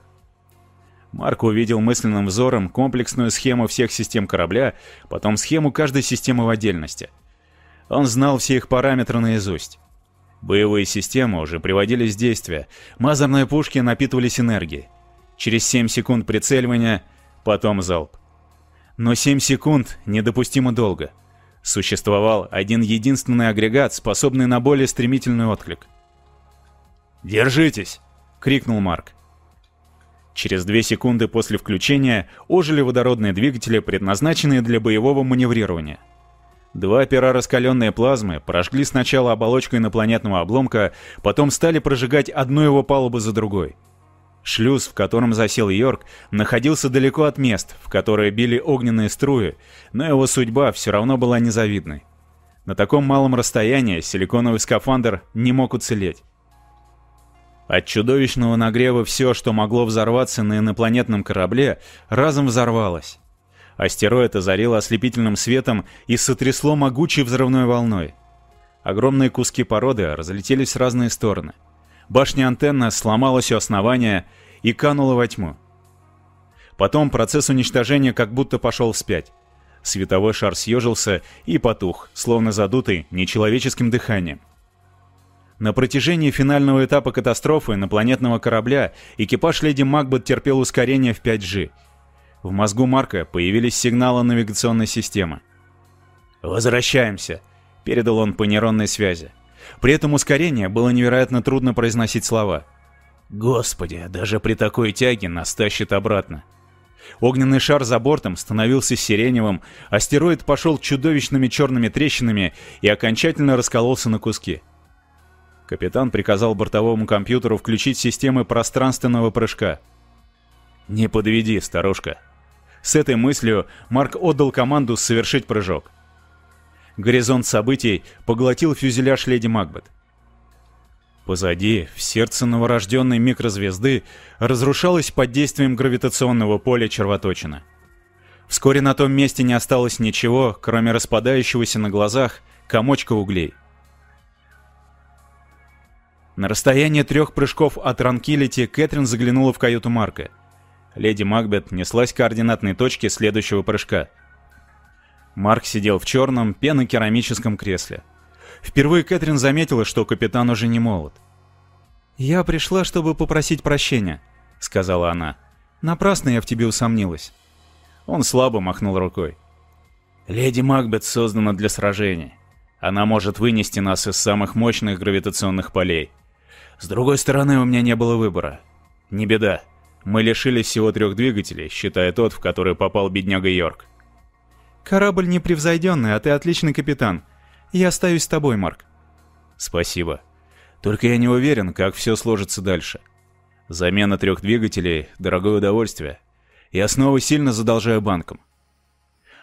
Марк увидел мысленным взором комплексную схему всех систем корабля, потом схему каждой системы в отдельности. Он знал все их параметры наизусть. Боевые системы уже приводились в действие, мазерные пушки напитывались энергией. Через 7 секунд прицеливания, потом залп. Но 7 секунд недопустимо долго. Существовал один единственный агрегат, способный на более стремительный отклик. «Держитесь!» — крикнул Марк. Через 2 секунды после включения ожили водородные двигатели, предназначенные для боевого маневрирования. Два пера раскаленной плазмы прожгли сначала оболочку инопланетного обломка, потом стали прожигать одну его палубу за другой. Шлюз, в котором засел Йорк, находился далеко от мест, в которые били огненные струи, но его судьба все равно была незавидной. На таком малом расстоянии силиконовый скафандр не мог уцелеть. От чудовищного нагрева все, что могло взорваться на инопланетном корабле, разом взорвалось. Астероид озарило ослепительным светом и сотрясло могучей взрывной волной. Огромные куски породы разлетелись в разные стороны. Башня антенна сломалась у основания и канула во тьму. Потом процесс уничтожения как будто пошел вспять. Световой шар съежился и потух, словно задутый нечеловеческим дыханием. На протяжении финального этапа катастрофы инопланетного корабля экипаж Леди Макбет терпел ускорение в 5G — в мозгу Марка появились сигналы навигационной системы. «Возвращаемся», — передал он по нейронной связи. При этом ускорение было невероятно трудно произносить слова. «Господи, даже при такой тяге нас тащит обратно». Огненный шар за бортом становился сиреневым, астероид пошел чудовищными черными трещинами и окончательно раскололся на куски. Капитан приказал бортовому компьютеру включить системы пространственного прыжка. «Не подведи, старушка», с этой мыслью Марк отдал команду совершить прыжок. Горизонт событий поглотил фюзеляж Леди Макбет. Позади, в сердце новорожденной микрозвезды, разрушалась под действием гравитационного поля червоточина. Вскоре на том месте не осталось ничего, кроме распадающегося на глазах комочка углей. На расстояние трех прыжков от Ранкилити Кэтрин заглянула в каюту Марка — Леди Макбет неслась к координатной точке следующего прыжка. Марк сидел в черном пенокерамическом кресле. Впервые Кэтрин заметила, что капитан уже не молод. «Я пришла, чтобы попросить прощения», — сказала она. «Напрасно я в тебе усомнилась». Он слабо махнул рукой. «Леди Макбет создана для сражения. Она может вынести нас из самых мощных гравитационных полей. С другой стороны, у меня не было выбора. Не беда. Мы лишились всего трех двигателей, считая тот, в который попал бедняга Йорк. «Корабль непревзойденный, а ты отличный капитан. Я остаюсь с тобой, Марк». «Спасибо. Только я не уверен, как все сложится дальше. Замена трех двигателей — дорогое удовольствие. Я снова сильно задолжаю банкам».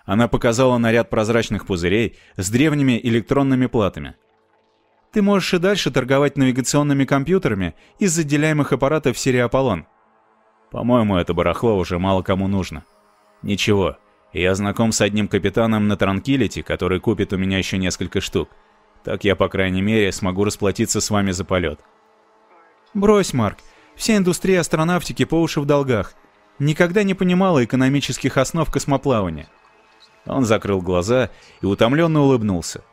Она показала на ряд прозрачных пузырей с древними электронными платами. «Ты можешь и дальше торговать навигационными компьютерами из заделяемых аппаратов серии «Аполлон». По-моему, это барахло уже мало кому нужно. Ничего, я знаком с одним капитаном на Транкилити, который купит у меня еще несколько штук. Так я, по крайней мере, смогу расплатиться с вами за полет. Брось, Марк. Вся индустрия астронавтики по уши в долгах. Никогда не понимала экономических основ космоплавания. Он закрыл глаза и утомленно улыбнулся.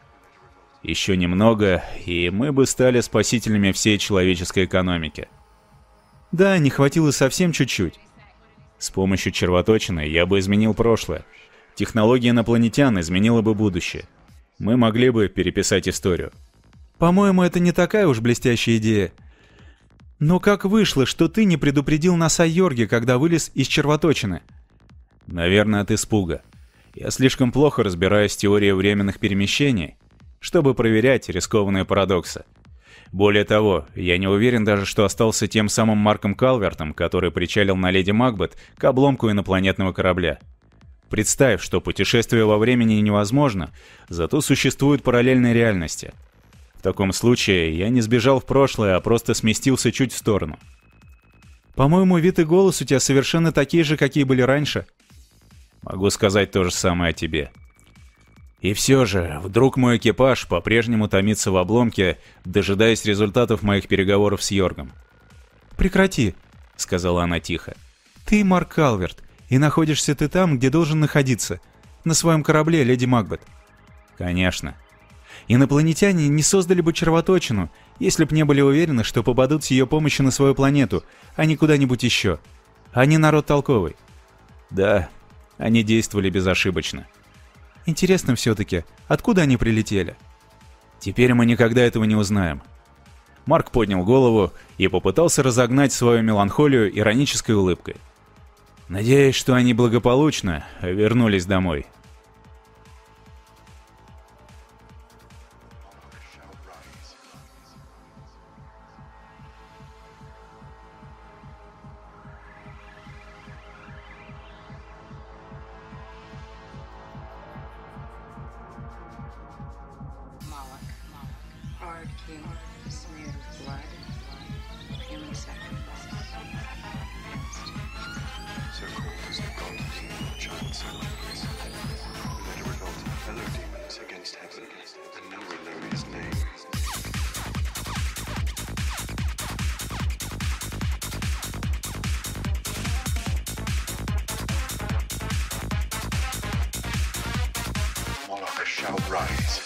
Еще немного, и мы бы стали спасителями всей человеческой экономики. Да, не хватило совсем чуть-чуть. С помощью червоточины я бы изменил прошлое. Технология инопланетян изменила бы будущее. Мы могли бы переписать историю. По-моему, это не такая уж блестящая идея. Но как вышло, что ты не предупредил нас о Йорге, когда вылез из червоточины? Наверное, от испуга. Я слишком плохо разбираюсь в теории временных перемещений, чтобы проверять рискованные парадоксы. Более того, я не уверен даже, что остался тем самым Марком Калвертом, который причалил на Леди Макбет к обломку инопланетного корабля. Представь, что путешествие во времени невозможно, зато существуют параллельные реальности. В таком случае я не сбежал в прошлое, а просто сместился чуть в сторону. По-моему, вид и голос у тебя совершенно такие же, какие были раньше. Могу сказать то же самое о тебе. И все же, вдруг мой экипаж по-прежнему томится в обломке, дожидаясь результатов моих переговоров с Йоргом. «Прекрати», — сказала она тихо. «Ты Марк Калверт, и находишься ты там, где должен находиться. На своем корабле, леди Макбет». «Конечно». Инопланетяне не создали бы червоточину, если б не были уверены, что попадут с ее помощью на свою планету, а не куда-нибудь еще. Они народ толковый. Да, они действовали безошибочно. Интересно все-таки, откуда они прилетели? Теперь мы никогда этого не узнаем. Марк поднял голову и попытался разогнать свою меланхолию иронической улыбкой. Надеюсь, что они благополучно вернулись домой. Lord King, smeared with blood, human sacrifices. So cold is the god of evil, giant sacrifice. We led a revolt of fellow demons against heaven, and now we know his name. shall rise.